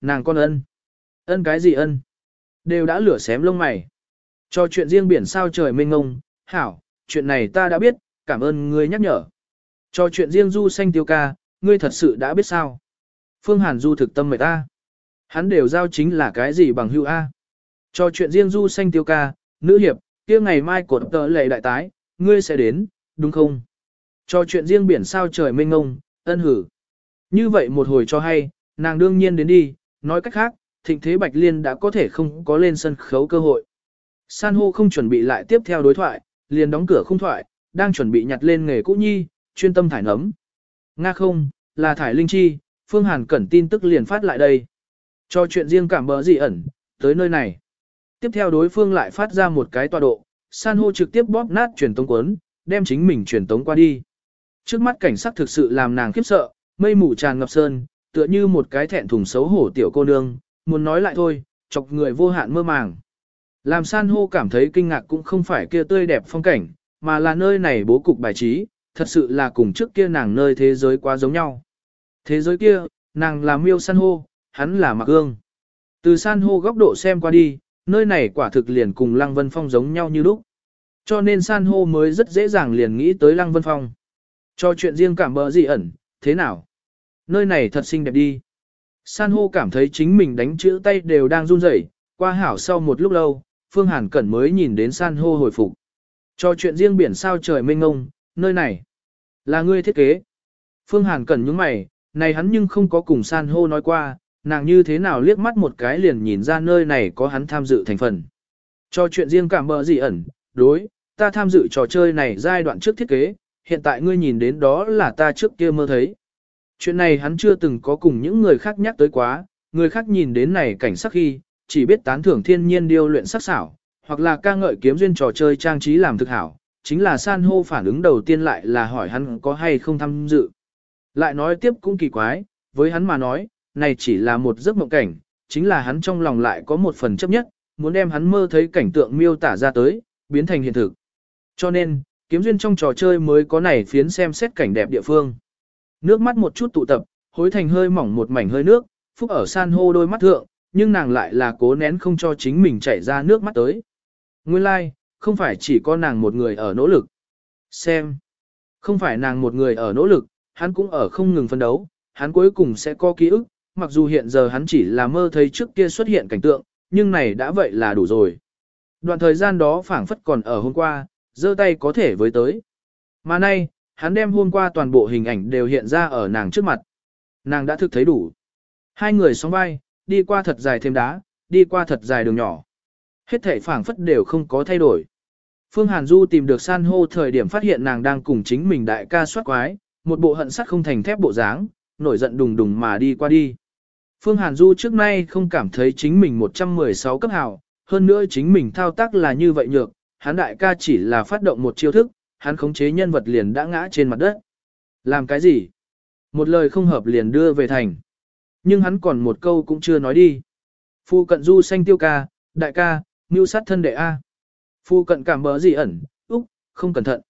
nàng con ân. Ân cái gì ân? Đều đã lửa xém lông mày. Cho chuyện riêng biển sao trời mênh ngông, hảo, chuyện này ta đã biết, cảm ơn ngươi nhắc nhở. Cho chuyện riêng du xanh tiêu ca, ngươi thật sự đã biết sao. Phương Hàn du thực tâm mời ta. Hắn đều giao chính là cái gì bằng hữu A. Cho chuyện riêng du xanh tiêu ca, nữ hiệp, kia ngày mai cột tờ lệ đại tái, ngươi sẽ đến, đúng không? Cho chuyện riêng biển sao trời mênh ngông, ân hử. Như vậy một hồi cho hay, nàng đương nhiên đến đi, nói cách khác, thịnh thế Bạch Liên đã có thể không có lên sân khấu cơ hội. San hô không chuẩn bị lại tiếp theo đối thoại, liền đóng cửa không thoại, đang chuẩn bị nhặt lên nghề cũ nhi, chuyên tâm thải nấm. Nga không, là thải linh chi, Phương Hàn cẩn tin tức liền phát lại đây. Cho chuyện riêng cảm bỡ gì ẩn, tới nơi này. Tiếp theo đối phương lại phát ra một cái tọa độ, san hô trực tiếp bóp nát truyền tống cuốn, đem chính mình truyền tống qua đi. Trước mắt cảnh sắc thực sự làm nàng khiếp sợ, mây mù tràn ngập sơn, tựa như một cái thẹn thùng xấu hổ tiểu cô nương, muốn nói lại thôi, chọc người vô hạn mơ màng. Làm san hô cảm thấy kinh ngạc cũng không phải kia tươi đẹp phong cảnh, mà là nơi này bố cục bài trí, thật sự là cùng trước kia nàng nơi thế giới quá giống nhau. Thế giới kia, nàng là miêu san hô, hắn là mặc ương. Từ san hô góc độ xem qua đi, nơi này quả thực liền cùng Lăng Vân Phong giống nhau như lúc. Cho nên san hô mới rất dễ dàng liền nghĩ tới Lăng Vân Phong. Cho chuyện riêng cảm bỡ gì ẩn, thế nào? Nơi này thật xinh đẹp đi. San hô cảm thấy chính mình đánh chữ tay đều đang run rẩy. qua hảo sau một lúc lâu, Phương Hàn Cẩn mới nhìn đến san hô hồi phục. Cho chuyện riêng biển sao trời mênh ngông, nơi này là ngươi thiết kế. Phương Hàn Cẩn nhướng mày, này hắn nhưng không có cùng san hô nói qua, nàng như thế nào liếc mắt một cái liền nhìn ra nơi này có hắn tham dự thành phần. Cho chuyện riêng cảm bỡ gì ẩn, đối, ta tham dự trò chơi này giai đoạn trước thiết kế, hiện tại ngươi nhìn đến đó là ta trước kia mơ thấy. Chuyện này hắn chưa từng có cùng những người khác nhắc tới quá, người khác nhìn đến này cảnh sắc khi, chỉ biết tán thưởng thiên nhiên điêu luyện sắc xảo, hoặc là ca ngợi kiếm duyên trò chơi trang trí làm thực hảo, chính là san hô phản ứng đầu tiên lại là hỏi hắn có hay không tham dự. Lại nói tiếp cũng kỳ quái, với hắn mà nói, này chỉ là một giấc mộng cảnh, chính là hắn trong lòng lại có một phần chấp nhất, muốn đem hắn mơ thấy cảnh tượng miêu tả ra tới, biến thành hiện thực. Cho nên, kiếm duyên trong trò chơi mới có này phiến xem xét cảnh đẹp địa phương. Nước mắt một chút tụ tập, hối thành hơi mỏng một mảnh hơi nước, phúc ở san hô đôi mắt thượng, nhưng nàng lại là cố nén không cho chính mình chảy ra nước mắt tới. Nguyên lai, like, không phải chỉ có nàng một người ở nỗ lực. Xem, không phải nàng một người ở nỗ lực, hắn cũng ở không ngừng phân đấu, hắn cuối cùng sẽ có ký ức, mặc dù hiện giờ hắn chỉ là mơ thấy trước kia xuất hiện cảnh tượng, nhưng này đã vậy là đủ rồi. Đoạn thời gian đó phảng phất còn ở hôm qua, giơ tay có thể với tới. Mà nay, hắn đem hôm qua toàn bộ hình ảnh đều hiện ra ở nàng trước mặt. Nàng đã thực thấy đủ. Hai người sóng vai, đi qua thật dài thêm đá, đi qua thật dài đường nhỏ. Hết thể phảng phất đều không có thay đổi. Phương Hàn Du tìm được san hô thời điểm phát hiện nàng đang cùng chính mình đại ca soát quái, một bộ hận sắt không thành thép bộ dáng, nổi giận đùng đùng mà đi qua đi. Phương Hàn Du trước nay không cảm thấy chính mình 116 cấp hào, hơn nữa chính mình thao tác là như vậy nhược, hắn đại ca chỉ là phát động một chiêu thức, hắn khống chế nhân vật liền đã ngã trên mặt đất. Làm cái gì? Một lời không hợp liền đưa về thành. Nhưng hắn còn một câu cũng chưa nói đi. Phu cận du xanh tiêu ca, đại ca, mưu sát thân đệ A. Phu cận cảm bỡ gì ẩn, úc, không cẩn thận.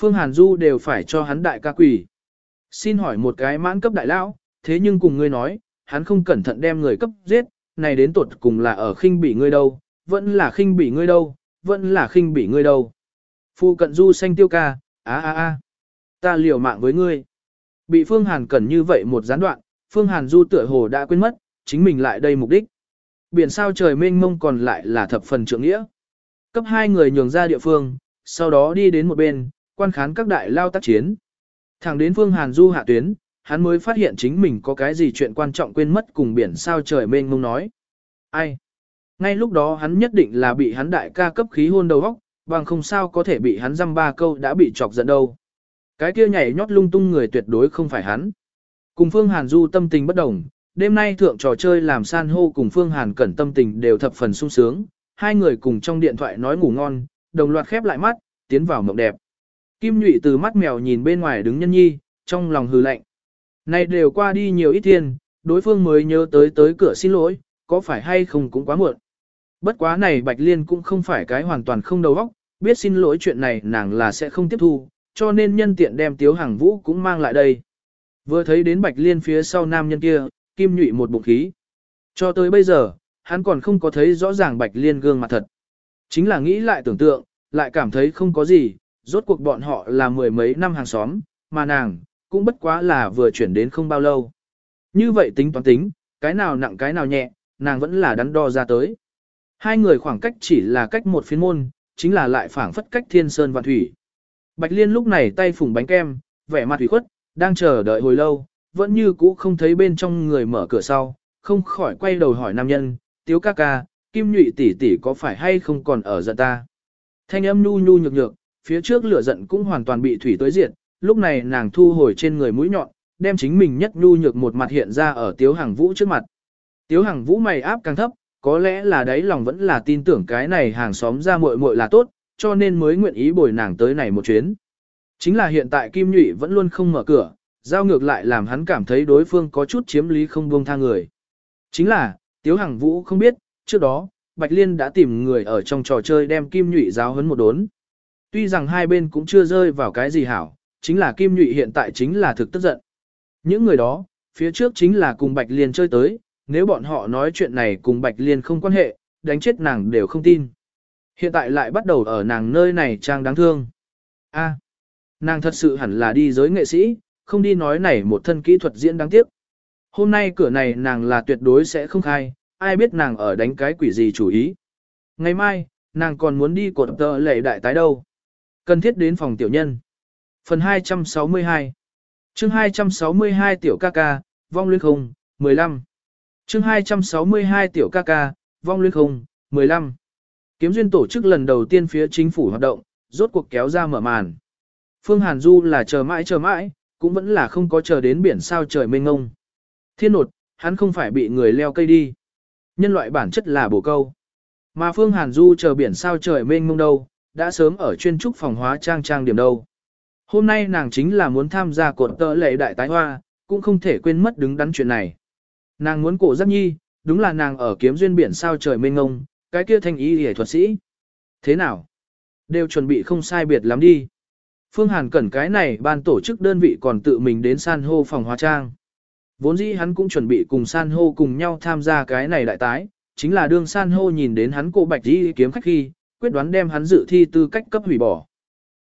Phương Hàn Du đều phải cho hắn đại ca quỷ. Xin hỏi một cái mãn cấp đại lão, thế nhưng cùng ngươi nói, hắn không cẩn thận đem người cấp giết, này đến tuột cùng là ở khinh bỉ ngươi đâu, vẫn là khinh bỉ ngươi đâu, vẫn là khinh bỉ ngươi đâu. Phu cận du xanh tiêu ca, á á á, ta liều mạng với ngươi. Bị Phương Hàn cần như vậy một gián đoạn, Phương Hàn du tựa hồ đã quên mất, chính mình lại đây mục đích. Biển sao trời mênh mông còn lại là thập phần trưởng nghĩa. Cấp hai người nhường ra địa phương, sau đó đi đến một bên, quan khán các đại lao tác chiến. Thẳng đến Phương Hàn du hạ tuyến, hắn mới phát hiện chính mình có cái gì chuyện quan trọng quên mất cùng biển sao trời mênh mông nói. Ai? Ngay lúc đó hắn nhất định là bị hắn đại ca cấp khí hôn đầu óc, bằng không sao có thể bị hắn dăm ba câu đã bị chọc giận đâu. Cái kia nhảy nhót lung tung người tuyệt đối không phải hắn. Cùng Phương Hàn Du tâm tình bất đồng, đêm nay thượng trò chơi làm san hô cùng Phương Hàn cẩn tâm tình đều thập phần sung sướng, hai người cùng trong điện thoại nói ngủ ngon, đồng loạt khép lại mắt, tiến vào mộng đẹp. Kim Nhụy từ mắt mèo nhìn bên ngoài đứng nhân nhi, trong lòng hừ lạnh. Này đều qua đi nhiều ít thiên, đối phương mới nhớ tới tới cửa xin lỗi, có phải hay không cũng quá muộn. Bất quá này Bạch Liên cũng không phải cái hoàn toàn không đầu óc, biết xin lỗi chuyện này nàng là sẽ không tiếp thu, cho nên nhân tiện đem Tiếu Hàng Vũ cũng mang lại đây. Vừa thấy đến Bạch Liên phía sau nam nhân kia, Kim nhụy một bụng khí. Cho tới bây giờ, hắn còn không có thấy rõ ràng Bạch Liên gương mặt thật. Chính là nghĩ lại tưởng tượng, lại cảm thấy không có gì, rốt cuộc bọn họ là mười mấy năm hàng xóm, mà nàng, cũng bất quá là vừa chuyển đến không bao lâu. Như vậy tính toán tính, cái nào nặng cái nào nhẹ, nàng vẫn là đắn đo ra tới. Hai người khoảng cách chỉ là cách một phiên môn, chính là lại phảng phất cách thiên sơn và thủy. Bạch Liên lúc này tay phủng bánh kem, vẻ mặt thủy khuất, đang chờ đợi hồi lâu, vẫn như cũ không thấy bên trong người mở cửa sau, không khỏi quay đầu hỏi nam nhân, tiếu ca ca, kim nhụy tỷ tỷ có phải hay không còn ở giận ta. Thanh âm nhu nhu nhược nhược, phía trước lửa giận cũng hoàn toàn bị thủy tới diệt, lúc này nàng thu hồi trên người mũi nhọn, đem chính mình nhất nhu nhược một mặt hiện ra ở tiếu hàng vũ trước mặt. Tiếu hàng vũ mày áp càng thấp, có lẽ là đấy lòng vẫn là tin tưởng cái này hàng xóm ra muội muội là tốt, cho nên mới nguyện ý bồi nàng tới này một chuyến. Chính là hiện tại Kim Nhụy vẫn luôn không mở cửa, giao ngược lại làm hắn cảm thấy đối phương có chút chiếm lý không buông tha người. Chính là, Tiếu Hằng Vũ không biết, trước đó, Bạch Liên đã tìm người ở trong trò chơi đem Kim Nhụy giáo huấn một đốn. Tuy rằng hai bên cũng chưa rơi vào cái gì hảo, chính là Kim Nhụy hiện tại chính là thực tức giận. Những người đó, phía trước chính là cùng Bạch Liên chơi tới, nếu bọn họ nói chuyện này cùng Bạch Liên không quan hệ, đánh chết nàng đều không tin. Hiện tại lại bắt đầu ở nàng nơi này trang đáng thương. A, nàng thật sự hẳn là đi giới nghệ sĩ, không đi nói này một thân kỹ thuật diễn đáng tiếc. Hôm nay cửa này nàng là tuyệt đối sẽ không khai, ai biết nàng ở đánh cái quỷ gì chủ ý. Ngày mai, nàng còn muốn đi cột tờ lệ đại tái đâu. Cần thiết đến phòng tiểu nhân. Phần 262 chương 262 tiểu ca ca, vong luyến không, 15 chương 262 tiểu ca ca, vong luyến không, 15 Kiếm duyên tổ chức lần đầu tiên phía chính phủ hoạt động, rốt cuộc kéo ra mở màn. Phương Hàn Du là chờ mãi chờ mãi, cũng vẫn là không có chờ đến biển sao trời mênh ngông. Thiên nột, hắn không phải bị người leo cây đi. Nhân loại bản chất là bổ câu. Mà Phương Hàn Du chờ biển sao trời mênh mông đâu, đã sớm ở chuyên trúc phòng hóa trang trang điểm đâu. Hôm nay nàng chính là muốn tham gia cột tợ lệ đại tái hoa, cũng không thể quên mất đứng đắn chuyện này. Nàng muốn cổ giác nhi, đúng là nàng ở kiếm duyên biển sao trời mênh ngông, cái kia thanh ý hề thuật sĩ. Thế nào? Đều chuẩn bị không sai biệt lắm đi. Phương Hàn cẩn cái này ban tổ chức đơn vị còn tự mình đến san hô phòng hóa trang. Vốn dĩ hắn cũng chuẩn bị cùng san hô cùng nhau tham gia cái này đại tái, chính là đương san hô nhìn đến hắn cổ bạch đi kiếm khách khi, quyết đoán đem hắn dự thi tư cách cấp hủy bỏ.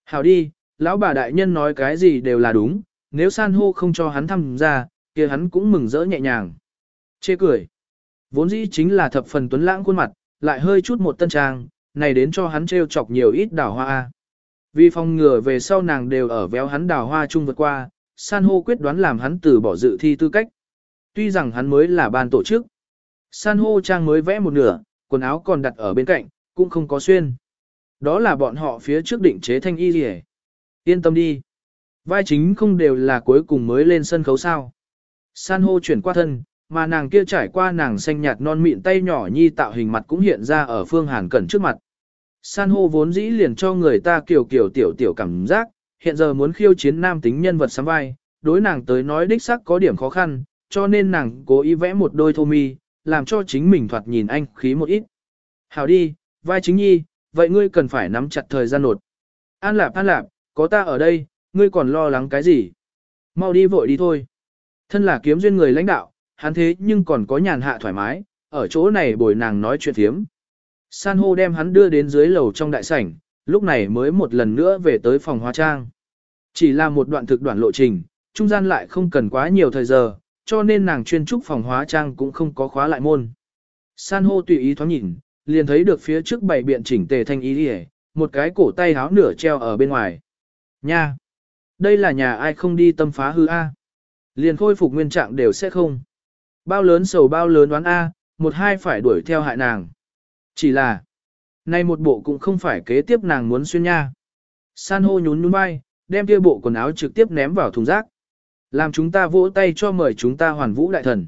Hào đi, lão bà đại nhân nói cái gì đều là đúng, nếu san hô không cho hắn tham gia, kia hắn cũng mừng rỡ nhẹ nhàng. Chê cười. Vốn dĩ chính là thập phần tuấn lãng khuôn mặt, lại hơi chút một tân trang, này đến cho hắn trêu chọc nhiều ít đào hoa. Vì phòng ngừa về sau nàng đều ở véo hắn đào hoa chung vượt qua, san hô quyết đoán làm hắn từ bỏ dự thi tư cách. Tuy rằng hắn mới là ban tổ chức. San hô trang mới vẽ một nửa, quần áo còn đặt ở bên cạnh, cũng không có xuyên. Đó là bọn họ phía trước định chế thanh y gì Yên tâm đi. Vai chính không đều là cuối cùng mới lên sân khấu sao. San hô chuyển qua thân, mà nàng kia trải qua nàng xanh nhạt non mịn tay nhỏ nhi tạo hình mặt cũng hiện ra ở phương hàn cẩn trước mặt. San hô vốn dĩ liền cho người ta kiểu kiểu tiểu tiểu cảm giác, hiện giờ muốn khiêu chiến nam tính nhân vật sắm vai, đối nàng tới nói đích xác có điểm khó khăn, cho nên nàng cố ý vẽ một đôi thô mi, làm cho chính mình thoạt nhìn anh khí một ít. Hảo đi, vai chính nhi, vậy ngươi cần phải nắm chặt thời gian nột. An lạp an lạp, có ta ở đây, ngươi còn lo lắng cái gì? Mau đi vội đi thôi. Thân là kiếm duyên người lãnh đạo, hắn thế nhưng còn có nhàn hạ thoải mái, ở chỗ này bồi nàng nói chuyện thiếm. San hô đem hắn đưa đến dưới lầu trong đại sảnh, lúc này mới một lần nữa về tới phòng hóa trang. Chỉ là một đoạn thực đoạn lộ trình, trung gian lại không cần quá nhiều thời giờ, cho nên nàng chuyên trúc phòng hóa trang cũng không có khóa lại môn. San hô tùy ý thoáng nhìn, liền thấy được phía trước bảy biện chỉnh tề thanh ý đi một cái cổ tay háo nửa treo ở bên ngoài. Nha! Đây là nhà ai không đi tâm phá hư A. Liền khôi phục nguyên trạng đều sẽ không. Bao lớn sầu bao lớn đoán A, một hai phải đuổi theo hại nàng. Chỉ là, nay một bộ cũng không phải kế tiếp nàng muốn xuyên nha. San hô nhún nhún bay đem kia bộ quần áo trực tiếp ném vào thùng rác. Làm chúng ta vỗ tay cho mời chúng ta hoàn vũ đại thần.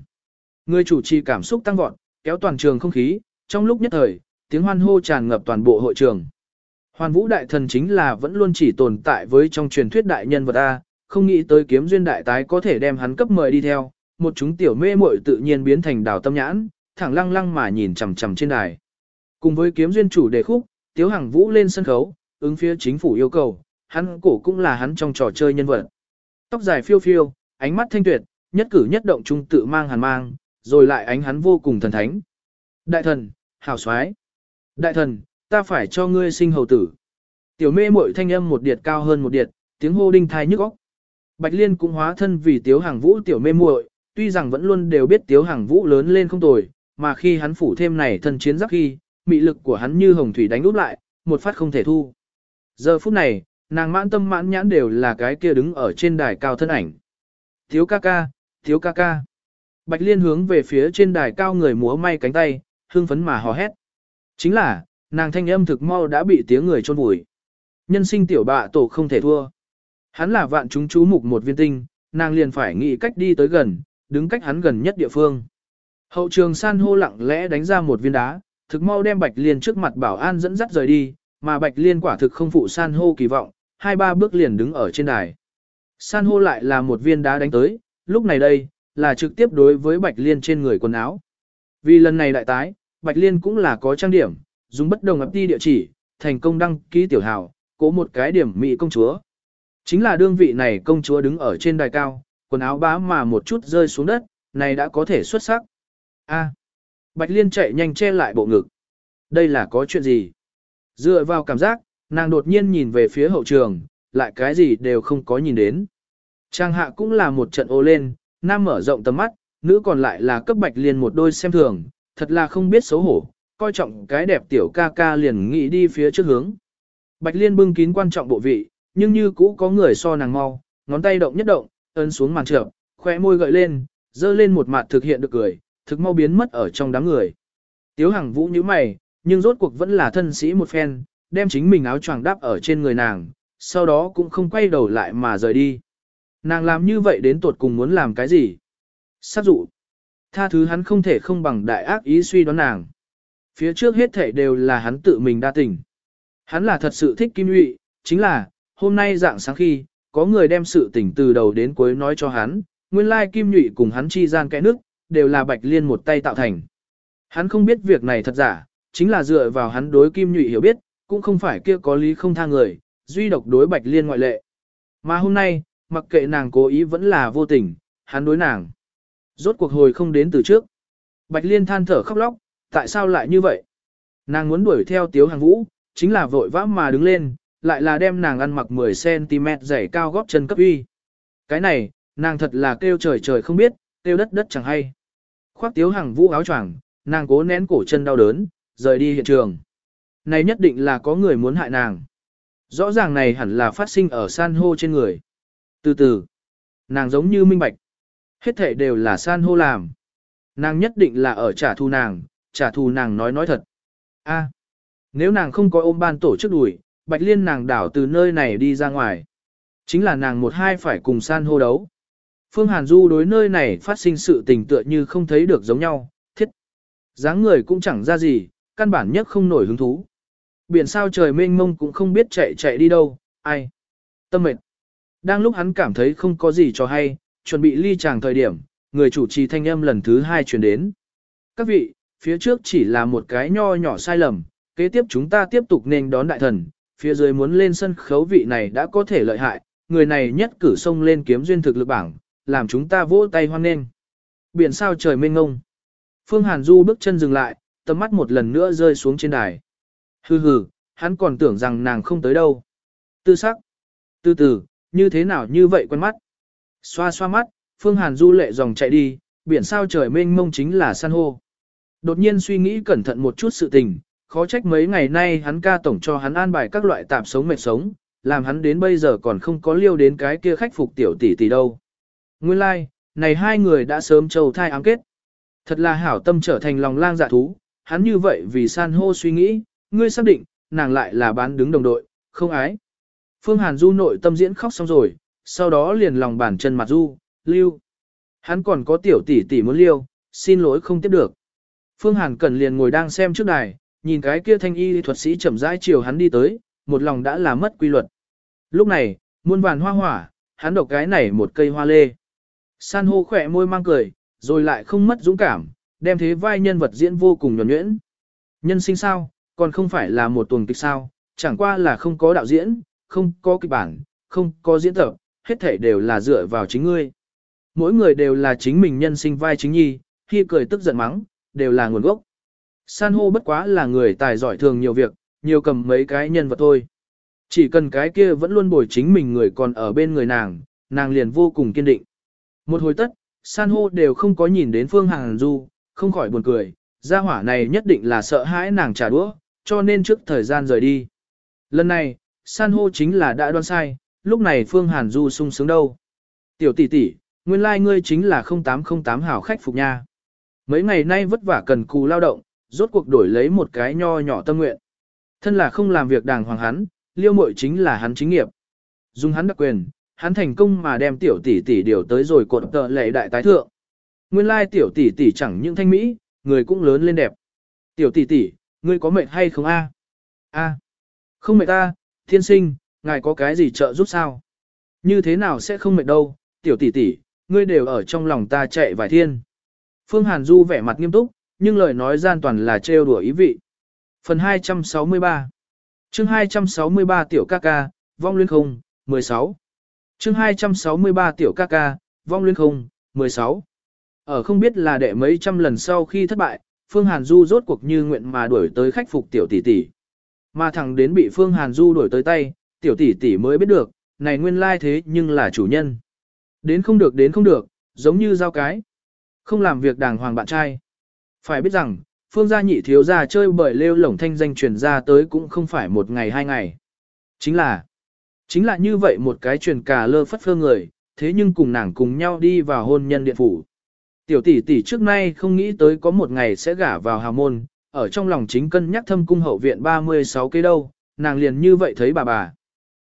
Người chủ trì cảm xúc tăng vọt, kéo toàn trường không khí, trong lúc nhất thời, tiếng hoan hô tràn ngập toàn bộ hội trường. Hoàn vũ đại thần chính là vẫn luôn chỉ tồn tại với trong truyền thuyết đại nhân vật A, không nghĩ tới kiếm duyên đại tái có thể đem hắn cấp mời đi theo, một chúng tiểu mê muội tự nhiên biến thành đào tâm nhãn, thẳng lăng lăng mà nhìn chằm chằm trên đài. Cùng với kiếm duyên chủ đề khúc, Tiếu Hằng Vũ lên sân khấu, ứng phía chính phủ yêu cầu, hắn cổ cũng là hắn trong trò chơi nhân vật. Tóc dài phiêu phiêu, ánh mắt thanh tuyệt, nhất cử nhất động trung tự mang hàn mang, rồi lại ánh hắn vô cùng thần thánh. Đại thần, hào soái Đại thần, ta phải cho ngươi sinh hầu tử. Tiểu mê muội thanh âm một điệt cao hơn một điệt, tiếng hô đinh thai nhức óc. Bạch Liên cũng hóa thân vì Tiếu Hàng Vũ tiểu mê muội, tuy rằng vẫn luôn đều biết Tiếu Hàng Vũ lớn lên không tồi, mà khi hắn phủ thêm này thân chiến giáp khi, mị lực của hắn như hồng thủy đánh úp lại, một phát không thể thu. Giờ phút này, nàng mãn tâm mãn nhãn đều là cái kia đứng ở trên đài cao thân ảnh. Tiếu ca ca, Tiếu ca ca. Bạch Liên hướng về phía trên đài cao người múa may cánh tay, hưng phấn mà hò hét. Chính là, nàng thanh âm thực mau đã bị tiếng người chôn vùi. Nhân sinh tiểu bạ tổ không thể thua. Hắn là vạn chúng chú mục một viên tinh, nàng liền phải nghĩ cách đi tới gần, đứng cách hắn gần nhất địa phương. Hậu trường san hô lặng lẽ đánh ra một viên đá, thực mau đem Bạch Liên trước mặt bảo an dẫn dắt rời đi, mà Bạch Liên quả thực không phụ san hô kỳ vọng, hai ba bước liền đứng ở trên đài. San hô lại là một viên đá đánh tới, lúc này đây, là trực tiếp đối với Bạch Liên trên người quần áo. Vì lần này đại tái, Bạch Liên cũng là có trang điểm, dùng bất đồng ấp đi địa chỉ, thành công đăng ký tiểu hào, cố một cái điểm mỹ công chúa. Chính là đương vị này công chúa đứng ở trên đài cao, quần áo bá mà một chút rơi xuống đất, này đã có thể xuất sắc. A. Bạch Liên chạy nhanh che lại bộ ngực. Đây là có chuyện gì? Dựa vào cảm giác, nàng đột nhiên nhìn về phía hậu trường, lại cái gì đều không có nhìn đến. Trang hạ cũng là một trận ô lên, nam mở rộng tầm mắt, nữ còn lại là cấp Bạch Liên một đôi xem thường, thật là không biết xấu hổ, coi trọng cái đẹp tiểu ca ca liền nghĩ đi phía trước hướng. Bạch Liên bưng kín quan trọng bộ vị, nhưng như cũ có người so nàng mau, ngón tay động nhất động, ấn xuống màn trợ, khóe môi gợi lên, dơ lên một mặt thực hiện được cười, thực mau biến mất ở trong đám người. Tiếu Hằng Vũ như mày, nhưng rốt cuộc vẫn là thân sĩ một phen, đem chính mình áo choàng đắp ở trên người nàng, sau đó cũng không quay đầu lại mà rời đi. Nàng làm như vậy đến tuột cùng muốn làm cái gì? Sát dụ. Tha thứ hắn không thể không bằng đại ác ý suy đoán nàng. Phía trước hết thể đều là hắn tự mình đa tình. Hắn là thật sự thích Kim Nhụy, chính là, hôm nay dạng sáng khi, có người đem sự tình từ đầu đến cuối nói cho hắn, nguyên lai Kim Nhụy cùng hắn chi gian kẽ nước, đều là Bạch Liên một tay tạo thành. Hắn không biết việc này thật giả, chính là dựa vào hắn đối Kim Nhụy hiểu biết, cũng không phải kia có lý không tha người, duy độc đối Bạch Liên ngoại lệ. Mà hôm nay, mặc kệ nàng cố ý vẫn là vô tình, hắn đối nàng. Rốt cuộc hồi không đến từ trước. Bạch Liên than thở khóc lóc, tại sao lại như vậy? Nàng muốn đuổi theo Tiếu Hàng Vũ, chính là vội vã mà đứng lên, lại là đem nàng ăn mặc 10cm dày cao góp chân cấp uy. Cái này, nàng thật là kêu trời trời không biết, kêu đất đất chẳng hay. Khoác Tiếu Hàng Vũ áo choàng, nàng cố nén cổ chân đau đớn, rời đi hiện trường. Này nhất định là có người muốn hại nàng. Rõ ràng này hẳn là phát sinh ở san hô trên người. Từ từ, nàng giống như minh bạch. Hết thể đều là san hô làm. Nàng nhất định là ở trả thù nàng, trả thù nàng nói nói thật. A, nếu nàng không có ôm ban tổ chức đuổi, Bạch Liên nàng đảo từ nơi này đi ra ngoài. Chính là nàng một hai phải cùng san hô đấu. Phương Hàn Du đối nơi này phát sinh sự tình tựa như không thấy được giống nhau, thiết. dáng người cũng chẳng ra gì, căn bản nhất không nổi hứng thú. Biển sao trời mênh mông cũng không biết chạy chạy đi đâu, ai. Tâm mệt. Đang lúc hắn cảm thấy không có gì cho hay, chuẩn bị ly chàng thời điểm, người chủ trì thanh âm lần thứ hai truyền đến. Các vị, phía trước chỉ là một cái nho nhỏ sai lầm, kế tiếp chúng ta tiếp tục nên đón đại thần, phía dưới muốn lên sân khấu vị này đã có thể lợi hại, người này nhất cử sông lên kiếm duyên thực lực bảng, làm chúng ta vỗ tay hoan nghênh. Biển sao trời mênh ngông. Phương Hàn Du bước chân dừng lại, tầm mắt một lần nữa rơi xuống trên đài. Hừ hừ, hắn còn tưởng rằng nàng không tới đâu. Tư sắc. Từ từ, như thế nào như vậy quen mắt. Xoa xoa mắt, Phương Hàn Du lệ dòng chạy đi, biển sao trời mênh mông chính là san hô. Đột nhiên suy nghĩ cẩn thận một chút sự tình, khó trách mấy ngày nay hắn ca tổng cho hắn an bài các loại tạp sống mệt sống, làm hắn đến bây giờ còn không có liêu đến cái kia khách phục tiểu tỷ tỷ đâu. Nguyên lai, like, này hai người đã sớm trầu thai ám kết. Thật là hảo tâm trở thành lòng lang dạ thú, hắn như vậy vì san hô suy nghĩ, ngươi xác định, nàng lại là bán đứng đồng đội, không ái. Phương Hàn Du nội tâm diễn khóc xong rồi, sau đó liền lòng bàn chân mặt Du, lưu. Hắn còn có tiểu tỷ tỷ muốn liêu, xin lỗi không tiếp được. Phương Hàn Cẩn liền ngồi đang xem trước đài, nhìn cái kia thanh y thuật sĩ chậm rãi chiều hắn đi tới, một lòng đã là mất quy luật. Lúc này, muôn vàn hoa hỏa, hắn độc cái này một cây hoa lê. San hô khỏe môi mang cười, rồi lại không mất dũng cảm, đem thế vai nhân vật diễn vô cùng nhuẩn nhuyễn. Nhân sinh sao, còn không phải là một tuần kịch sao, chẳng qua là không có đạo diễn, không có kịch bản, không có diễn tập, hết thể đều là dựa vào chính ngươi. Mỗi người đều là chính mình nhân sinh vai chính nhi, khi cười tức giận mắng, đều là nguồn gốc. San hô bất quá là người tài giỏi thường nhiều việc, nhiều cầm mấy cái nhân vật thôi. Chỉ cần cái kia vẫn luôn bồi chính mình người còn ở bên người nàng, nàng liền vô cùng kiên định. Một hồi tất, san hô đều không có nhìn đến Phương Hàn Du, không khỏi buồn cười, gia hỏa này nhất định là sợ hãi nàng trả đũa, cho nên trước thời gian rời đi. Lần này, san hô chính là đã đoán sai, lúc này Phương Hàn Du sung sướng đâu. Tiểu tỷ tỷ, nguyên lai like ngươi chính là 0808 hảo khách phục nha. Mấy ngày nay vất vả cần cù lao động, rốt cuộc đổi lấy một cái nho nhỏ tâm nguyện. Thân là không làm việc đàng hoàng hắn, liêu mội chính là hắn chính nghiệp. Dùng hắn đặc quyền, hắn thành công mà đem tiểu tỷ tỷ điều tới rồi cột tợ lệ đại tái thượng. Nguyên lai tiểu tỷ tỷ chẳng những thanh mỹ, người cũng lớn lên đẹp. Tiểu tỷ tỷ, ngươi có mệt hay không a? A. Không mệt ta, thiên sinh, ngài có cái gì trợ giúp sao? Như thế nào sẽ không mệt đâu, tiểu tỷ tỷ, ngươi đều ở trong lòng ta chạy vài thiên. Phương Hàn Du vẻ mặt nghiêm túc, nhưng lời nói gian toàn là trêu đùa ý vị. Phần 263 chương 263 tiểu ca ca, vong luyến không, 16 chương 263 tiểu ca ca, vong luyến không, 16 Ở không biết là đệ mấy trăm lần sau khi thất bại, Phương Hàn Du rốt cuộc như nguyện mà đuổi tới khách phục tiểu tỷ tỷ. Mà thằng đến bị Phương Hàn Du đuổi tới tay, tiểu tỷ tỷ mới biết được, này nguyên lai thế nhưng là chủ nhân. Đến không được đến không được, giống như giao cái. Không làm việc đàng hoàng bạn trai. Phải biết rằng, phương gia nhị thiếu gia chơi bởi lêu lổng thanh danh truyền ra tới cũng không phải một ngày hai ngày. Chính là, chính là như vậy một cái truyền cà lơ phất phơ người, thế nhưng cùng nàng cùng nhau đi vào hôn nhân điện phủ. Tiểu tỷ tỷ trước nay không nghĩ tới có một ngày sẽ gả vào hào môn, ở trong lòng chính cân nhắc thâm cung hậu viện 36 cây đâu, nàng liền như vậy thấy bà bà.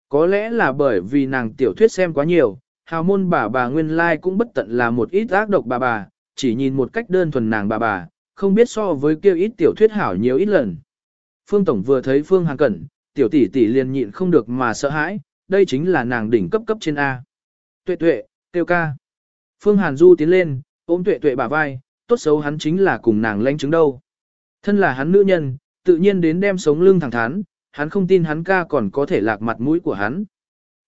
Có lẽ là bởi vì nàng tiểu thuyết xem quá nhiều, hào môn bà bà nguyên lai cũng bất tận là một ít ác độc bà bà, chỉ nhìn một cách đơn thuần nàng bà bà, không biết so với kêu ít tiểu thuyết hảo nhiều ít lần. Phương Tổng vừa thấy Phương Hàn Cẩn, tiểu tỷ tỷ liền nhịn không được mà sợ hãi, đây chính là nàng đỉnh cấp cấp trên A. Tuệ tuệ, tiêu ca. Phương Hàn Du tiến lên, ôm tuệ tuệ bả vai, tốt xấu hắn chính là cùng nàng lãnh chứng đâu. Thân là hắn nữ nhân, tự nhiên đến đem sống lưng thẳng thắn, hắn không tin hắn ca còn có thể lạc mặt mũi của hắn.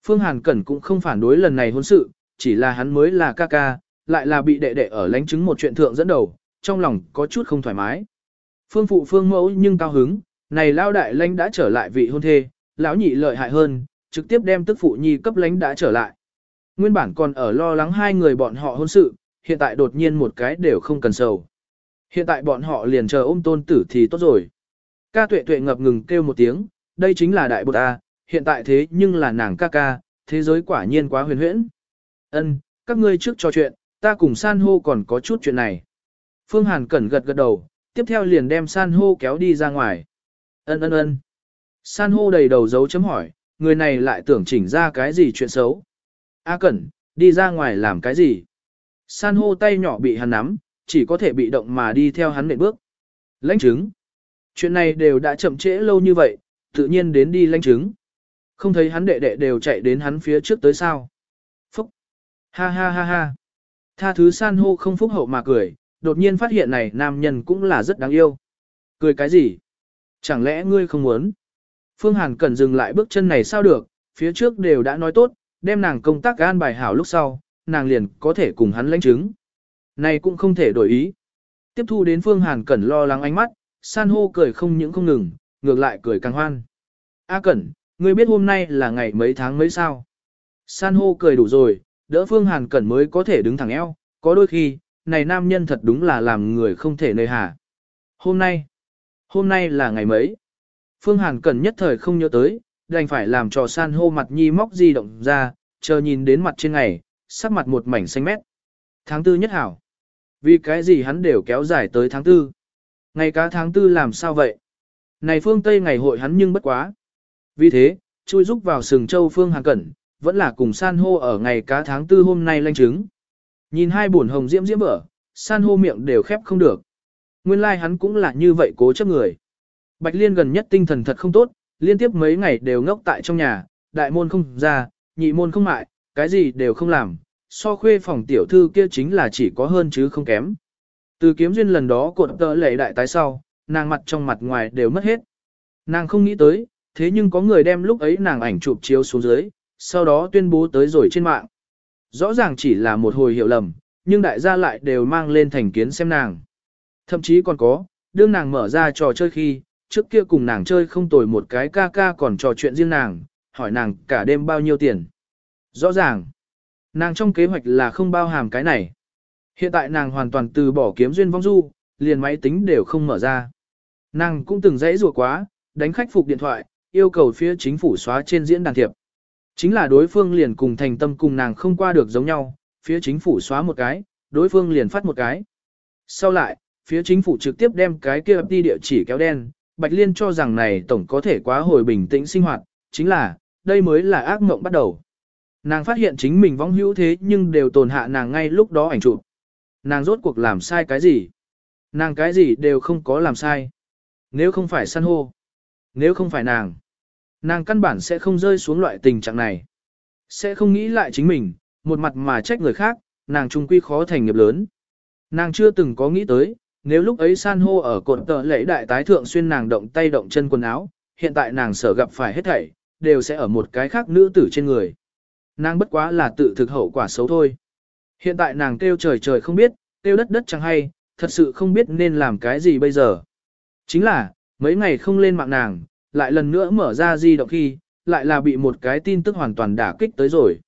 Phương Hàn Cẩn cũng không phản đối lần này hôn sự, chỉ là hắn mới là ca ca, lại là bị đệ đệ ở lãnh chứng một chuyện thượng dẫn đầu, trong lòng có chút không thoải mái. Phương phụ phương mẫu nhưng cao hứng, này lao đại lãnh đã trở lại vị hôn thê, lão nhị lợi hại hơn, trực tiếp đem tức phụ nhi cấp lãnh đã trở lại. Nguyên bản còn ở lo lắng hai người bọn họ hôn sự, hiện tại đột nhiên một cái đều không cần sầu. Hiện tại bọn họ liền chờ ôm tôn tử thì tốt rồi. Ca tuệ tuệ ngập ngừng kêu một tiếng, đây chính là đại bột A, hiện tại thế nhưng là nàng ca ca, thế giới quả nhiên quá huyền huyễn. Ân, các ngươi trước trò chuyện, ta cùng san hô còn có chút chuyện này. Phương Hàn cẩn gật gật đầu, tiếp theo liền đem san hô kéo đi ra ngoài. Ân ân ân. San hô đầy đầu dấu chấm hỏi, người này lại tưởng chỉnh ra cái gì chuyện xấu. A cẩn, đi ra ngoài làm cái gì? San hô tay nhỏ bị hắn nắm, chỉ có thể bị động mà đi theo hắn nệm bước. Lãnh chứng. Chuyện này đều đã chậm trễ lâu như vậy, tự nhiên đến đi lãnh chứng. Không thấy hắn đệ đệ đều chạy đến hắn phía trước tới sao. Phúc. Ha ha ha ha. Tha thứ san hô không phúc hậu mà cười, đột nhiên phát hiện này nam nhân cũng là rất đáng yêu. Cười cái gì? Chẳng lẽ ngươi không muốn? Phương Hàn cần dừng lại bước chân này sao được, phía trước đều đã nói tốt, đem nàng công tác gan bài hảo lúc sau, nàng liền có thể cùng hắn lãnh chứng. Này cũng không thể đổi ý. Tiếp thu đến Phương Hàn Cẩn lo lắng ánh mắt, san hô cười không những không ngừng, ngược lại cười càng hoan. A Cẩn, ngươi biết hôm nay là ngày mấy tháng mấy sao? San hô cười đủ rồi, đỡ Phương Hàn Cẩn mới có thể đứng thẳng eo, có đôi khi, này nam nhân thật đúng là làm người không thể nơi hà. Hôm nay, hôm nay là ngày mấy? Phương Hàn cần nhất thời không nhớ tới, đành phải làm trò san hô mặt nhi móc di động ra, chờ nhìn đến mặt trên ngày, sắc mặt một mảnh xanh mét. Tháng tư nhất hảo. Vì cái gì hắn đều kéo dài tới tháng tư. Ngày cá tháng tư làm sao vậy? Này phương Tây ngày hội hắn nhưng bất quá. Vì thế, chui rúc vào sừng châu phương Hàn Cẩn, vẫn là cùng san hô ở ngày cá tháng tư hôm nay lanh chứng. Nhìn hai buồn hồng diễm diễm vở, san hô miệng đều khép không được. Nguyên lai like hắn cũng là như vậy cố chấp người. Bạch Liên gần nhất tinh thần thật không tốt, liên tiếp mấy ngày đều ngốc tại trong nhà, đại môn không ra, nhị môn không mại, cái gì đều không làm, so khuê phòng tiểu thư kia chính là chỉ có hơn chứ không kém. Từ kiếm duyên lần đó cột tơ lệ đại tái sau, nàng mặt trong mặt ngoài đều mất hết. Nàng không nghĩ tới, thế nhưng có người đem lúc ấy nàng ảnh chụp chiếu xuống dưới, sau đó tuyên bố tới rồi trên mạng. Rõ ràng chỉ là một hồi hiểu lầm, nhưng đại gia lại đều mang lên thành kiến xem nàng. Thậm chí còn có, đương nàng mở ra trò chơi khi, trước kia cùng nàng chơi không tồi một cái ca ca còn trò chuyện riêng nàng, hỏi nàng cả đêm bao nhiêu tiền. Rõ ràng, nàng trong kế hoạch là không bao hàm cái này. Hiện tại nàng hoàn toàn từ bỏ kiếm duyên vong du, liền máy tính đều không mở ra. Nàng cũng từng dãy rùa quá, đánh khách phục điện thoại, yêu cầu phía chính phủ xóa trên diễn đàn thiệp. Chính là đối phương liền cùng thành tâm cùng nàng không qua được giống nhau, phía chính phủ xóa một cái, đối phương liền phát một cái. Sau lại, phía chính phủ trực tiếp đem cái kia đi địa chỉ kéo đen, Bạch Liên cho rằng này tổng có thể quá hồi bình tĩnh sinh hoạt, chính là, đây mới là ác mộng bắt đầu. Nàng phát hiện chính mình vong hữu thế nhưng đều tồn hạ nàng ngay lúc đó ảnh chụp. Nàng rốt cuộc làm sai cái gì? Nàng cái gì đều không có làm sai. Nếu không phải săn hô, nếu không phải nàng, nàng căn bản sẽ không rơi xuống loại tình trạng này. Sẽ không nghĩ lại chính mình, một mặt mà trách người khác, nàng trung quy khó thành nghiệp lớn. Nàng chưa từng có nghĩ tới, nếu lúc ấy san hô ở cột tờ lễ đại tái thượng xuyên nàng động tay động chân quần áo, hiện tại nàng sở gặp phải hết thảy, đều sẽ ở một cái khác nữ tử trên người. Nàng bất quá là tự thực hậu quả xấu thôi. Hiện tại nàng kêu trời trời không biết, kêu đất đất chẳng hay, thật sự không biết nên làm cái gì bây giờ. Chính là, mấy ngày không lên mạng nàng, lại lần nữa mở ra di động khi, lại là bị một cái tin tức hoàn toàn đả kích tới rồi.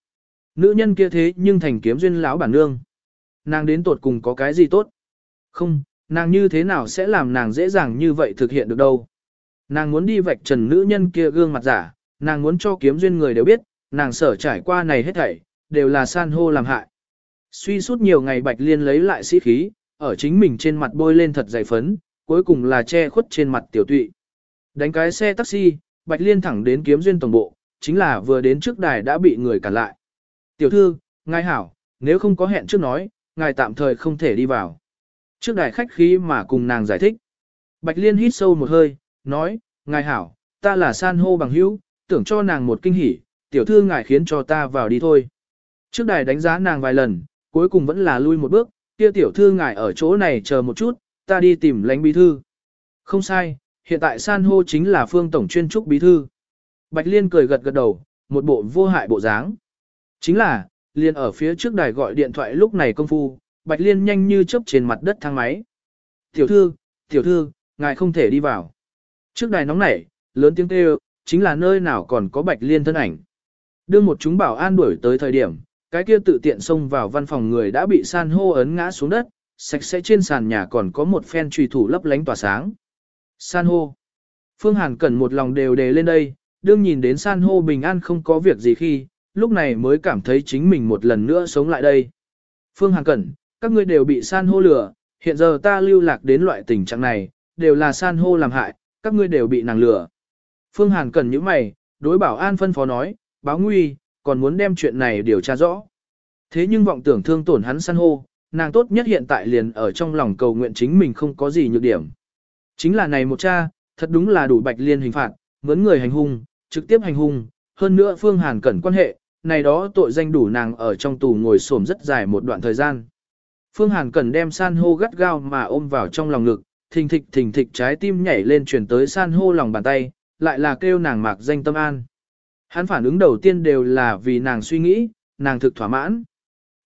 Nữ nhân kia thế nhưng thành kiếm duyên lão bản nương. Nàng đến tột cùng có cái gì tốt? Không, nàng như thế nào sẽ làm nàng dễ dàng như vậy thực hiện được đâu? Nàng muốn đi vạch trần nữ nhân kia gương mặt giả, nàng muốn cho kiếm duyên người đều biết, nàng sở trải qua này hết thảy, đều là san hô làm hại. Suy suốt nhiều ngày Bạch Liên lấy lại sĩ khí, ở chính mình trên mặt bôi lên thật dày phấn, cuối cùng là che khuất trên mặt tiểu tụy. Đánh cái xe taxi, Bạch Liên thẳng đến kiếm duyên tổng bộ, chính là vừa đến trước đài đã bị người cản lại. Tiểu thư, ngài hảo, nếu không có hẹn trước nói, ngài tạm thời không thể đi vào. Trước đài khách khí mà cùng nàng giải thích. Bạch Liên hít sâu một hơi, nói, ngài hảo, ta là san hô bằng hữu, tưởng cho nàng một kinh hỉ, tiểu thư ngài khiến cho ta vào đi thôi. Trước đài đánh giá nàng vài lần, cuối cùng vẫn là lui một bước, kia tiểu thư ngài ở chỗ này chờ một chút, ta đi tìm lãnh bí thư. Không sai, hiện tại san hô chính là phương tổng chuyên trúc bí thư. Bạch Liên cười gật gật đầu, một bộ vô hại bộ dáng. Chính là, Liên ở phía trước đài gọi điện thoại lúc này công phu, Bạch Liên nhanh như chớp trên mặt đất thang máy. Tiểu thư, tiểu thư, ngài không thể đi vào. Trước đài nóng nảy, lớn tiếng kêu, chính là nơi nào còn có Bạch Liên thân ảnh. Đưa một chúng bảo an đuổi tới thời điểm, cái kia tự tiện xông vào văn phòng người đã bị san hô ấn ngã xuống đất, sạch sẽ trên sàn nhà còn có một phen trùy thủ lấp lánh tỏa sáng. San hô. Phương Hàn cần một lòng đều đề lên đây, đương nhìn đến san hô bình an không có việc gì khi, lúc này mới cảm thấy chính mình một lần nữa sống lại đây. Phương Hàn Cẩn, các ngươi đều bị san hô lừa, hiện giờ ta lưu lạc đến loại tình trạng này, đều là san hô làm hại, các ngươi đều bị nàng lừa. Phương Hàn Cẩn những mày, đối bảo an phân phó nói, báo nguy, còn muốn đem chuyện này điều tra rõ. Thế nhưng vọng tưởng thương tổn hắn san hô, nàng tốt nhất hiện tại liền ở trong lòng cầu nguyện chính mình không có gì nhược điểm. Chính là này một cha, thật đúng là đủ bạch liên hình phạt, mướn người hành hung, trực tiếp hành hung, hơn nữa Phương Hàn cẩn quan hệ, này đó tội danh đủ nàng ở trong tù ngồi xổm rất dài một đoạn thời gian. Phương Hàn cẩn đem san hô gắt gao mà ôm vào trong lòng ngực, thình thịch thình thịch trái tim nhảy lên chuyển tới san hô lòng bàn tay, lại là kêu nàng mạc danh tâm an. Hắn phản ứng đầu tiên đều là vì nàng suy nghĩ, nàng thực thỏa mãn.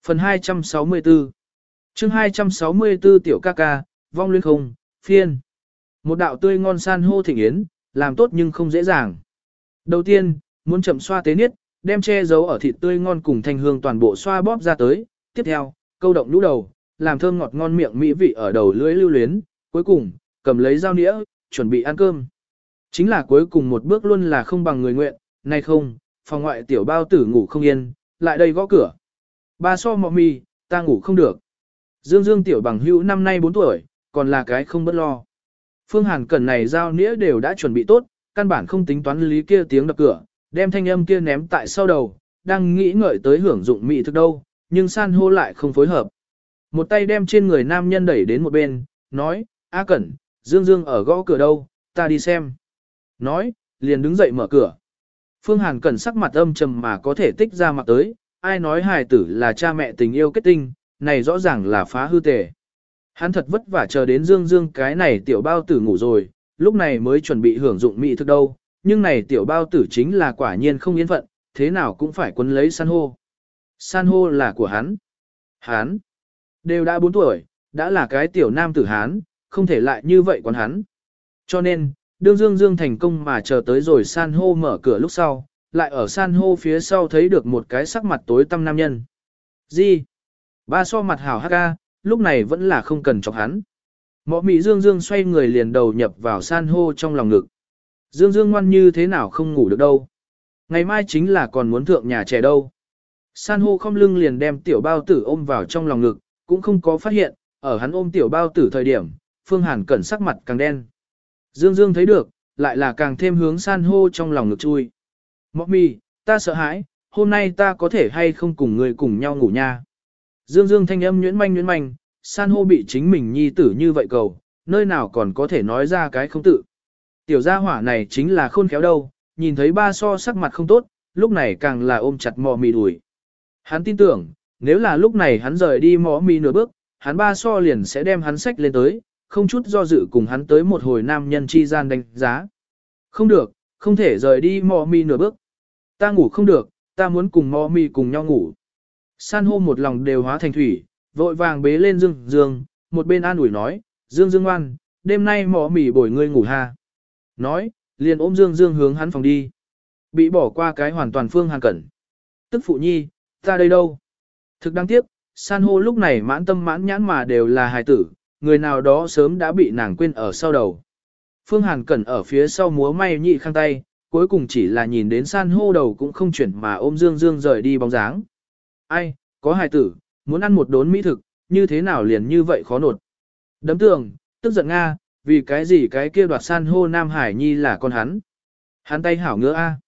Phần 264 chương 264 tiểu ca ca, vong luyến không, phiên. Một đạo tươi ngon san hô thịnh yến, làm tốt nhưng không dễ dàng. Đầu tiên, muốn chậm xoa tế niết, đem che giấu ở thịt tươi ngon cùng thanh hương toàn bộ xoa bóp ra tới. Tiếp theo, câu động lũ đầu, làm thơm ngọt ngon miệng mỹ vị ở đầu lưỡi lưu luyến. Cuối cùng, cầm lấy dao nĩa, chuẩn bị ăn cơm. Chính là cuối cùng một bước luôn là không bằng người nguyện, nay không, phòng ngoại tiểu bao tử ngủ không yên, lại đây gõ cửa. Ba so mọ mi, ta ngủ không được. Dương Dương tiểu bằng hữu năm nay 4 tuổi, còn là cái không bất lo. Phương Hàn Cẩn này giao nĩa đều đã chuẩn bị tốt, căn bản không tính toán lý kia tiếng đập cửa, đem thanh âm kia ném tại sau đầu, đang nghĩ ngợi tới hưởng dụng mỹ thực đâu, nhưng san hô lại không phối hợp. Một tay đem trên người nam nhân đẩy đến một bên, nói, A Cẩn, Dương Dương ở gõ cửa đâu, ta đi xem. Nói, liền đứng dậy mở cửa. Phương Hàn Cẩn sắc mặt âm trầm mà có thể tích ra mặt tới, ai nói hài tử là cha mẹ tình yêu kết tinh, này rõ ràng là phá hư tề. Hắn thật vất vả chờ đến Dương Dương cái này tiểu bao tử ngủ rồi, lúc này mới chuẩn bị hưởng dụng mỹ thực đâu, nhưng này tiểu bao tử chính là quả nhiên không yên phận, thế nào cũng phải quấn lấy san hô. San hô là của hắn. Hắn. Đều đã 4 tuổi, đã là cái tiểu nam tử Hán, không thể lại như vậy còn hắn. Cho nên, đương Dương Dương thành công mà chờ tới rồi san hô mở cửa lúc sau, lại ở san hô phía sau thấy được một cái sắc mặt tối tăm nam nhân. Gì? Ba so mặt hảo hắc ca, lúc này vẫn là không cần chọc hắn. Mọ mị Dương Dương xoay người liền đầu nhập vào san hô trong lòng ngực. Dương Dương ngoan như thế nào không ngủ được đâu. Ngày mai chính là còn muốn thượng nhà trẻ đâu. San hô không lưng liền đem tiểu bao tử ôm vào trong lòng ngực, cũng không có phát hiện, ở hắn ôm tiểu bao tử thời điểm, Phương Hàn cẩn sắc mặt càng đen. Dương Dương thấy được, lại là càng thêm hướng san hô trong lòng ngực chui. Mọ mì, ta sợ hãi, hôm nay ta có thể hay không cùng người cùng nhau ngủ nha. Dương Dương thanh âm nhuyễn manh nhuyễn manh, san hô bị chính mình nhi tử như vậy cầu, nơi nào còn có thể nói ra cái không tự. Tiểu gia hỏa này chính là khôn khéo đâu, nhìn thấy ba so sắc mặt không tốt, lúc này càng là ôm chặt mò mì đuổi. Hắn tin tưởng, nếu là lúc này hắn rời đi mò mì nửa bước, hắn ba so liền sẽ đem hắn sách lên tới, không chút do dự cùng hắn tới một hồi nam nhân chi gian đánh giá. Không được, không thể rời đi mò mì nửa bước. Ta ngủ không được, ta muốn cùng mò mì cùng nhau ngủ. San hô một lòng đều hóa thành thủy, vội vàng bế lên Dương Dương, một bên an ủi nói, Dương Dương ngoan, đêm nay mỏ mỉ bồi ngươi ngủ ha. Nói, liền ôm Dương Dương hướng hắn phòng đi. Bị bỏ qua cái hoàn toàn phương hàn cẩn. Tức phụ nhi, ta đây đâu? Thực đáng tiếc, san hô lúc này mãn tâm mãn nhãn mà đều là hài tử, người nào đó sớm đã bị nàng quên ở sau đầu. Phương Hàn Cẩn ở phía sau múa may nhị khang tay, cuối cùng chỉ là nhìn đến san hô đầu cũng không chuyển mà ôm Dương Dương rời đi bóng dáng. Ai, có hài tử, muốn ăn một đốn mỹ thực, như thế nào liền như vậy khó nột. Đấm tường, tức giận Nga, vì cái gì cái kia đoạt san hô Nam Hải Nhi là con hắn. Hắn tay hảo ngứa A.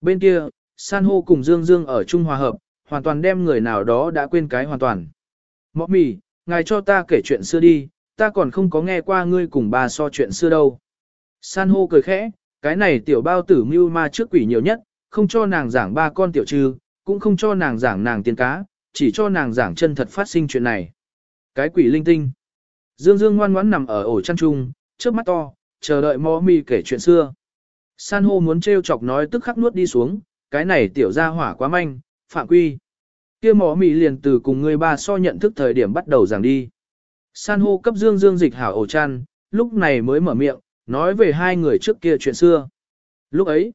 Bên kia, san hô cùng Dương Dương ở Trung Hòa Hợp, hoàn toàn đem người nào đó đã quên cái hoàn toàn. Mọ mì, ngài cho ta kể chuyện xưa đi, ta còn không có nghe qua ngươi cùng bà so chuyện xưa đâu. San hô cười khẽ, cái này tiểu bao tử mưu ma trước quỷ nhiều nhất, không cho nàng giảng ba con tiểu trư, cũng không cho nàng giảng nàng tiên cá, chỉ cho nàng giảng chân thật phát sinh chuyện này. Cái quỷ linh tinh. Dương Dương ngoan ngoãn nằm ở ổ chăn trung, trước mắt to, chờ đợi mò mì kể chuyện xưa. San hô muốn trêu chọc nói tức khắc nuốt đi xuống, cái này tiểu ra hỏa quá manh, phạm quy. Kia mò mì liền từ cùng người ba so nhận thức thời điểm bắt đầu giảng đi. San hô cấp Dương Dương dịch hảo ổ chăn, lúc này mới mở miệng, nói về hai người trước kia chuyện xưa. Lúc ấy,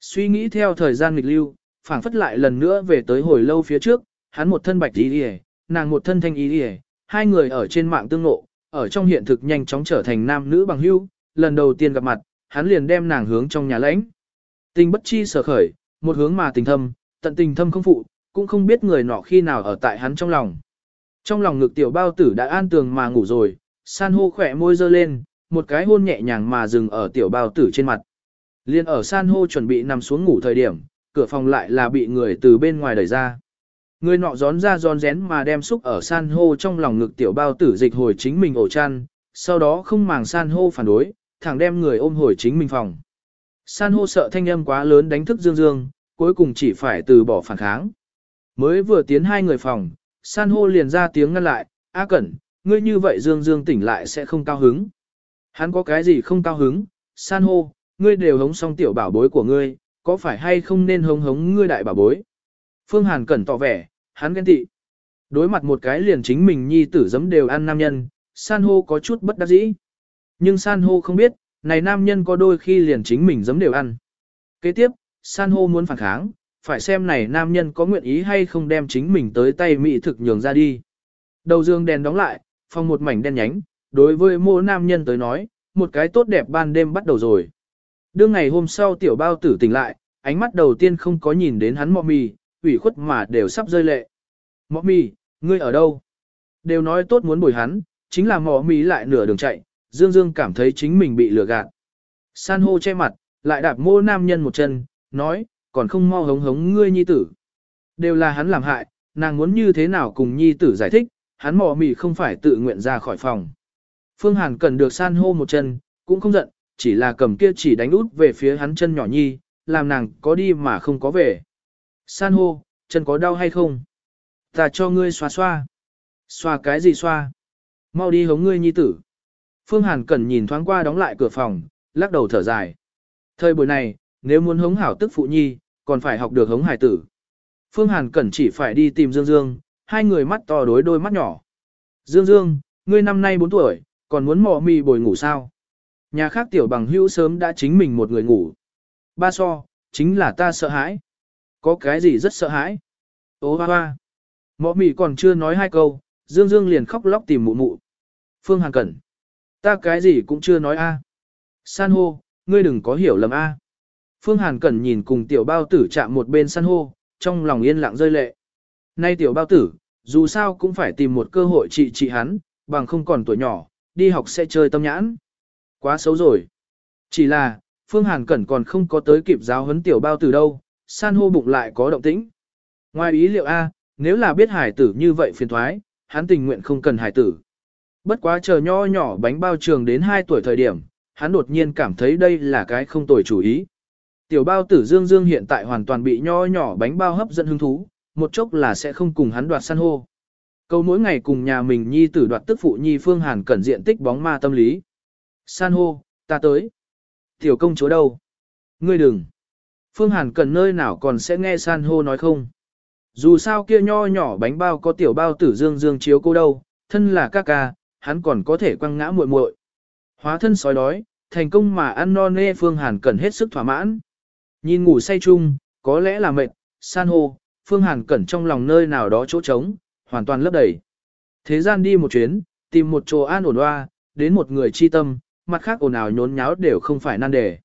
suy nghĩ theo thời gian nghịch lưu, phảng phất lại lần nữa về tới hồi lâu phía trước, hắn một thân bạch y đi nàng một thân thanh y đi hai người ở trên mạng tương ngộ, ở trong hiện thực nhanh chóng trở thành nam nữ bằng hữu, lần đầu tiên gặp mặt, hắn liền đem nàng hướng trong nhà lãnh. Tình bất chi sở khởi, một hướng mà tình thâm, tận tình thâm không phụ, cũng không biết người nọ khi nào ở tại hắn trong lòng. Trong lòng ngực tiểu bao tử đã an tường mà ngủ rồi, san hô khỏe môi dơ lên, một cái hôn nhẹ nhàng mà dừng ở tiểu bao tử trên mặt. Liên ở san hô chuẩn bị nằm xuống ngủ thời điểm, cửa phòng lại là bị người từ bên ngoài đẩy ra. Người nọ gión ra gión rén mà đem xúc ở san hô trong lòng ngực tiểu bao tử dịch hồi chính mình ổ chăn, sau đó không màng san hô phản đối, thẳng đem người ôm hồi chính mình phòng. San hô sợ thanh âm quá lớn đánh thức Dương Dương, cuối cùng chỉ phải từ bỏ phản kháng. Mới vừa tiến hai người phòng, san hô liền ra tiếng ngăn lại, A Cẩn, ngươi như vậy Dương Dương tỉnh lại sẽ không cao hứng. Hắn có cái gì không cao hứng, san hô, ngươi đều hống xong tiểu bảo bối của ngươi, có phải hay không nên hống hống ngươi đại bà bối. Phương Hàn Cẩn tỏ vẻ, hắn ghen tị. Đối mặt một cái liền chính mình nhi tử giấm đều ăn nam nhân, san hô có chút bất đắc dĩ. Nhưng san hô không biết, này nam nhân có đôi khi liền chính mình giấm đều ăn. Kế tiếp, san hô muốn phản kháng, phải xem này nam nhân có nguyện ý hay không đem chính mình tới tay mỹ thực nhường ra đi. Đầu dương đèn đóng lại, phòng một mảnh đen nhánh, đối với mỗi nam nhân tới nói, một cái tốt đẹp ban đêm bắt đầu rồi. Đương ngày hôm sau tiểu bao tử tỉnh lại, ánh mắt đầu tiên không có nhìn đến hắn mọ mì, ủy khuất mà đều sắp rơi lệ. Mọ mì, ngươi ở đâu? Đều nói tốt muốn bồi hắn, chính là mọ mì lại nửa đường chạy, Dương Dương cảm thấy chính mình bị lừa gạt. San hô che mặt, lại đạp mô nam nhân một chân, nói, còn không mau hống hống ngươi nhi tử. Đều là hắn làm hại, nàng muốn như thế nào cùng nhi tử giải thích, hắn mọ mì không phải tự nguyện ra khỏi phòng. Phương Hàn cần được san hô một chân, cũng không giận, chỉ là cầm kia chỉ đánh út về phía hắn chân nhỏ nhi, làm nàng có đi mà không có về. San hô, chân có đau hay không? Ta cho ngươi xoa xoa. Xoa cái gì xoa? Mau đi hống ngươi nhi tử. Phương Hàn Cẩn nhìn thoáng qua đóng lại cửa phòng, lắc đầu thở dài. Thời buổi này, nếu muốn hống hảo tức phụ nhi, còn phải học được hống hải tử. Phương Hàn Cẩn chỉ phải đi tìm Dương Dương, hai người mắt to đối đôi mắt nhỏ. Dương Dương, ngươi năm nay 4 tuổi, còn muốn mò mì bồi ngủ sao? Nhà khác tiểu bằng hữu sớm đã chính mình một người ngủ. Ba so, chính là ta sợ hãi. Có cái gì rất sợ hãi? Ô hoa hoa. Mọ mì còn chưa nói hai câu, Dương Dương liền khóc lóc tìm mụ mụ. Phương Hàn Cẩn. Ta cái gì cũng chưa nói a. San hô, ngươi đừng có hiểu lầm a. Phương Hàn Cẩn nhìn cùng tiểu bao tử chạm một bên san hô, trong lòng yên lặng rơi lệ. Nay tiểu bao tử, dù sao cũng phải tìm một cơ hội trị trị hắn, bằng không còn tuổi nhỏ, đi học sẽ chơi tâm nhãn. Quá xấu rồi. Chỉ là, Phương Hàn Cẩn còn không có tới kịp giáo huấn tiểu bao tử đâu, san hô bụng lại có động tĩnh. Ngoài ý liệu A, nếu là biết hải tử như vậy phiền thoái, hắn tình nguyện không cần hải tử. Bất quá chờ nho nhỏ bánh bao trường đến 2 tuổi thời điểm, hắn đột nhiên cảm thấy đây là cái không tồi chủ ý. Tiểu bao tử Dương Dương hiện tại hoàn toàn bị nho nhỏ bánh bao hấp dẫn hứng thú, một chốc là sẽ không cùng hắn đoạt san hô. Câu mỗi ngày cùng nhà mình nhi tử đoạt tức phụ nhi phương hàn cẩn diện tích bóng ma tâm lý. San hô, ta tới. Tiểu công chúa đâu? Ngươi đừng. Phương hàn cần nơi nào còn sẽ nghe san hô nói không? Dù sao kia nho nhỏ bánh bao có tiểu bao tử dương dương chiếu cô đâu, thân là ca ca, hắn còn có thể quăng ngã muội muội. Hóa thân sói đói, thành công mà ăn no nê Phương Hàn cần hết sức thỏa mãn. Nhìn ngủ say chung, có lẽ là mệt, san hô, Phương Hàn cẩn trong lòng nơi nào đó chỗ trống, hoàn toàn lấp đầy. Thế gian đi một chuyến, tìm một chỗ an ổn hoa, đến một người chi tâm, mặt khác ồn ào nhốn nháo đều không phải nan đề.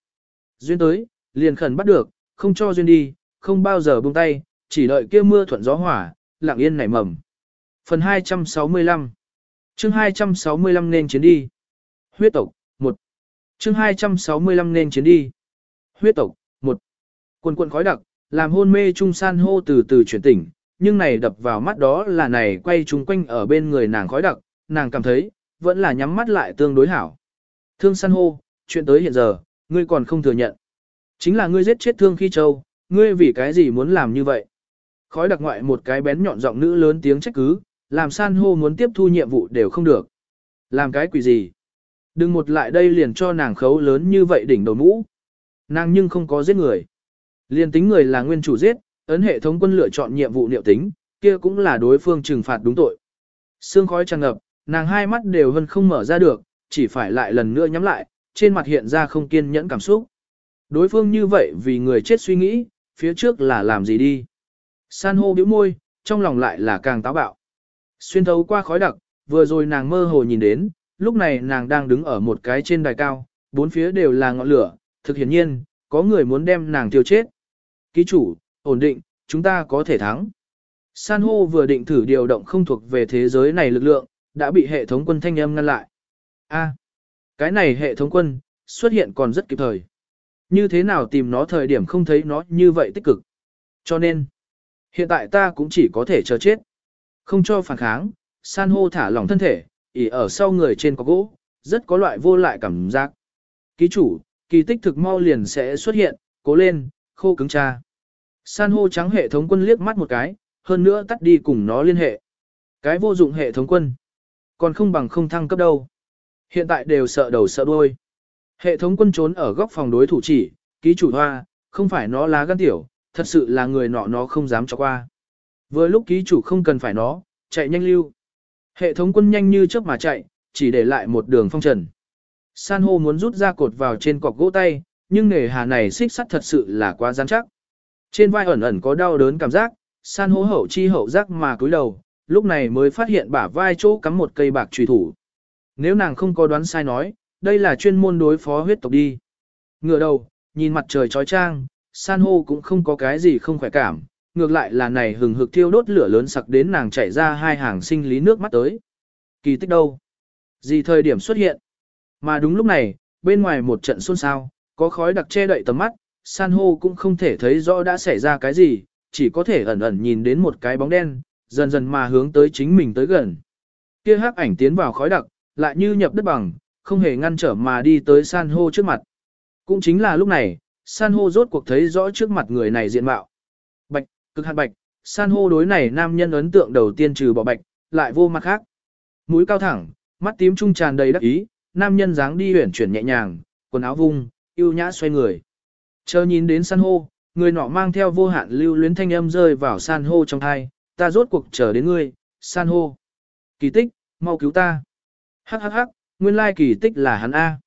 Duyên tới, liền khẩn bắt được, không cho duyên đi, không bao giờ buông tay, chỉ đợi kia mưa thuận gió hỏa, lặng yên nảy mầm. Phần 265 chương 265 nên chiến đi. Huyết tộc, 1 chương 265 nên chiến đi. Huyết tộc, 1 Quần quần khói đặc, làm hôn mê trung san hô từ từ chuyển tỉnh, nhưng này đập vào mắt đó là này quay chung quanh ở bên người nàng khói đặc, nàng cảm thấy, vẫn là nhắm mắt lại tương đối hảo. Thương san hô, chuyện tới hiện giờ, ngươi còn không thừa nhận. Chính là ngươi giết chết thương khi châu, ngươi vì cái gì muốn làm như vậy? Khói đặc ngoại một cái bén nhọn giọng nữ lớn tiếng trách cứ, làm san hô muốn tiếp thu nhiệm vụ đều không được. Làm cái quỷ gì? Đừng một lại đây liền cho nàng khấu lớn như vậy đỉnh đầu mũ. Nàng nhưng không có giết người. Liền tính người là nguyên chủ giết, ấn hệ thống quân lựa chọn nhiệm vụ liệu tính, kia cũng là đối phương trừng phạt đúng tội. Sương khói tràn ngập, nàng hai mắt đều hơn không mở ra được, chỉ phải lại lần nữa nhắm lại, trên mặt hiện ra không kiên nhẫn cảm xúc. Đối phương như vậy vì người chết suy nghĩ, phía trước là làm gì đi. San hô bĩu môi, trong lòng lại là càng táo bạo. Xuyên thấu qua khói đặc, vừa rồi nàng mơ hồ nhìn đến, lúc này nàng đang đứng ở một cái trên đài cao, bốn phía đều là ngọn lửa, thực hiển nhiên, có người muốn đem nàng tiêu chết. Ký chủ, ổn định, chúng ta có thể thắng. San hô vừa định thử điều động không thuộc về thế giới này lực lượng, đã bị hệ thống quân thanh âm ngăn lại. A, cái này hệ thống quân, xuất hiện còn rất kịp thời. Như thế nào tìm nó thời điểm không thấy nó như vậy tích cực. Cho nên, hiện tại ta cũng chỉ có thể chờ chết. Không cho phản kháng, san hô thả lỏng thân thể, ỉ ở sau người trên có gỗ, rất có loại vô lại cảm giác. Ký chủ, kỳ tích thực mau liền sẽ xuất hiện, cố lên, khô cứng cha. San hô trắng hệ thống quân liếc mắt một cái, hơn nữa tắt đi cùng nó liên hệ. Cái vô dụng hệ thống quân. Còn không bằng không thăng cấp đâu. Hiện tại đều sợ đầu sợ đuôi. Hệ thống quân trốn ở góc phòng đối thủ chỉ, ký chủ hoa, không phải nó lá gan tiểu, thật sự là người nọ nó không dám cho qua. Vừa lúc ký chủ không cần phải nó, chạy nhanh lưu. Hệ thống quân nhanh như chớp mà chạy, chỉ để lại một đường phong trần. San hô muốn rút ra cột vào trên cọc gỗ tay, nhưng nghề hà này xích sắt thật sự là quá rắn chắc. Trên vai ẩn ẩn có đau đớn cảm giác, san hô hậu chi hậu giác mà cúi đầu, lúc này mới phát hiện bả vai chỗ cắm một cây bạc trùy thủ. Nếu nàng không có đoán sai nói, đây là chuyên môn đối phó huyết tộc đi. Ngửa đầu, nhìn mặt trời trói trang, san hô cũng không có cái gì không khỏe cảm, ngược lại là này hừng hực thiêu đốt lửa lớn sặc đến nàng chảy ra hai hàng sinh lý nước mắt tới. Kỳ tích đâu? Gì thời điểm xuất hiện? Mà đúng lúc này, bên ngoài một trận xôn xao, có khói đặc che đậy tầm mắt, san hô cũng không thể thấy rõ đã xảy ra cái gì, chỉ có thể ẩn ẩn nhìn đến một cái bóng đen, dần dần mà hướng tới chính mình tới gần. Kia hắc ảnh tiến vào khói đặc, lại như nhập đất bằng, không hề ngăn trở mà đi tới san hô trước mặt. Cũng chính là lúc này, san hô rốt cuộc thấy rõ trước mặt người này diện mạo. Bạch, cực hạt bạch, san hô đối này nam nhân ấn tượng đầu tiên trừ bỏ bạch, lại vô mặt khác. Mũi cao thẳng, mắt tím trung tràn đầy đắc ý, nam nhân dáng đi huyển chuyển nhẹ nhàng, quần áo vung, yêu nhã xoay người. Chờ nhìn đến san hô, người nọ mang theo vô hạn lưu luyến thanh âm rơi vào san hô trong thai, ta rốt cuộc chờ đến ngươi, san hô. Kỳ tích, mau cứu ta. Hắc hắc hắc, nguyên lai kỳ tích là hắn A.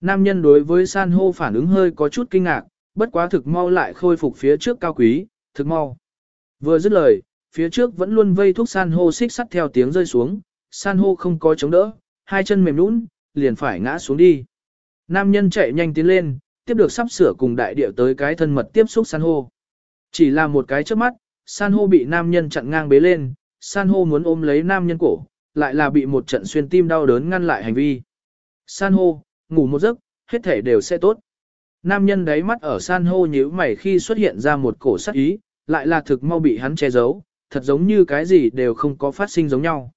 Nam nhân đối với san hô phản ứng hơi có chút kinh ngạc, bất quá thực mau lại khôi phục phía trước cao quý, thực mau. Vừa dứt lời, phía trước vẫn luôn vây thuốc san hô xích sắt theo tiếng rơi xuống, san hô không có chống đỡ, hai chân mềm nũng, liền phải ngã xuống đi. Nam nhân chạy nhanh tiến lên, tiếp được sắp sửa cùng đại địa tới cái thân mật tiếp xúc san hô. Chỉ là một cái trước mắt, san hô bị nam nhân chặn ngang bế lên, san hô muốn ôm lấy nam nhân cổ, lại là bị một trận xuyên tim đau đớn ngăn lại hành vi. San hô, ngủ một giấc, hết thể đều sẽ tốt. Nam nhân đáy mắt ở san hô nhíu mày khi xuất hiện ra một cổ sắc ý, lại là thực mau bị hắn che giấu, thật giống như cái gì đều không có phát sinh giống nhau.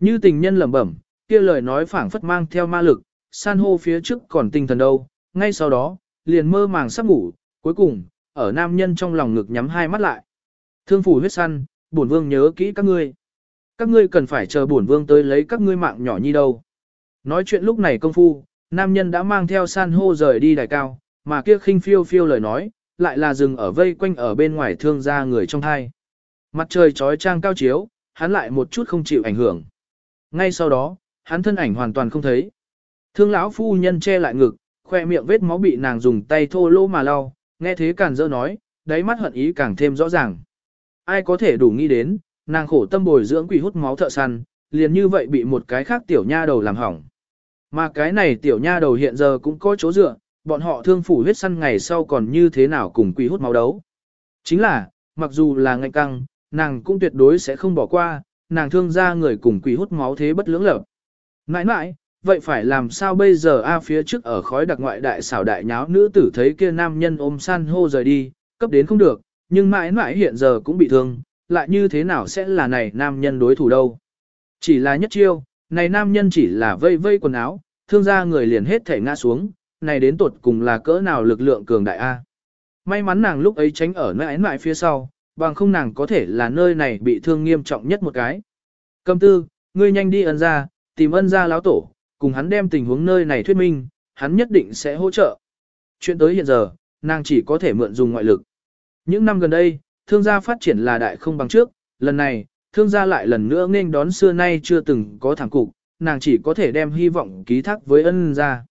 Như tình nhân lẩm bẩm, kia lời nói phảng phất mang theo ma lực, san hô phía trước còn tinh thần đâu, ngay sau đó, liền mơ màng sắp ngủ, cuối cùng, ở nam nhân trong lòng ngực nhắm hai mắt lại. Thương phủ huyết săn, bổn vương nhớ kỹ các ngươi. Các ngươi cần phải chờ bổn vương tới lấy các ngươi mạng nhỏ nhi đâu. Nói chuyện lúc này công phu, nam nhân đã mang theo san hô rời đi đài cao, mà kia khinh phiêu phiêu lời nói, lại là dừng ở vây quanh ở bên ngoài thương gia người trong thai. Mặt trời trói trang cao chiếu, hắn lại một chút không chịu ảnh hưởng. Ngay sau đó, hắn thân ảnh hoàn toàn không thấy. Thương lão phu nhân che lại ngực, khoe miệng vết máu bị nàng dùng tay thô lô mà lau, nghe thế càn dỡ nói, đáy mắt hận ý càng thêm rõ ràng. Ai có thể đủ nghĩ đến, nàng khổ tâm bồi dưỡng quỷ hút máu thợ săn, liền như vậy bị một cái khác tiểu nha đầu làm hỏng. Mà cái này tiểu nha đầu hiện giờ cũng có chỗ dựa, bọn họ thương phủ huyết săn ngày sau còn như thế nào cùng quỷ hút máu đấu. Chính là, mặc dù là ngạnh căng, nàng cũng tuyệt đối sẽ không bỏ qua, nàng thương ra người cùng quỷ hút máu thế bất lưỡng lập. Nãi nãi, vậy phải làm sao bây giờ a phía trước ở khói đặc ngoại đại xảo đại nháo nữ tử thấy kia nam nhân ôm san hô rời đi, cấp đến không được, nhưng mãi mãi hiện giờ cũng bị thương, lại như thế nào sẽ là này nam nhân đối thủ đâu. Chỉ là nhất chiêu, này nam nhân chỉ là vây vây quần áo, thương ra người liền hết thể ngã xuống, này đến tột cùng là cỡ nào lực lượng cường đại A. May mắn nàng lúc ấy tránh ở nơi ánh lại phía sau, bằng không nàng có thể là nơi này bị thương nghiêm trọng nhất một cái. Cầm tư, ngươi nhanh đi ân ra, tìm ân ra lão tổ, cùng hắn đem tình huống nơi này thuyết minh, hắn nhất định sẽ hỗ trợ. Chuyện tới hiện giờ, nàng chỉ có thể mượn dùng ngoại lực. Những năm gần đây, thương gia phát triển là đại không bằng trước, lần này, thương gia lại lần nữa nên đón xưa nay chưa từng có thẳng cục, nàng chỉ có thể đem hy vọng ký thác với ân gia.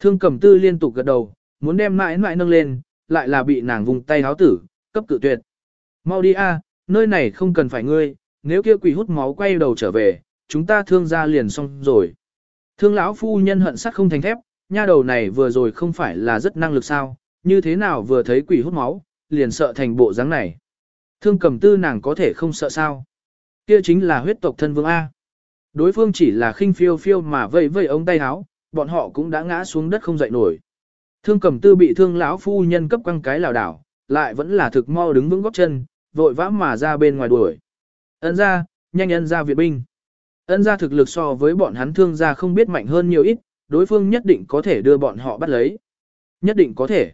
Thương cầm tư liên tục gật đầu, muốn đem mãi mãi nâng lên, lại là bị nàng vùng tay háo tử, cấp cự tuyệt. Mau đi a, nơi này không cần phải ngươi, nếu kia quỷ hút máu quay đầu trở về, chúng ta thương gia liền xong rồi. Thương lão phu nhân hận sắt không thành thép, nha đầu này vừa rồi không phải là rất năng lực sao, như thế nào vừa thấy quỷ hút máu, liền sợ thành bộ dáng này. Thương cầm tư nàng có thể không sợ sao. Kia chính là huyết tộc thân vương A. Đối phương chỉ là khinh phiêu phiêu mà vây vây ống tay áo, bọn họ cũng đã ngã xuống đất không dậy nổi. Thương cầm tư bị thương lão phu nhân cấp quăng cái lảo đảo, lại vẫn là thực mau đứng vững góc chân, vội vã mà ra bên ngoài đuổi. Ấn ra, nhanh ân ra viện binh. Ân ra thực lực so với bọn hắn thương ra không biết mạnh hơn nhiều ít, đối phương nhất định có thể đưa bọn họ bắt lấy. Nhất định có thể.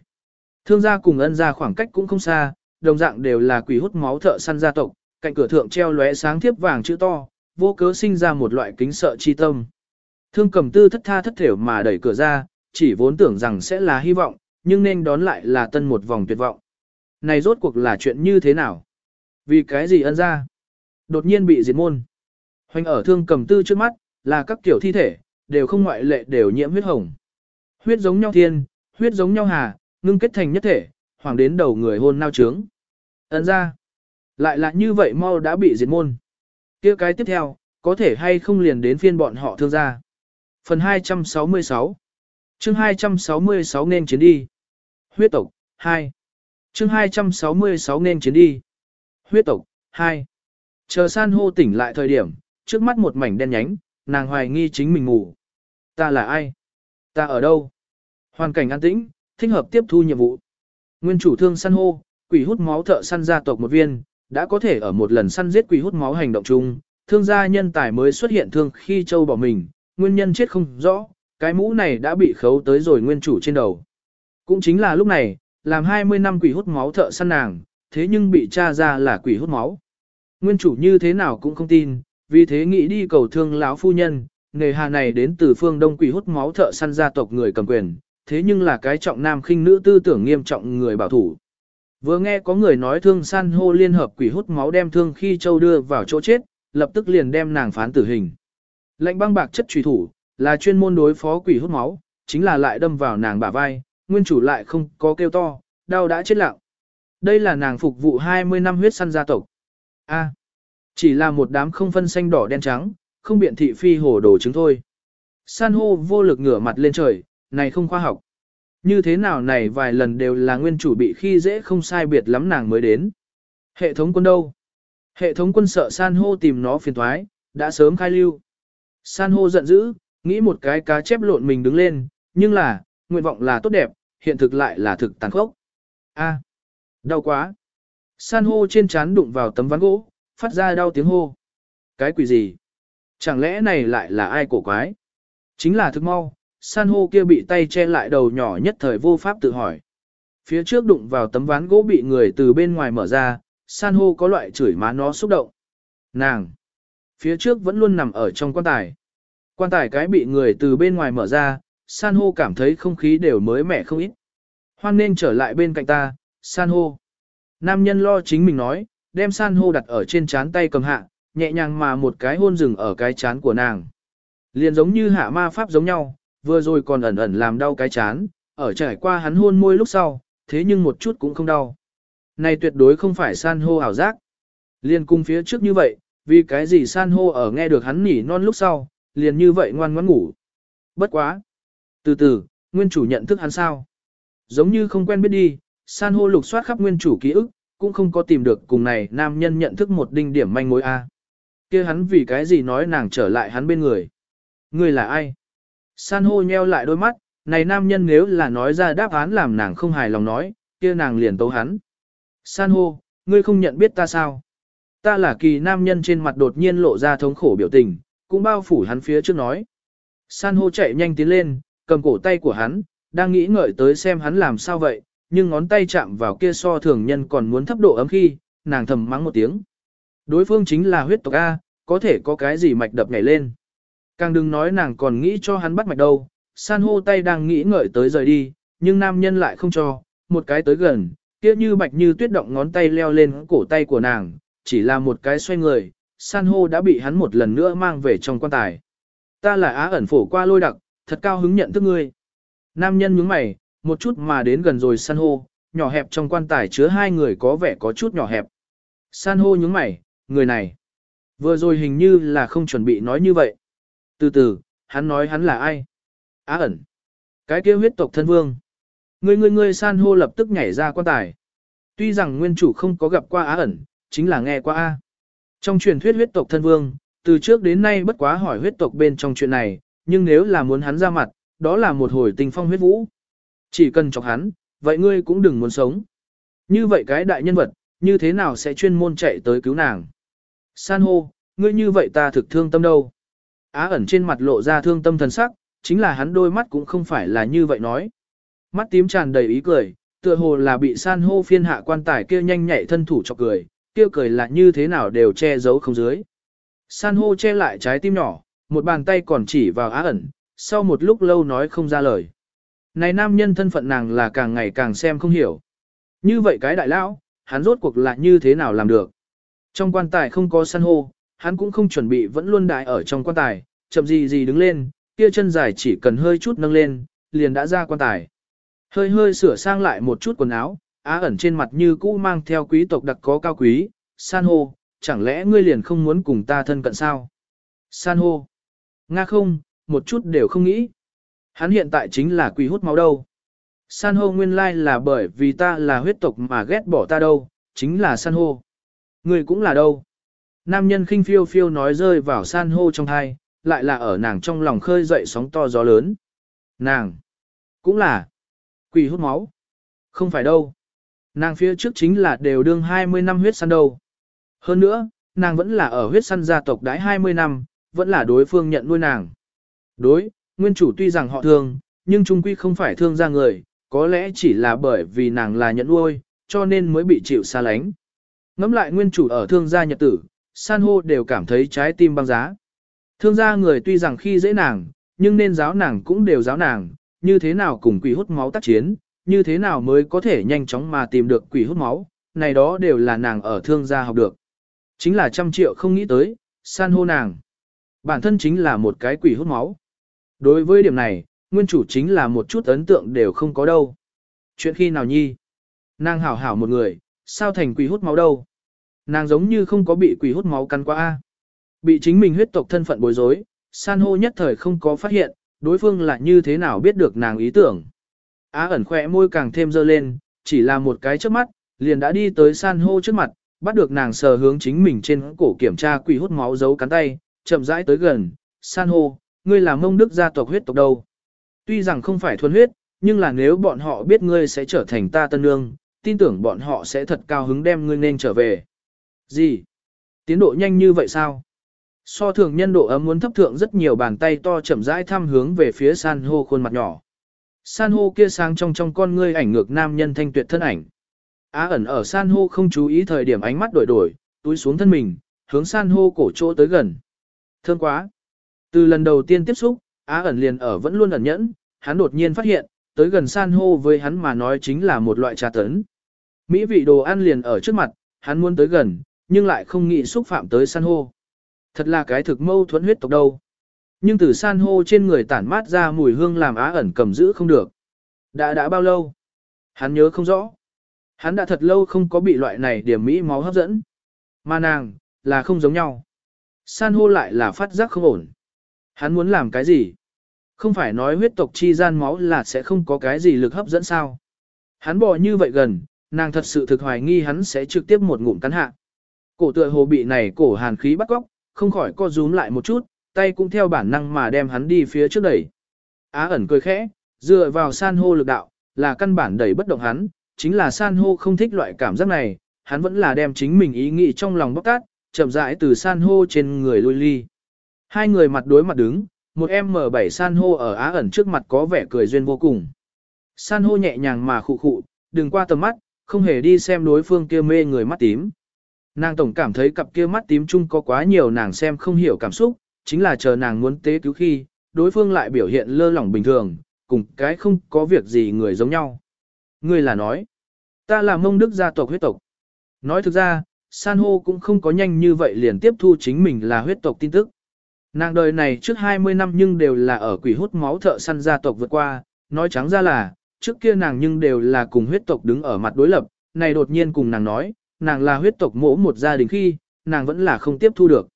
Thương gia cùng ân gia khoảng cách cũng không xa, đồng dạng đều là quỷ hút máu thợ săn gia tộc, cạnh cửa thượng treo lóe sáng thiếp vàng chữ to, vô cớ sinh ra một loại kính sợ chi tâm. Thương cầm tư thất tha thất thểu mà đẩy cửa ra, chỉ vốn tưởng rằng sẽ là hy vọng, nhưng nên đón lại là tân một vòng tuyệt vọng. Này rốt cuộc là chuyện như thế nào? Vì cái gì ân ra? Đột nhiên bị diệt môn. Hoành ở thương cầm tư trước mắt, là các kiểu thi thể, đều không ngoại lệ đều nhiễm huyết hồng. Huyết giống nhau thiên, huyết giống nhau hà, ngưng kết thành nhất thể, hoàng đến đầu người hôn nao trướng. Ấn ra, lại là như vậy mau đã bị diệt môn. kia cái tiếp theo, có thể hay không liền đến phiên bọn họ thương gia. Phần 266 chương 266 nên chiến đi. Huyết tộc, 2 chương 266 nên chiến đi. Huyết tộc, 2 Chờ san hô tỉnh lại thời điểm, trước mắt một mảnh đen nhánh, nàng hoài nghi chính mình ngủ. Ta là ai? Ta ở đâu? Hoàn cảnh an tĩnh, thích hợp tiếp thu nhiệm vụ. Nguyên chủ thương san hô, quỷ hút máu thợ săn gia tộc một viên, đã có thể ở một lần săn giết quỷ hút máu hành động chung, thương gia nhân tài mới xuất hiện thương khi châu bỏ mình, nguyên nhân chết không rõ, cái mũ này đã bị khấu tới rồi nguyên chủ trên đầu. Cũng chính là lúc này, làm 20 năm quỷ hút máu thợ săn nàng, thế nhưng bị tra ra là quỷ hút máu. Nguyên chủ như thế nào cũng không tin, vì thế nghĩ đi cầu thương lão phu nhân, nghề hà này đến từ phương đông quỷ hút máu thợ săn gia tộc người cầm quyền, thế nhưng là cái trọng nam khinh nữ tư tưởng nghiêm trọng người bảo thủ. Vừa nghe có người nói thương san hô liên hợp quỷ hút máu đem thương khi châu đưa vào chỗ chết, lập tức liền đem nàng phán tử hình. Lệnh băng bạc chất trùy thủ, là chuyên môn đối phó quỷ hút máu, chính là lại đâm vào nàng bả vai, nguyên chủ lại không có kêu to, đau đã chết lặng. Đây là nàng phục vụ 20 năm huyết săn gia tộc. A, chỉ là một đám không phân xanh đỏ đen trắng, không biện thị phi hồ đồ chứng thôi. San hô vô lực ngửa mặt lên trời, này không khoa học. Như thế nào này vài lần đều là nguyên chủ bị khi dễ không sai biệt lắm nàng mới đến. Hệ thống quân đâu? Hệ thống quân sợ san hô tìm nó phiền thoái, đã sớm khai lưu. San hô giận dữ, nghĩ một cái cá chép lộn mình đứng lên, nhưng là, nguyện vọng là tốt đẹp, hiện thực lại là thực tàn khốc. A, đau quá. San hô trên trán đụng vào tấm ván gỗ, phát ra đau tiếng hô. Cái quỷ gì? Chẳng lẽ này lại là ai cổ quái? Chính là thực mau, san hô kia bị tay che lại đầu nhỏ nhất thời vô pháp tự hỏi. Phía trước đụng vào tấm ván gỗ bị người từ bên ngoài mở ra, san hô có loại chửi má nó xúc động. Nàng! Phía trước vẫn luôn nằm ở trong quan tài. Quan tài cái bị người từ bên ngoài mở ra, san hô cảm thấy không khí đều mới mẻ không ít. Hoan nên trở lại bên cạnh ta, san hô. Nam nhân lo chính mình nói, đem san hô đặt ở trên chán tay cầm hạ, nhẹ nhàng mà một cái hôn rừng ở cái chán của nàng. Liền giống như hạ ma pháp giống nhau, vừa rồi còn ẩn ẩn làm đau cái chán, ở trải qua hắn hôn môi lúc sau, thế nhưng một chút cũng không đau. Này tuyệt đối không phải san hô ảo giác. Liền cung phía trước như vậy, vì cái gì san hô ở nghe được hắn nỉ non lúc sau, liền như vậy ngoan ngoãn ngủ. Bất quá. Từ từ, nguyên chủ nhận thức hắn sao? Giống như không quen biết đi, san hô lục soát khắp nguyên chủ ký ức, cũng không có tìm được cùng này nam nhân nhận thức một đinh điểm manh mối a. kia hắn vì cái gì nói nàng trở lại hắn bên người? Người là ai? San hô nheo lại đôi mắt, này nam nhân nếu là nói ra đáp án làm nàng không hài lòng nói, kia nàng liền tấu hắn. San hô, ngươi không nhận biết ta sao? Ta là kỳ nam nhân trên mặt đột nhiên lộ ra thống khổ biểu tình, cũng bao phủ hắn phía trước nói. San hô chạy nhanh tiến lên, cầm cổ tay của hắn, đang nghĩ ngợi tới xem hắn làm sao vậy, nhưng ngón tay chạm vào kia so thường nhân còn muốn thấp độ ấm khi, nàng thầm mắng một tiếng. Đối phương chính là huyết tộc A, có thể có cái gì mạch đập nhảy lên. Càng đừng nói nàng còn nghĩ cho hắn bắt mạch đâu, san hô tay đang nghĩ ngợi tới rời đi, nhưng nam nhân lại không cho, một cái tới gần, kia như bạch như tuyết động ngón tay leo lên cổ tay của nàng, chỉ là một cái xoay người, san hô đã bị hắn một lần nữa mang về trong quan tài. Ta là á ẩn phổ qua lôi đặc, thật cao hứng nhận thức ngươi. Nam nhân nhướng mày, một chút mà đến gần rồi san hô, nhỏ hẹp trong quan tài chứa hai người có vẻ có chút nhỏ hẹp. San hô nhướng mày, người này. Vừa rồi hình như là không chuẩn bị nói như vậy. Từ từ, hắn nói hắn là ai? Á ẩn. Cái kia huyết tộc thân vương. Người người người san hô lập tức nhảy ra quan tài. Tuy rằng nguyên chủ không có gặp qua á ẩn, chính là nghe qua A. Trong truyền thuyết huyết tộc thân vương, từ trước đến nay bất quá hỏi huyết tộc bên trong chuyện này, nhưng nếu là muốn hắn ra mặt, đó là một hồi tình phong huyết vũ. Chỉ cần chọc hắn, vậy ngươi cũng đừng muốn sống. Như vậy cái đại nhân vật, như thế nào sẽ chuyên môn chạy tới cứu nàng? San hô, ngươi như vậy ta thực thương tâm đâu. Á ẩn trên mặt lộ ra thương tâm thần sắc, chính là hắn đôi mắt cũng không phải là như vậy nói. Mắt tím tràn đầy ý cười, tựa hồ là bị san hô phiên hạ quan tài kia nhanh nhạy thân thủ cho cười, kia cười là như thế nào đều che giấu không dưới. San hô che lại trái tim nhỏ, một bàn tay còn chỉ vào á ẩn, sau một lúc lâu nói không ra lời. Này nam nhân thân phận nàng là càng ngày càng xem không hiểu. Như vậy cái đại lão, hắn rốt cuộc là như thế nào làm được. Trong quan tài không có san hô, hắn cũng không chuẩn bị vẫn luôn đại ở trong quan tài, chậm gì gì đứng lên, kia chân dài chỉ cần hơi chút nâng lên, liền đã ra quan tài. Hơi hơi sửa sang lại một chút quần áo, á ẩn trên mặt như cũ mang theo quý tộc đặc có cao quý, san hô, chẳng lẽ ngươi liền không muốn cùng ta thân cận sao? San hô, nga không, một chút đều không nghĩ. Hắn hiện tại chính là quỷ hút máu đâu. San hô nguyên lai là bởi vì ta là huyết tộc mà ghét bỏ ta đâu, chính là san hô. Ngươi cũng là đâu. Nam nhân khinh phiêu phiêu nói rơi vào san hô trong thai, lại là ở nàng trong lòng khơi dậy sóng to gió lớn. Nàng, cũng là, quỷ hút máu. Không phải đâu. Nàng phía trước chính là đều đương 20 năm huyết săn đâu. Hơn nữa, nàng vẫn là ở huyết săn gia tộc đái 20 năm, vẫn là đối phương nhận nuôi nàng. Đối, nguyên chủ tuy rằng họ thương, nhưng trung quy không phải thương ra người, có lẽ chỉ là bởi vì nàng là nhận nuôi, cho nên mới bị chịu xa lánh. Ngắm lại nguyên chủ ở thương gia nhật tử, san hô đều cảm thấy trái tim băng giá. Thương gia người tuy rằng khi dễ nàng, nhưng nên giáo nàng cũng đều giáo nàng, như thế nào cùng quỷ hút máu tác chiến, như thế nào mới có thể nhanh chóng mà tìm được quỷ hút máu, này đó đều là nàng ở thương gia học được. Chính là trăm triệu không nghĩ tới, san hô nàng. Bản thân chính là một cái quỷ hút máu. Đối với điểm này, nguyên chủ chính là một chút ấn tượng đều không có đâu. Chuyện khi nào nhi? Nàng hảo hảo một người, sao thành quỷ hút máu đâu? Nàng giống như không có bị quỷ hút máu cắn qua a. Bị chính mình huyết tộc thân phận bối rối, san hô nhất thời không có phát hiện, đối phương là như thế nào biết được nàng ý tưởng. Á ẩn khỏe môi càng thêm dơ lên, chỉ là một cái trước mắt, liền đã đi tới san hô trước mặt, bắt được nàng sờ hướng chính mình trên cổ kiểm tra quỷ hút máu giấu cắn tay, chậm rãi tới gần, san hô, ngươi là mông đức gia tộc huyết tộc đâu. Tuy rằng không phải thuần huyết, nhưng là nếu bọn họ biết ngươi sẽ trở thành ta tân nương, tin tưởng bọn họ sẽ thật cao hứng đem ngươi nên trở về. Gì? Tiến độ nhanh như vậy sao? So thường nhân độ ấm muốn thấp thượng rất nhiều bàn tay to chậm rãi thăm hướng về phía san hô khuôn mặt nhỏ. San hô kia sáng trong trong con ngươi ảnh ngược nam nhân thanh tuyệt thân ảnh. Á ẩn ở san hô không chú ý thời điểm ánh mắt đổi đổi, túi xuống thân mình, hướng san hô cổ chỗ tới gần. Thương quá. Từ lần đầu tiên tiếp xúc, Á ẩn liền ở vẫn luôn ẩn nhẫn, hắn đột nhiên phát hiện, tới gần san hô với hắn mà nói chính là một loại trà tấn. Mỹ vị đồ ăn liền ở trước mặt, hắn muốn tới gần, nhưng lại không nghĩ xúc phạm tới san hô. Thật là cái thực mâu thuẫn huyết tộc đâu. Nhưng từ san hô trên người tản mát ra mùi hương làm á ẩn cầm giữ không được. Đã đã bao lâu? Hắn nhớ không rõ. Hắn đã thật lâu không có bị loại này điểm mỹ máu hấp dẫn. Mà nàng, là không giống nhau. San hô lại là phát giác không ổn. Hắn muốn làm cái gì? Không phải nói huyết tộc chi gian máu là sẽ không có cái gì lực hấp dẫn sao? Hắn bỏ như vậy gần, nàng thật sự thực hoài nghi hắn sẽ trực tiếp một ngụm cắn hạ. Cổ tựa hồ bị này cổ hàn khí bắt góc, không khỏi co rúm lại một chút, tay cũng theo bản năng mà đem hắn đi phía trước đẩy. Á ẩn cười khẽ, dựa vào san hô lực đạo, là căn bản đẩy bất động hắn, chính là san hô không thích loại cảm giác này, hắn vẫn là đem chính mình ý nghĩ trong lòng bóc tát, chậm rãi từ san hô trên người lui ly. Hai người mặt đối mặt đứng, một em M7 san hô ở Á ẩn trước mặt có vẻ cười duyên vô cùng. San hô nhẹ nhàng mà khụ khụ, đừng qua tầm mắt, không hề đi xem đối phương kia mê người mắt tím. Nàng tổng cảm thấy cặp kia mắt tím chung có quá nhiều nàng xem không hiểu cảm xúc, chính là chờ nàng muốn tế cứu khi, đối phương lại biểu hiện lơ lỏng bình thường, cùng cái không có việc gì người giống nhau. Người là nói, ta là mông đức gia tộc huyết tộc. Nói thực ra, san hô cũng không có nhanh như vậy liền tiếp thu chính mình là huyết tộc tin tức. Nàng đời này trước 20 năm nhưng đều là ở quỷ hút máu thợ săn gia tộc vượt qua, nói trắng ra là, trước kia nàng nhưng đều là cùng huyết tộc đứng ở mặt đối lập, này đột nhiên cùng nàng nói, nàng là huyết tộc mỗ một gia đình khi, nàng vẫn là không tiếp thu được.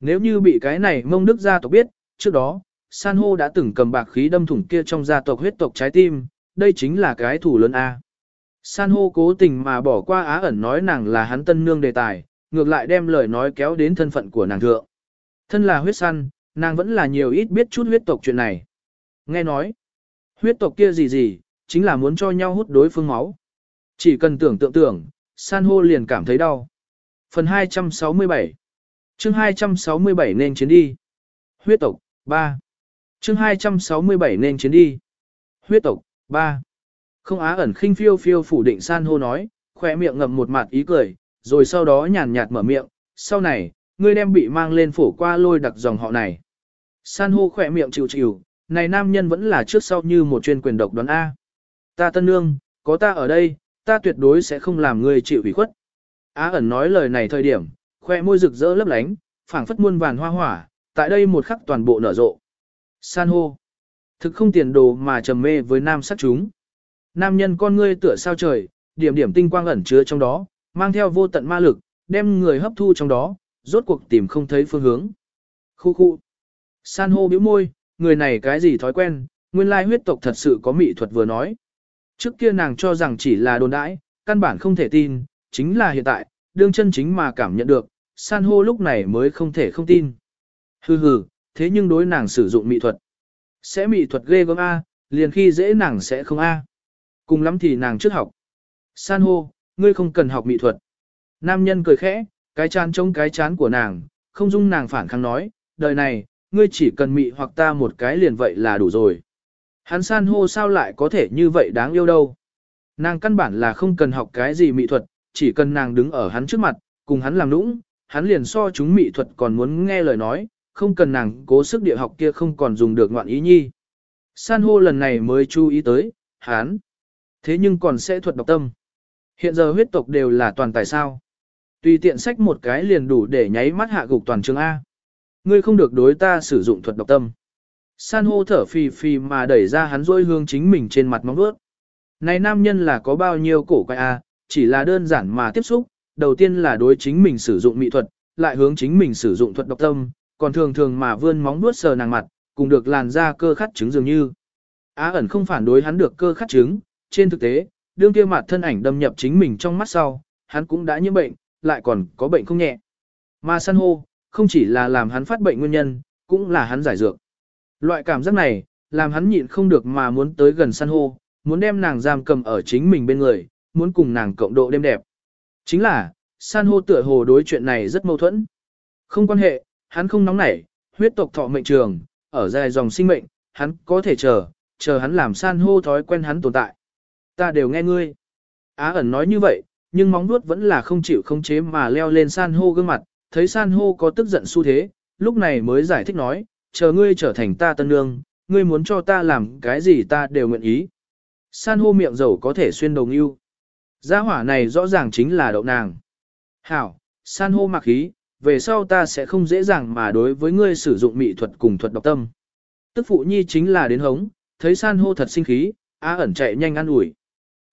Nếu như bị cái này mông đức gia tộc biết, trước đó, san hô đã từng cầm bạc khí đâm thủng kia trong gia tộc huyết tộc trái tim, đây chính là cái thủ lớn A. San hô cố tình mà bỏ qua á ẩn nói nàng là hắn tân nương đề tài, ngược lại đem lời nói kéo đến thân phận của nàng thượng. Thân là huyết săn, nàng vẫn là nhiều ít biết chút huyết tộc chuyện này. Nghe nói, huyết tộc kia gì gì, chính là muốn cho nhau hút đối phương máu. Chỉ cần tưởng tượng tưởng, san hô liền cảm thấy đau. Phần 267 chương 267 nên chiến đi. Huyết tộc, 3. chương 267 nên chiến đi. Huyết tộc, 3. Không á ẩn khinh phiêu phiêu phủ định san hô nói, khỏe miệng ngậm một mặt ý cười, rồi sau đó nhàn nhạt mở miệng, sau này, ngươi đem bị mang lên phổ qua lôi đặc dòng họ này. San hô khỏe miệng chịu chịu, này nam nhân vẫn là trước sau như một chuyên quyền độc đoán A. Ta tân nương, có ta ở đây, ta tuyệt đối sẽ không làm ngươi chịu ủy khuất. Á ẩn nói lời này thời điểm, khoe môi rực rỡ lấp lánh, phảng phất muôn vàn hoa hỏa, tại đây một khắc toàn bộ nở rộ. San hô. Thực không tiền đồ mà trầm mê với nam sắc chúng. Nam nhân con ngươi tựa sao trời, điểm điểm tinh quang ẩn chứa trong đó, mang theo vô tận ma lực, đem người hấp thu trong đó, rốt cuộc tìm không thấy phương hướng. Khu khu. San hô bĩu môi, người này cái gì thói quen, nguyên lai huyết tộc thật sự có mỹ thuật vừa nói. Trước kia nàng cho rằng chỉ là đồn đãi, căn bản không thể tin, chính là hiện tại, đương chân chính mà cảm nhận được, san hô lúc này mới không thể không tin. Hừ hừ, thế nhưng đối nàng sử dụng mỹ thuật. Sẽ mỹ thuật ghê gớm A, liền khi dễ nàng sẽ không A. Cùng lắm thì nàng trước học. San hô, ngươi không cần học mỹ thuật. Nam nhân cười khẽ, cái chán trông cái chán của nàng, không dung nàng phản kháng nói, đời này, ngươi chỉ cần mị hoặc ta một cái liền vậy là đủ rồi. Hắn san hô sao lại có thể như vậy đáng yêu đâu. Nàng căn bản là không cần học cái gì mỹ thuật, chỉ cần nàng đứng ở hắn trước mặt, cùng hắn làm nũng, hắn liền so chúng mỹ thuật còn muốn nghe lời nói, không cần nàng cố sức địa học kia không còn dùng được ngoạn ý nhi. San hô lần này mới chú ý tới, hắn. Thế nhưng còn sẽ thuật độc tâm. Hiện giờ huyết tộc đều là toàn tài sao. Tùy tiện sách một cái liền đủ để nháy mắt hạ gục toàn trường A. Ngươi không được đối ta sử dụng thuật độc tâm. San hô thở phì phì mà đẩy ra hắn rôi hương chính mình trên mặt móng vuốt. Này nam nhân là có bao nhiêu cổ quay a, à, chỉ là đơn giản mà tiếp xúc, đầu tiên là đối chính mình sử dụng mỹ thuật, lại hướng chính mình sử dụng thuật độc tâm, còn thường thường mà vươn móng vuốt sờ nàng mặt, cùng được làn da cơ khắc trứng dường như. Á ẩn không phản đối hắn được cơ khắc trứng, trên thực tế, đương kia mặt thân ảnh đâm nhập chính mình trong mắt sau, hắn cũng đã nhiễm bệnh, lại còn có bệnh không nhẹ. Mà san hô, không chỉ là làm hắn phát bệnh nguyên nhân, cũng là hắn giải dược. Loại cảm giác này, làm hắn nhịn không được mà muốn tới gần san hô, muốn đem nàng giam cầm ở chính mình bên người, muốn cùng nàng cộng độ đêm đẹp. Chính là, san hô tựa hồ đối chuyện này rất mâu thuẫn. Không quan hệ, hắn không nóng nảy, huyết tộc thọ mệnh trường, ở dài dòng sinh mệnh, hắn có thể chờ, chờ hắn làm san hô thói quen hắn tồn tại. Ta đều nghe ngươi. Á ẩn nói như vậy, nhưng móng vuốt vẫn là không chịu không chế mà leo lên san hô gương mặt, thấy san hô có tức giận xu thế, lúc này mới giải thích nói, chờ ngươi trở thành ta tân nương, ngươi muốn cho ta làm cái gì ta đều nguyện ý. San hô miệng dầu có thể xuyên đồng yêu. Gia hỏa này rõ ràng chính là đậu nàng. Hảo, san hô mặc khí, về sau ta sẽ không dễ dàng mà đối với ngươi sử dụng mỹ thuật cùng thuật độc tâm. Tức phụ nhi chính là đến hống, thấy san hô thật sinh khí, á ẩn chạy nhanh ăn ủi.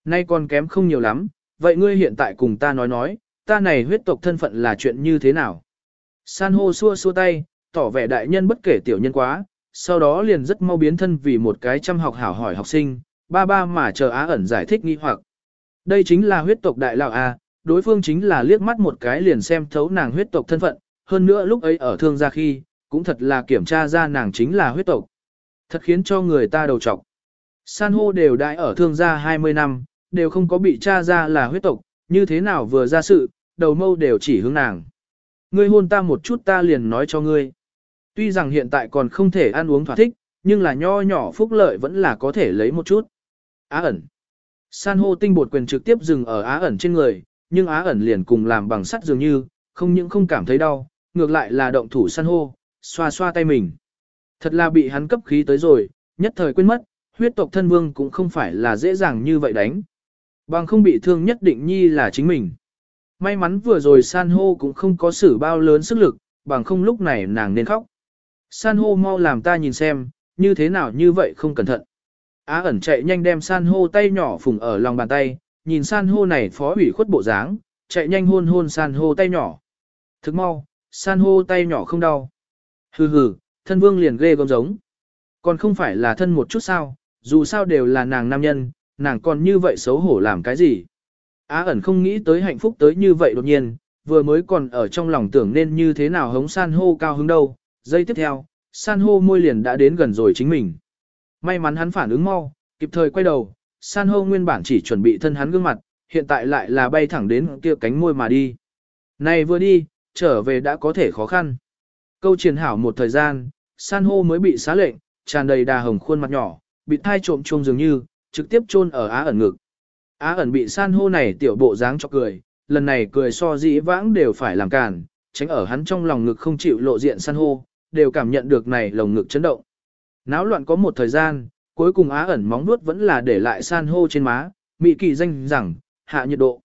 Nay còn kém không nhiều lắm, vậy ngươi hiện tại cùng ta nói nói, ta này huyết tộc thân phận là chuyện như thế nào? San hô xua xua tay, tỏ vẻ đại nhân bất kể tiểu nhân quá, sau đó liền rất mau biến thân vì một cái chăm học hảo hỏi học sinh, ba ba mà chờ á ẩn giải thích nghi hoặc. Đây chính là huyết tộc đại lão A, đối phương chính là liếc mắt một cái liền xem thấu nàng huyết tộc thân phận, hơn nữa lúc ấy ở thương gia khi, cũng thật là kiểm tra ra nàng chính là huyết tộc. Thật khiến cho người ta đầu trọc. San hô đều đại ở thương gia 20 năm, đều không có bị tra ra là huyết tộc, như thế nào vừa ra sự, đầu mâu đều chỉ hướng nàng. Ngươi hôn ta một chút ta liền nói cho ngươi. Tuy rằng hiện tại còn không thể ăn uống thỏa thích, nhưng là nho nhỏ phúc lợi vẫn là có thể lấy một chút. Á ẩn. San hô tinh bột quyền trực tiếp dừng ở á ẩn trên người, nhưng á ẩn liền cùng làm bằng sắt dường như, không những không cảm thấy đau, ngược lại là động thủ san hô, xoa xoa tay mình. Thật là bị hắn cấp khí tới rồi, nhất thời quên mất, huyết tộc thân vương cũng không phải là dễ dàng như vậy đánh. Bằng không bị thương nhất định nhi là chính mình. May mắn vừa rồi san hô cũng không có sử bao lớn sức lực, bằng không lúc này nàng nên khóc. San hô mau làm ta nhìn xem, như thế nào như vậy không cẩn thận. Á ẩn chạy nhanh đem san hô tay nhỏ phùng ở lòng bàn tay, nhìn san hô này phó ủy khuất bộ dáng, chạy nhanh hôn hôn san hô tay nhỏ. Thức mau, san hô tay nhỏ không đau. Hừ hừ, thân vương liền ghê gớm giống. Còn không phải là thân một chút sao, dù sao đều là nàng nam nhân, nàng còn như vậy xấu hổ làm cái gì. Á ẩn không nghĩ tới hạnh phúc tới như vậy đột nhiên, vừa mới còn ở trong lòng tưởng nên như thế nào hống san hô cao hứng đâu. Giây tiếp theo, san hô môi liền đã đến gần rồi chính mình. May mắn hắn phản ứng mau, kịp thời quay đầu, san hô nguyên bản chỉ chuẩn bị thân hắn gương mặt, hiện tại lại là bay thẳng đến kia cánh môi mà đi. Này vừa đi, trở về đã có thể khó khăn. Câu truyền hảo một thời gian, san hô mới bị xá lệnh, tràn đầy đà hồng khuôn mặt nhỏ, bị thai trộm chuông dường như, trực tiếp chôn ở á ẩn ngực. Á ẩn bị san hô này tiểu bộ dáng cho cười, lần này cười so dĩ vãng đều phải làm cản, tránh ở hắn trong lòng ngực không chịu lộ diện san hô, đều cảm nhận được này lồng ngực chấn động. Náo loạn có một thời gian, cuối cùng á ẩn móng nuốt vẫn là để lại san hô trên má, mị kỳ danh rằng, hạ nhiệt độ.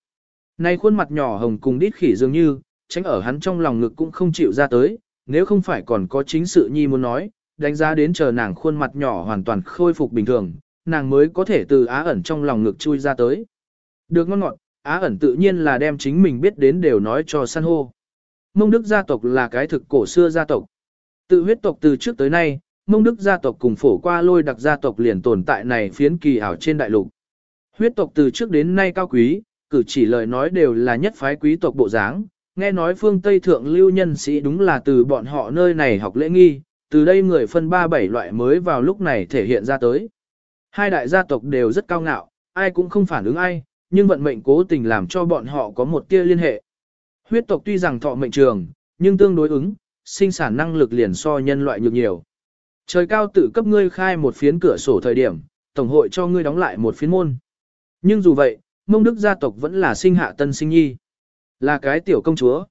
Này khuôn mặt nhỏ hồng cùng đít khỉ dường như, tránh ở hắn trong lòng ngực cũng không chịu ra tới, nếu không phải còn có chính sự nhi muốn nói, đánh giá đến chờ nàng khuôn mặt nhỏ hoàn toàn khôi phục bình thường, nàng mới có thể từ á ẩn trong lòng ngực chui ra tới. Được ngon ngọt, á ẩn tự nhiên là đem chính mình biết đến đều nói cho san hô. Mông Đức gia tộc là cái thực cổ xưa gia tộc. Tự huyết tộc từ trước tới nay, Mông Đức gia tộc cùng phổ qua lôi đặc gia tộc liền tồn tại này phiến kỳ ảo trên đại lục. Huyết tộc từ trước đến nay cao quý, cử chỉ lời nói đều là nhất phái quý tộc bộ dáng. Nghe nói phương Tây thượng lưu nhân sĩ đúng là từ bọn họ nơi này học lễ nghi, từ đây người phân ba bảy loại mới vào lúc này thể hiện ra tới. Hai đại gia tộc đều rất cao ngạo, ai cũng không phản ứng ai, nhưng vận mệnh cố tình làm cho bọn họ có một tia liên hệ. Huyết tộc tuy rằng thọ mệnh trường, nhưng tương đối ứng, sinh sản năng lực liền so nhân loại nhược nhiều. Trời cao tự cấp ngươi khai một phiến cửa sổ thời điểm, tổng hội cho ngươi đóng lại một phiến môn. Nhưng dù vậy, mông đức gia tộc vẫn là sinh hạ tân sinh nhi. Là cái tiểu công chúa.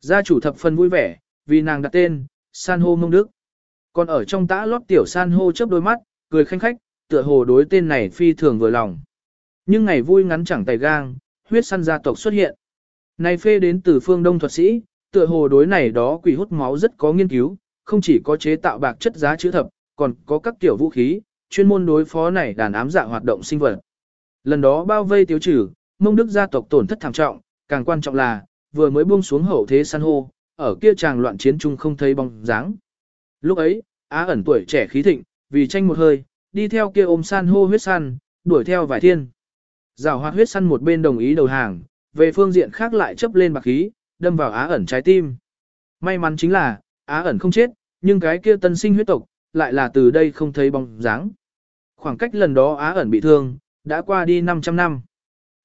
Gia chủ thập phần vui vẻ, vì nàng đặt tên, san hô mông đức. Còn ở trong tã lót tiểu san hô chớp đôi mắt, cười khanh khách, tựa hồ đối tên này phi thường vừa lòng. Nhưng ngày vui ngắn chẳng tay gang, huyết săn gia tộc xuất hiện. Này phê đến từ phương đông thuật sĩ, tựa hồ đối này đó quỷ hút máu rất có nghiên cứu, không chỉ có chế tạo bạc chất giá chữ thập, còn có các kiểu vũ khí, chuyên môn đối phó này đàn ám dạ hoạt động sinh vật. Lần đó bao vây tiêu trừ, mông đức gia tộc tổn thất thảm trọng, càng quan trọng là, vừa mới buông xuống hậu thế san hô, ở kia chàng loạn chiến chung không thấy bóng dáng. Lúc ấy, Á ẩn tuổi trẻ khí thịnh, vì tranh một hơi, đi theo kia ôm san hô huyết săn, đuổi theo vài thiên. Giảo hoạt huyết săn một bên đồng ý đầu hàng, về phương diện khác lại chấp lên bạc khí, đâm vào Á ẩn trái tim. May mắn chính là, Á ẩn không chết, nhưng cái kia tân sinh huyết tộc, lại là từ đây không thấy bóng dáng. Khoảng cách lần đó Á ẩn bị thương, đã qua đi 500 năm.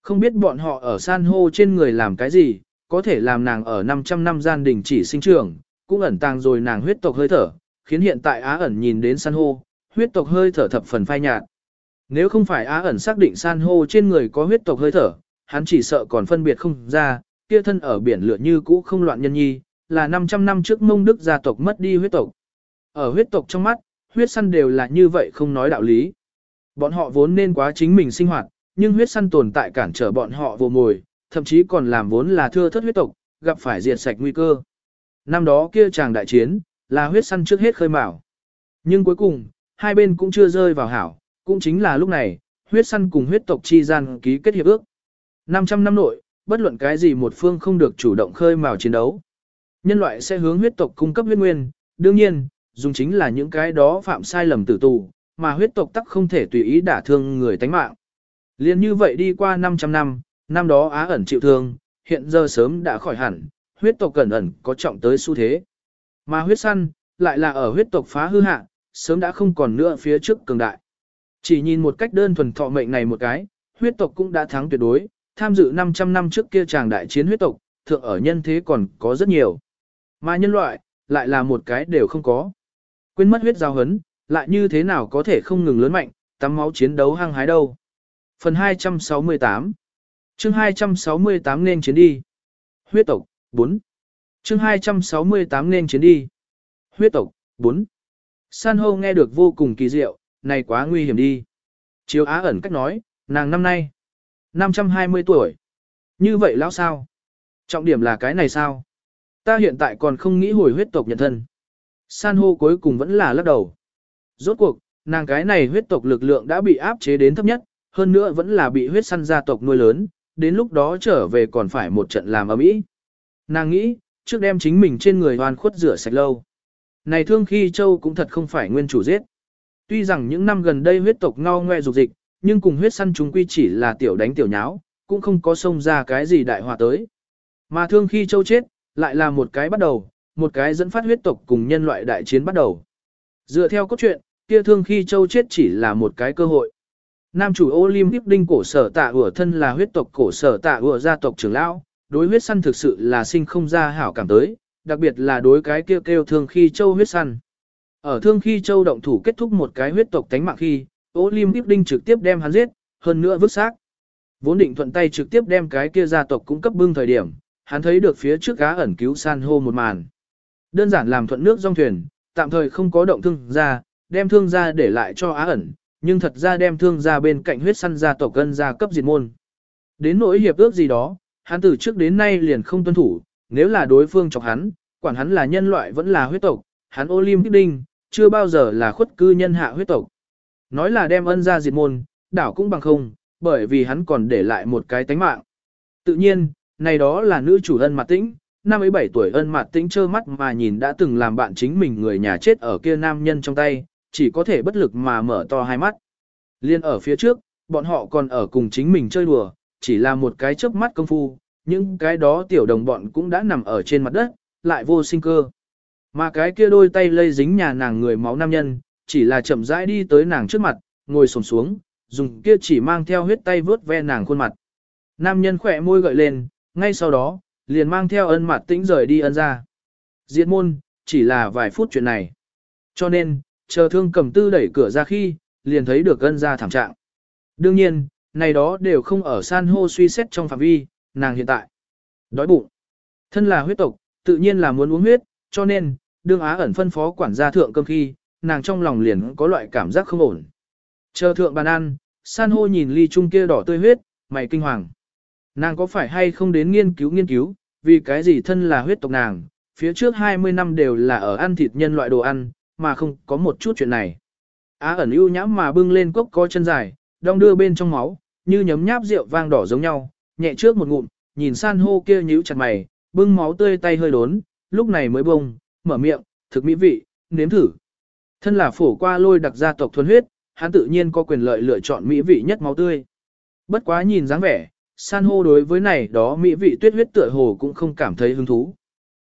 Không biết bọn họ ở san hô trên người làm cái gì, có thể làm nàng ở 500 năm gian đình chỉ sinh trưởng, cũng ẩn tàng rồi nàng huyết tộc hơi thở, khiến hiện tại Á ẩn nhìn đến san hô, huyết tộc hơi thở thập phần phai nhạt. Nếu không phải Á ẩn xác định san hô trên người có huyết tộc hơi thở, hắn chỉ sợ còn phân biệt không ra, kia thân ở biển lửa như cũ không loạn nhân nhi, là 500 năm trước mông đức gia tộc mất đi huyết tộc. Ở huyết tộc trong mắt, huyết săn đều là như vậy không nói đạo lý. Bọn họ vốn nên quá chính mình sinh hoạt, nhưng huyết săn tồn tại cản trở bọn họ vô mồi, thậm chí còn làm vốn là thưa thất huyết tộc, gặp phải diệt sạch nguy cơ. Năm đó kia chàng đại chiến, là huyết săn trước hết khơi mào. Nhưng cuối cùng, hai bên cũng chưa rơi vào hảo, cũng chính là lúc này, huyết săn cùng huyết tộc chi gian ký kết hiệp ước. 500 năm nội, bất luận cái gì một phương không được chủ động khơi mào chiến đấu. Nhân loại sẽ hướng huyết tộc cung cấp huyết nguyên, đương nhiên, dùng chính là những cái đó phạm sai lầm tử tù, mà huyết tộc tắc không thể tùy ý đả thương người tánh mạng. Liên như vậy đi qua 500 năm, năm đó Á ẩn chịu thương, hiện giờ sớm đã khỏi hẳn, huyết tộc cẩn ẩn có trọng tới xu thế. Mà huyết săn, lại là ở huyết tộc phá hư hạ, sớm đã không còn nữa phía trước cường đại. Chỉ nhìn một cách đơn thuần thọ mệnh này một cái, huyết tộc cũng đã thắng tuyệt đối, tham dự 500 năm trước kia chàng đại chiến huyết tộc, thượng ở nhân thế còn có rất nhiều. Mà nhân loại, lại là một cái đều không có. Quên mất huyết giao hấn, lại như thế nào có thể không ngừng lớn mạnh, tắm máu chiến đấu hăng hái đâu. Phần 268 chương 268 nên chiến đi. Huyết tộc, 4. chương 268 nên chiến đi. Huyết tộc, 4. San hô nghe được vô cùng kỳ diệu, này quá nguy hiểm đi. Chiếu á ẩn cách nói, nàng năm nay, 520 tuổi. Như vậy lão sao? Trọng điểm là cái này sao? Ta hiện tại còn không nghĩ hồi huyết tộc nhận thân. San hô cuối cùng vẫn là lắc đầu. Rốt cuộc, nàng cái này huyết tộc lực lượng đã bị áp chế đến thấp nhất, hơn nữa vẫn là bị huyết săn gia tộc nuôi lớn, đến lúc đó trở về còn phải một trận làm ở mỹ. Nàng nghĩ, trước đem chính mình trên người hoàn khuất rửa sạch lâu. Này thương khi châu cũng thật không phải nguyên chủ giết. Tuy rằng những năm gần đây huyết tộc ngao ngoe dục dịch, nhưng cùng huyết săn chúng quy chỉ là tiểu đánh tiểu nháo, cũng không có xông ra cái gì đại họa tới. Mà thương khi châu chết, lại là một cái bắt đầu, một cái dẫn phát huyết tộc cùng nhân loại đại chiến bắt đầu. Dựa theo cốt truyện, kia thương khi châu chết chỉ là một cái cơ hội. Nam chủ Olympic đinh cổ sở tạ ủa thân là huyết tộc cổ sở tạ ủa gia tộc trưởng lão, đối huyết săn thực sự là sinh không ra hảo cảm tới, đặc biệt là đối cái kêu kêu thương khi châu huyết săn. Ở thương khi châu động thủ kết thúc một cái huyết tộc tánh mạng khi, Olympic đinh trực tiếp đem hắn giết, hơn nữa vứt xác. Vốn định thuận tay trực tiếp đem cái kia gia tộc cung cấp bưng thời điểm, hắn thấy được phía trước cá ẩn cứu san hô một màn. Đơn giản làm thuận nước dòng thuyền, tạm thời không có động thương ra, đem thương ra để lại cho á ẩn, nhưng thật ra đem thương ra bên cạnh huyết săn gia tộc cân gia cấp diệt môn. Đến nỗi hiệp ước gì đó, hắn từ trước đến nay liền không tuân thủ, nếu là đối phương chọc hắn, quản hắn là nhân loại vẫn là huyết tộc, hắn Olympic đinh, chưa bao giờ là khuất cư nhân hạ huyết tộc. Nói là đem ân ra diệt môn, đảo cũng bằng không, bởi vì hắn còn để lại một cái tánh mạng. Tự nhiên, này đó là nữ chủ ân mặt tĩnh, năm ấy bảy tuổi ân mặt tĩnh trơ mắt mà nhìn đã từng làm bạn chính mình người nhà chết ở kia nam nhân trong tay, chỉ có thể bất lực mà mở to hai mắt. Liên ở phía trước, bọn họ còn ở cùng chính mình chơi đùa, chỉ là một cái chớp mắt công phu, những cái đó tiểu đồng bọn cũng đã nằm ở trên mặt đất, lại vô sinh cơ. Mà cái kia đôi tay lây dính nhà nàng người máu nam nhân, chỉ là chậm rãi đi tới nàng trước mặt, ngồi xổm xuống, dùng kia chỉ mang theo huyết tay vớt ve nàng khuôn mặt. Nam nhân khỏe môi gợi lên, ngay sau đó, liền mang theo ân mặt tĩnh rời đi ân ra. Diệt môn, chỉ là vài phút chuyện này. Cho nên, chờ thương cầm tư đẩy cửa ra khi, liền thấy được ân ra thảm trạng. Đương nhiên, này đó đều không ở san hô suy xét trong phạm vi, nàng hiện tại. Đói bụng. Thân là huyết tộc, tự nhiên là muốn uống huyết, cho nên, đương á ẩn phân phó quản gia thượng cơm khi, nàng trong lòng liền có loại cảm giác không ổn. Chờ thượng bàn ăn, san hô nhìn ly chung kia đỏ tươi huyết, mày kinh hoàng. Nàng có phải hay không đến nghiên cứu nghiên cứu, vì cái gì thân là huyết tộc nàng, phía trước 20 năm đều là ở ăn thịt nhân loại đồ ăn, mà không có một chút chuyện này. Á ẩn ưu nhãm mà bưng lên cốc có chân dài, đong đưa bên trong máu, như nhấm nháp rượu vang đỏ giống nhau, nhẹ trước một ngụm, nhìn san hô kia nhíu chặt mày, bưng máu tươi tay hơi đốn, lúc này mới bông, mở miệng, thực mỹ vị, nếm thử. Thân là phổ qua lôi đặc gia tộc thuần huyết, hắn tự nhiên có quyền lợi lựa chọn mỹ vị nhất máu tươi. Bất quá nhìn dáng vẻ, san hô đối với này đó mỹ vị tuyết huyết tựa hồ cũng không cảm thấy hứng thú.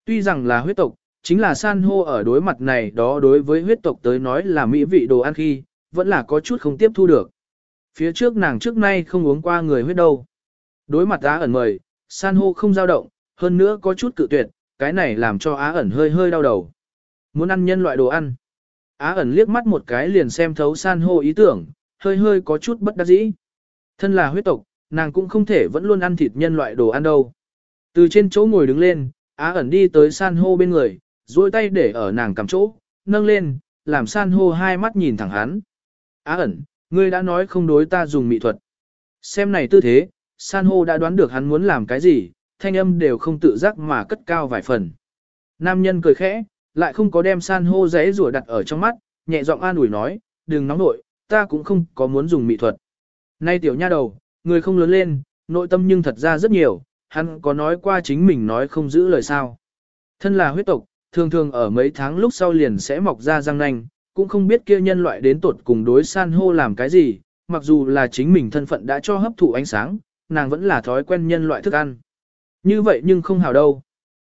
Tuy rằng là huyết tộc, chính là san hô ở đối mặt này đó đối với huyết tộc tới nói là mỹ vị đồ ăn khi, vẫn là có chút không tiếp thu được. Phía trước nàng trước nay không uống qua người huyết đâu. Đối mặt á ẩn mời, san hô không dao động, hơn nữa có chút cự tuyệt, cái này làm cho á ẩn hơi hơi đau đầu. Muốn ăn nhân loại đồ ăn. Á ẩn liếc mắt một cái liền xem thấu san hô ý tưởng, hơi hơi có chút bất đắc dĩ. Thân là huyết tộc, nàng cũng không thể vẫn luôn ăn thịt nhân loại đồ ăn đâu. Từ trên chỗ ngồi đứng lên, Á ẩn đi tới san hô bên người, duỗi tay để ở nàng cầm chỗ, nâng lên, làm san hô hai mắt nhìn thẳng hắn. Á ẩn, ngươi đã nói không đối ta dùng mỹ thuật. Xem này tư thế, san hô đã đoán được hắn muốn làm cái gì, thanh âm đều không tự giác mà cất cao vài phần. Nam nhân cười khẽ, lại không có đem san hô giấy rùa đặt ở trong mắt, nhẹ giọng an ủi nói, đừng nóng nội, ta cũng không có muốn dùng mỹ thuật. Nay tiểu nha đầu, người không lớn lên, nội tâm nhưng thật ra rất nhiều, hắn có nói qua chính mình nói không giữ lời sao. Thân là huyết tộc, thường thường ở mấy tháng lúc sau liền sẽ mọc ra răng nanh, cũng không biết kia nhân loại đến tột cùng đối san hô làm cái gì, mặc dù là chính mình thân phận đã cho hấp thụ ánh sáng, nàng vẫn là thói quen nhân loại thức ăn. Như vậy nhưng không hảo đâu.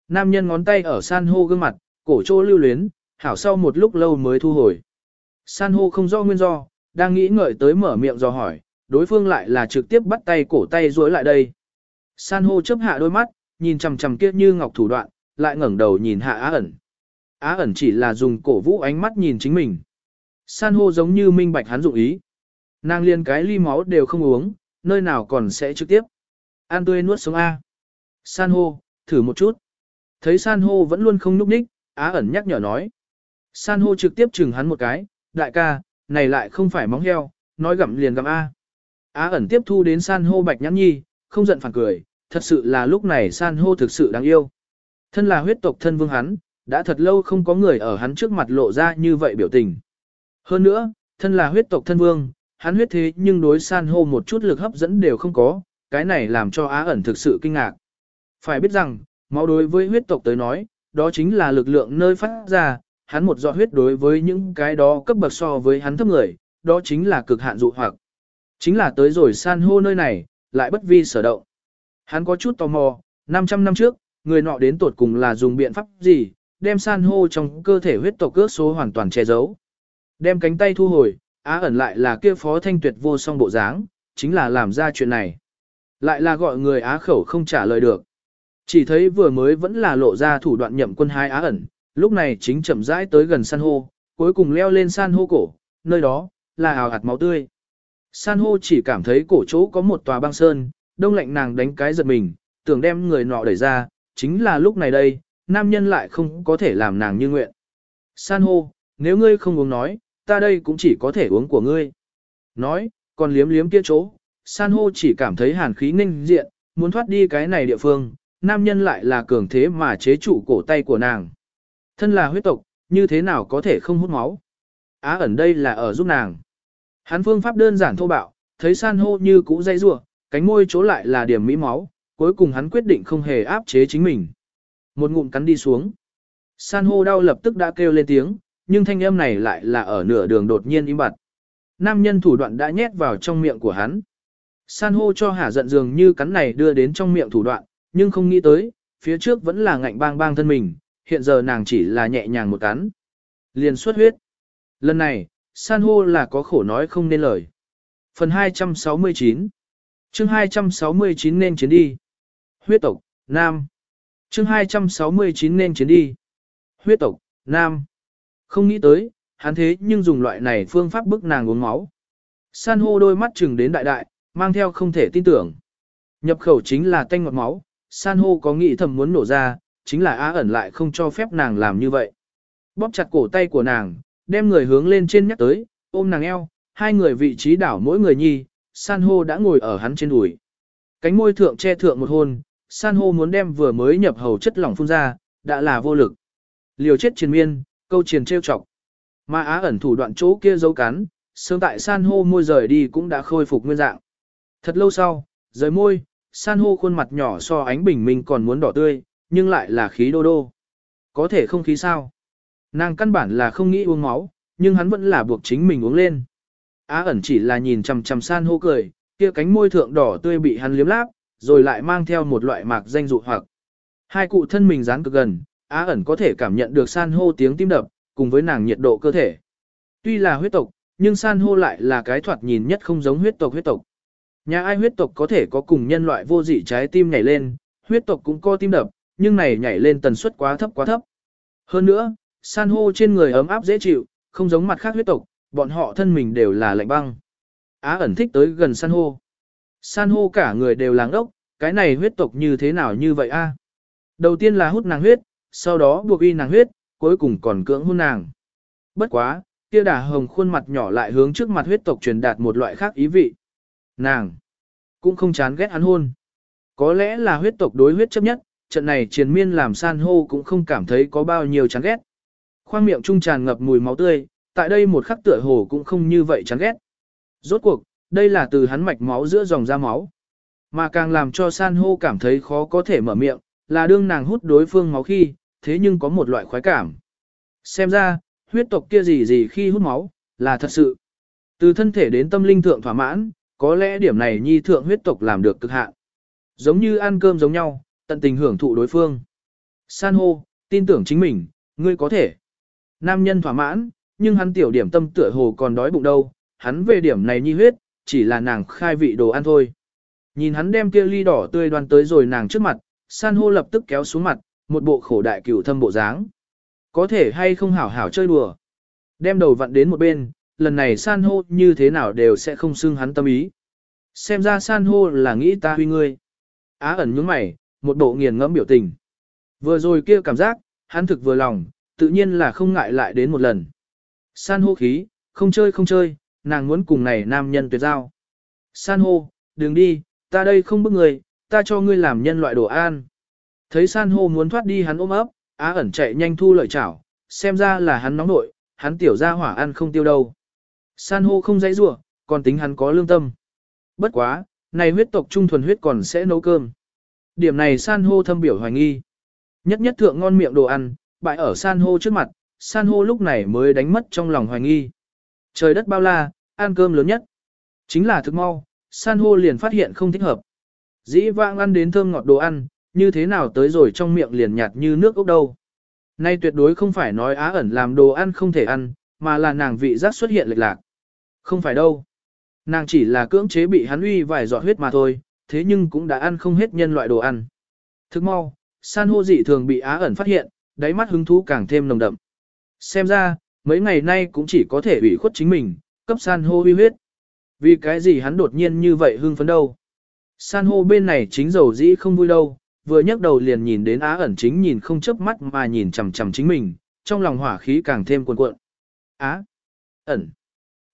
Nam nhân ngón tay ở san hô gương mặt, cổ trô lưu luyến, hảo sau một lúc lâu mới thu hồi. San hô không do nguyên do, đang nghĩ ngợi tới mở miệng do hỏi, đối phương lại là trực tiếp bắt tay cổ tay duỗi lại đây. San hô chấp hạ đôi mắt, nhìn chằm chằm kia như ngọc thủ đoạn, lại ngẩng đầu nhìn hạ á ẩn. Á ẩn chỉ là dùng cổ vũ ánh mắt nhìn chính mình. San hô giống như minh bạch hắn dụng ý. Nàng liên cái ly máu đều không uống, nơi nào còn sẽ trực tiếp. An tươi nuốt sống A. San hô, thử một chút. Thấy san hô vẫn luôn không núp ních, á ẩn nhắc nhở nói. San hô trực tiếp chừng hắn một cái, đại ca, này lại không phải móng heo, nói gặm liền gặm A. Á ẩn tiếp thu đến san hô bạch nhãn nhi, không giận phản cười, thật sự là lúc này san hô thực sự đáng yêu. Thân là huyết tộc thân vương hắn, đã thật lâu không có người ở hắn trước mặt lộ ra như vậy biểu tình. Hơn nữa, thân là huyết tộc thân vương, hắn huyết thế nhưng đối san hô một chút lực hấp dẫn đều không có, cái này làm cho Á ẩn thực sự kinh ngạc. Phải biết rằng, máu đối với huyết tộc tới nói, đó chính là lực lượng nơi phát ra, hắn một giọt huyết đối với những cái đó cấp bậc so với hắn thấp người, đó chính là cực hạn dụ hoặc. Chính là tới rồi san hô nơi này, lại bất vi sở động. Hắn có chút tò mò, 500 năm trước, người nọ đến tột cùng là dùng biện pháp gì, đem san hô trong cơ thể huyết tộc cước số hoàn toàn che giấu. Đem cánh tay thu hồi, á ẩn lại là kia phó thanh tuyệt vô song bộ dáng, chính là làm ra chuyện này. Lại là gọi người á khẩu không trả lời được. Chỉ thấy vừa mới vẫn là lộ ra thủ đoạn nhậm quân hai á ẩn, lúc này chính chậm rãi tới gần san hô, cuối cùng leo lên san hô cổ, nơi đó, là ảo hạt máu tươi. San hô chỉ cảm thấy cổ chỗ có một tòa băng sơn, đông lạnh nàng đánh cái giật mình, tưởng đem người nọ đẩy ra, chính là lúc này đây, nam nhân lại không có thể làm nàng như nguyện. San hô, nếu ngươi không uống nói, ta đây cũng chỉ có thể uống của ngươi. Nói, còn liếm liếm kia chỗ, san hô chỉ cảm thấy hàn khí ninh diện, muốn thoát đi cái này địa phương, nam nhân lại là cường thế mà chế trụ cổ tay của nàng. Thân là huyết tộc, như thế nào có thể không hút máu? Á ẩn đây là ở giúp nàng. Hắn phương pháp đơn giản thô bạo, thấy san hô như cũ dây rua, cánh môi chỗ lại là điểm mỹ máu, cuối cùng hắn quyết định không hề áp chế chính mình. Một ngụm cắn đi xuống. San hô đau lập tức đã kêu lên tiếng, nhưng thanh âm này lại là ở nửa đường đột nhiên im bặt. Nam nhân thủ đoạn đã nhét vào trong miệng của hắn. San hô cho hả giận dường như cắn này đưa đến trong miệng thủ đoạn, nhưng không nghĩ tới, phía trước vẫn là ngạnh bang bang thân mình, hiện giờ nàng chỉ là nhẹ nhàng một cắn. Liền xuất huyết. Lần này, san hô là có khổ nói không nên lời. Phần 269 chương 269 nên chiến đi. Huyết tộc, Nam. chương 269 nên chiến đi. Huyết tộc, Nam. Không nghĩ tới, hắn thế nhưng dùng loại này phương pháp bức nàng uống máu. San hô đôi mắt chừng đến đại đại, mang theo không thể tin tưởng. Nhập khẩu chính là tanh ngọt máu, san hô có nghĩ thầm muốn nổ ra, chính là á ẩn lại không cho phép nàng làm như vậy. Bóp chặt cổ tay của nàng, đem người hướng lên trên nhắc tới, ôm nàng eo, hai người vị trí đảo mỗi người nhi, san hô đã ngồi ở hắn trên đùi. Cánh môi thượng che thượng một hôn, san hô muốn đem vừa mới nhập hầu chất lỏng phun ra, đã là vô lực. Liều chết triền miên, câu triền trêu chọc. Mà á ẩn thủ đoạn chỗ kia dấu cắn, sớm tại san hô môi rời đi cũng đã khôi phục nguyên dạng. Thật lâu sau, rời môi, san hô khuôn mặt nhỏ so ánh bình minh còn muốn đỏ tươi, nhưng lại là khí đô đô. Có thể không khí sao? Nàng căn bản là không nghĩ uống máu, nhưng hắn vẫn là buộc chính mình uống lên. Á ẩn chỉ là nhìn chằm chằm san hô cười, kia cánh môi thượng đỏ tươi bị hắn liếm láp, rồi lại mang theo một loại mạc danh dụ hoặc. Hai cụ thân mình dán cực gần, Á ẩn có thể cảm nhận được san hô tiếng tim đập, cùng với nàng nhiệt độ cơ thể. Tuy là huyết tộc, nhưng san hô lại là cái thoạt nhìn nhất không giống huyết tộc huyết tộc. Nhà ai huyết tộc có thể có cùng nhân loại vô dị trái tim nhảy lên, huyết tộc cũng có tim đập, nhưng này nhảy lên tần suất quá thấp quá thấp. Hơn nữa, san hô trên người ấm áp dễ chịu, không giống mặt khác huyết tộc, bọn họ thân mình đều là lạnh băng. Á ẩn thích tới gần san hô. San hô cả người đều làng ốc, cái này huyết tộc như thế nào như vậy a? Đầu tiên là hút nàng huyết, sau đó buộc y nàng huyết, cuối cùng còn cưỡng hôn nàng. Bất quá, kia đà hồng khuôn mặt nhỏ lại hướng trước mặt huyết tộc truyền đạt một loại khác ý vị. Nàng cũng không chán ghét hắn hôn. Có lẽ là huyết tộc đối huyết chấp nhất, trận này triền miên làm san hô cũng không cảm thấy có bao nhiêu chán ghét. Khoang miệng trung tràn ngập mùi máu tươi, tại đây một khắc tựa hồ cũng không như vậy chán ghét. Rốt cuộc, đây là từ hắn mạch máu giữa dòng ra máu. Mà càng làm cho san hô cảm thấy khó có thể mở miệng, là đương nàng hút đối phương máu khi, thế nhưng có một loại khoái cảm. Xem ra, huyết tộc kia gì gì khi hút máu, là thật sự. Từ thân thể đến tâm linh thượng thỏa mãn, có lẽ điểm này nhi thượng huyết tộc làm được cực hạn. Giống như ăn cơm giống nhau, tận tình hưởng thụ đối phương. San hô, tin tưởng chính mình, ngươi có thể. Nam nhân thỏa mãn, nhưng hắn tiểu điểm tâm tựa hồ còn đói bụng đâu, hắn về điểm này nhi huyết, chỉ là nàng khai vị đồ ăn thôi. Nhìn hắn đem kia ly đỏ tươi đoan tới rồi nàng trước mặt, san hô lập tức kéo xuống mặt, một bộ khổ đại cửu thâm bộ dáng. Có thể hay không hảo hảo chơi đùa. Đem đầu vặn đến một bên, lần này san hô như thế nào đều sẽ không xưng hắn tâm ý. Xem ra san hô là nghĩ ta huy ngươi. Á ẩn nhướng mày, một bộ nghiền ngẫm biểu tình. Vừa rồi kia cảm giác, hắn thực vừa lòng, tự nhiên là không ngại lại đến một lần. San hô khí, không chơi không chơi, nàng muốn cùng này nam nhân tuyệt giao. San hô, đừng đi, ta đây không bức người, ta cho ngươi làm nhân loại đồ an. Thấy san hô muốn thoát đi hắn ôm ấp, á ẩn chạy nhanh thu lợi chảo, xem ra là hắn nóng nội, hắn tiểu ra hỏa ăn không tiêu đâu. San hô không dãy rủa, còn tính hắn có lương tâm. Bất quá, này huyết tộc trung thuần huyết còn sẽ nấu cơm. Điểm này san hô thâm biểu hoài nghi. Nhất nhất thượng ngon miệng đồ ăn, bại ở san hô trước mặt, san hô lúc này mới đánh mất trong lòng hoài nghi. Trời đất bao la, ăn cơm lớn nhất. Chính là thức mau, san hô liền phát hiện không thích hợp. Dĩ vãng ăn đến thơm ngọt đồ ăn, như thế nào tới rồi trong miệng liền nhạt như nước ốc đâu. Nay tuyệt đối không phải nói á ẩn làm đồ ăn không thể ăn, mà là nàng vị giác xuất hiện lệch lạc. Không phải đâu. Nàng chỉ là cưỡng chế bị hắn uy vài giọt huyết mà thôi, thế nhưng cũng đã ăn không hết nhân loại đồ ăn. Thức mau, san hô dị thường bị á ẩn phát hiện, đáy mắt hứng thú càng thêm nồng đậm. Xem ra, mấy ngày nay cũng chỉ có thể ủy khuất chính mình, cấp san hô uy huyết. Vì cái gì hắn đột nhiên như vậy hưng phấn đâu. San hô bên này chính dầu dĩ không vui đâu, vừa nhấc đầu liền nhìn đến á ẩn chính nhìn không chớp mắt mà nhìn chằm chằm chính mình, trong lòng hỏa khí càng thêm cuồn cuộn. Á, ẩn,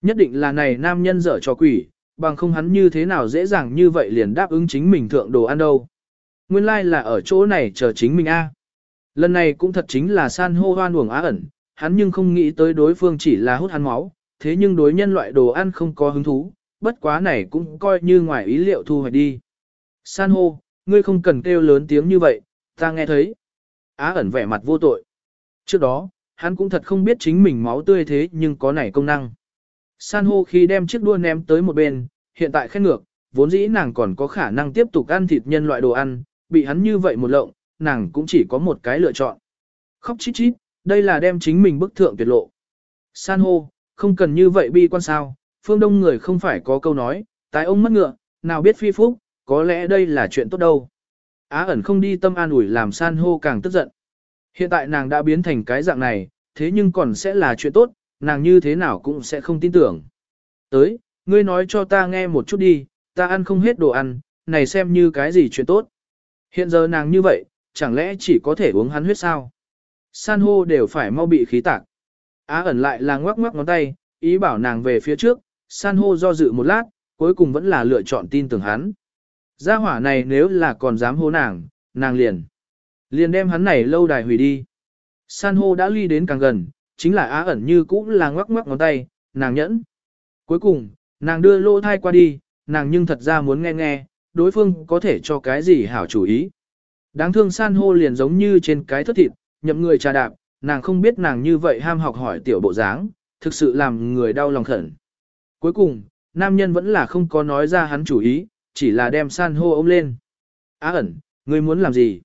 nhất định là này nam nhân dở cho quỷ, bằng không hắn như thế nào dễ dàng như vậy liền đáp ứng chính mình thượng đồ ăn đâu. Nguyên lai like là ở chỗ này chờ chính mình a. Lần này cũng thật chính là san hô hoan uổng á ẩn, hắn nhưng không nghĩ tới đối phương chỉ là hút hắn máu, thế nhưng đối nhân loại đồ ăn không có hứng thú, bất quá này cũng coi như ngoài ý liệu thu hoạch đi. San hô, ngươi không cần kêu lớn tiếng như vậy, ta nghe thấy. Á ẩn vẻ mặt vô tội. Trước đó, hắn cũng thật không biết chính mình máu tươi thế nhưng có nảy công năng. San hô khi đem chiếc đua ném tới một bên, hiện tại khét ngược, vốn dĩ nàng còn có khả năng tiếp tục ăn thịt nhân loại đồ ăn, bị hắn như vậy một lộng, nàng cũng chỉ có một cái lựa chọn. Khóc chít chít, đây là đem chính mình bức thượng tuyệt lộ. San hô, không cần như vậy bi quan sao, phương đông người không phải có câu nói, tái ông mất ngựa, nào biết phi phúc, có lẽ đây là chuyện tốt đâu. Á ẩn không đi tâm an ủi làm san hô càng tức giận. Hiện tại nàng đã biến thành cái dạng này, thế nhưng còn sẽ là chuyện tốt, nàng như thế nào cũng sẽ không tin tưởng. Tới, ngươi nói cho ta nghe một chút đi, ta ăn không hết đồ ăn, này xem như cái gì chuyện tốt. Hiện giờ nàng như vậy, chẳng lẽ chỉ có thể uống hắn huyết sao? San hô đều phải mau bị khí tạc. Á ẩn lại là ngoắc ngoắc ngón tay, ý bảo nàng về phía trước, san hô do dự một lát, cuối cùng vẫn là lựa chọn tin tưởng hắn. Gia hỏa này nếu là còn dám hô nàng, nàng liền. Liền đem hắn này lâu đài hủy đi. San hô đã ly đến càng gần, chính là á ẩn như cũ là ngoắc ngoắc ngón tay, nàng nhẫn. Cuối cùng, nàng đưa lô thai qua đi, nàng nhưng thật ra muốn nghe nghe, đối phương có thể cho cái gì hảo chủ ý. Đáng thương san hô liền giống như trên cái thất thịt, nhậm người trà đạp, nàng không biết nàng như vậy ham học hỏi tiểu bộ dáng, thực sự làm người đau lòng khẩn. Cuối cùng, nam nhân vẫn là không có nói ra hắn chủ ý, chỉ là đem san hô ôm lên. Á ẩn, ngươi muốn làm gì?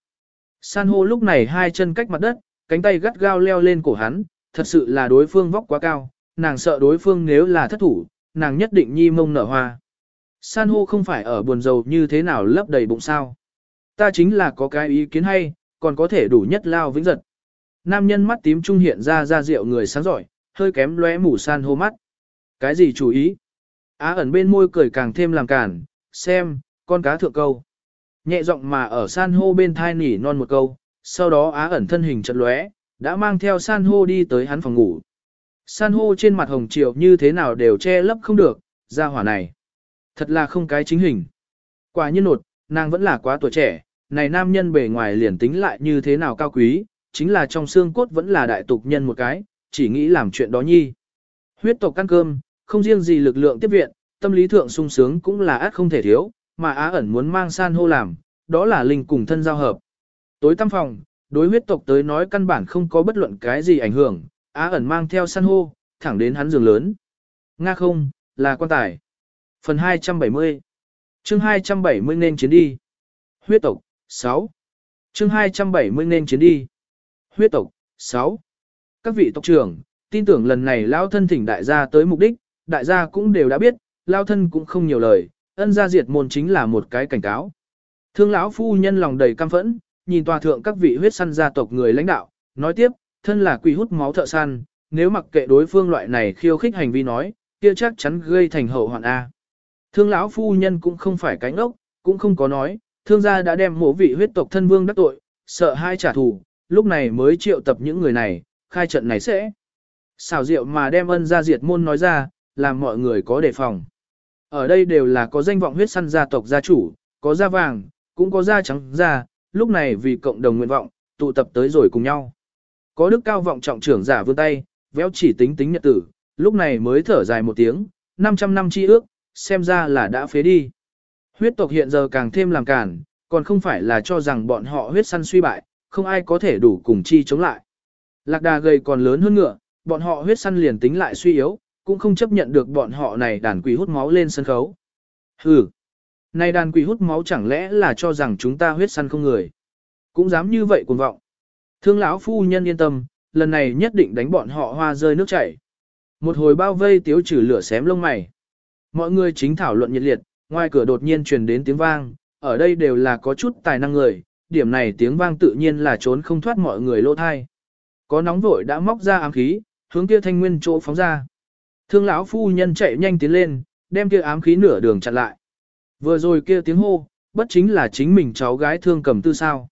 San hô lúc này hai chân cách mặt đất, cánh tay gắt gao leo lên cổ hắn, thật sự là đối phương vóc quá cao, nàng sợ đối phương nếu là thất thủ, nàng nhất định nhi mông nở hoa. San hô không phải ở buồn rầu như thế nào lấp đầy bụng sao. Ta chính là có cái ý kiến hay, còn có thể đủ nhất lao vĩnh giật. Nam nhân mắt tím trung hiện ra ra rượu người sáng giỏi, hơi kém lóe mủ san hô mắt. Cái gì chú ý? Á ẩn bên môi cười càng thêm làm cản, xem, con cá thượng câu. Nhẹ giọng mà ở san hô bên thai nỉ non một câu, sau đó á ẩn thân hình chật lóe, đã mang theo san hô đi tới hắn phòng ngủ. San hô trên mặt hồng triệu như thế nào đều che lấp không được, ra hỏa này. Thật là không cái chính hình. Quả nhiên nột, nàng vẫn là quá tuổi trẻ, này nam nhân bề ngoài liền tính lại như thế nào cao quý, chính là trong xương cốt vẫn là đại tục nhân một cái, chỉ nghĩ làm chuyện đó nhi. Huyết tộc ăn cơm, không riêng gì lực lượng tiếp viện, tâm lý thượng sung sướng cũng là át không thể thiếu, mà Á ẩn muốn mang san hô làm, đó là linh cùng thân giao hợp. Tối tăm phòng, đối huyết tộc tới nói căn bản không có bất luận cái gì ảnh hưởng, Á ẩn mang theo san hô, thẳng đến hắn giường lớn. Nga không, là quan tài. Phần 270 chương 270 nên chiến đi. Huyết tộc, 6. chương 270 nên chiến đi. Huyết tộc, 6. Các vị tộc trưởng, tin tưởng lần này lao thân thỉnh đại gia tới mục đích, đại gia cũng đều đã biết, lao thân cũng không nhiều lời, ân gia diệt môn chính là một cái cảnh cáo. Thương lão phu nhân lòng đầy căm phẫn, nhìn tòa thượng các vị huyết săn gia tộc người lãnh đạo, nói tiếp, thân là quỷ hút máu thợ săn, nếu mặc kệ đối phương loại này khiêu khích hành vi nói, kia chắc chắn gây thành hậu hoạn A. Thương lão phu nhân cũng không phải cánh ốc, cũng không có nói, thương gia đã đem mộ vị huyết tộc thân vương đắc tội, sợ hai trả thù, lúc này mới triệu tập những người này, khai trận này sẽ. Xào rượu mà đem ân gia diệt môn nói ra, làm mọi người có đề phòng. Ở đây đều là có danh vọng huyết săn gia tộc gia chủ, có da vàng, cũng có da trắng da, lúc này vì cộng đồng nguyện vọng, tụ tập tới rồi cùng nhau. Có đức cao vọng trọng trưởng giả vươn tay, véo chỉ tính tính nhật tử, lúc này mới thở dài một tiếng, 500 năm chi ước, xem ra là đã phế đi. Huyết tộc hiện giờ càng thêm làm cản, còn không phải là cho rằng bọn họ huyết săn suy bại, không ai có thể đủ cùng chi chống lại. Lạc đà gầy còn lớn hơn ngựa, bọn họ huyết săn liền tính lại suy yếu, cũng không chấp nhận được bọn họ này đàn quỷ hút máu lên sân khấu. Hừ, này đàn quỷ hút máu chẳng lẽ là cho rằng chúng ta huyết săn không người. Cũng dám như vậy cuồng vọng. Thương lão phu nhân yên tâm, lần này nhất định đánh bọn họ hoa rơi nước chảy. Một hồi bao vây tiếu trừ lửa xém lông mày. Mọi người chính thảo luận nhiệt liệt, ngoài cửa đột nhiên truyền đến tiếng vang, ở đây đều là có chút tài năng người, điểm này tiếng vang tự nhiên là trốn không thoát mọi người lỗ thai. Có nóng vội đã móc ra ám khí, hướng kia thanh nguyên chỗ phóng ra. Thương lão phu nhân chạy nhanh tiến lên, đem kia ám khí nửa đường chặn lại. Vừa rồi kia tiếng hô, bất chính là chính mình cháu gái thương cầm tư sao.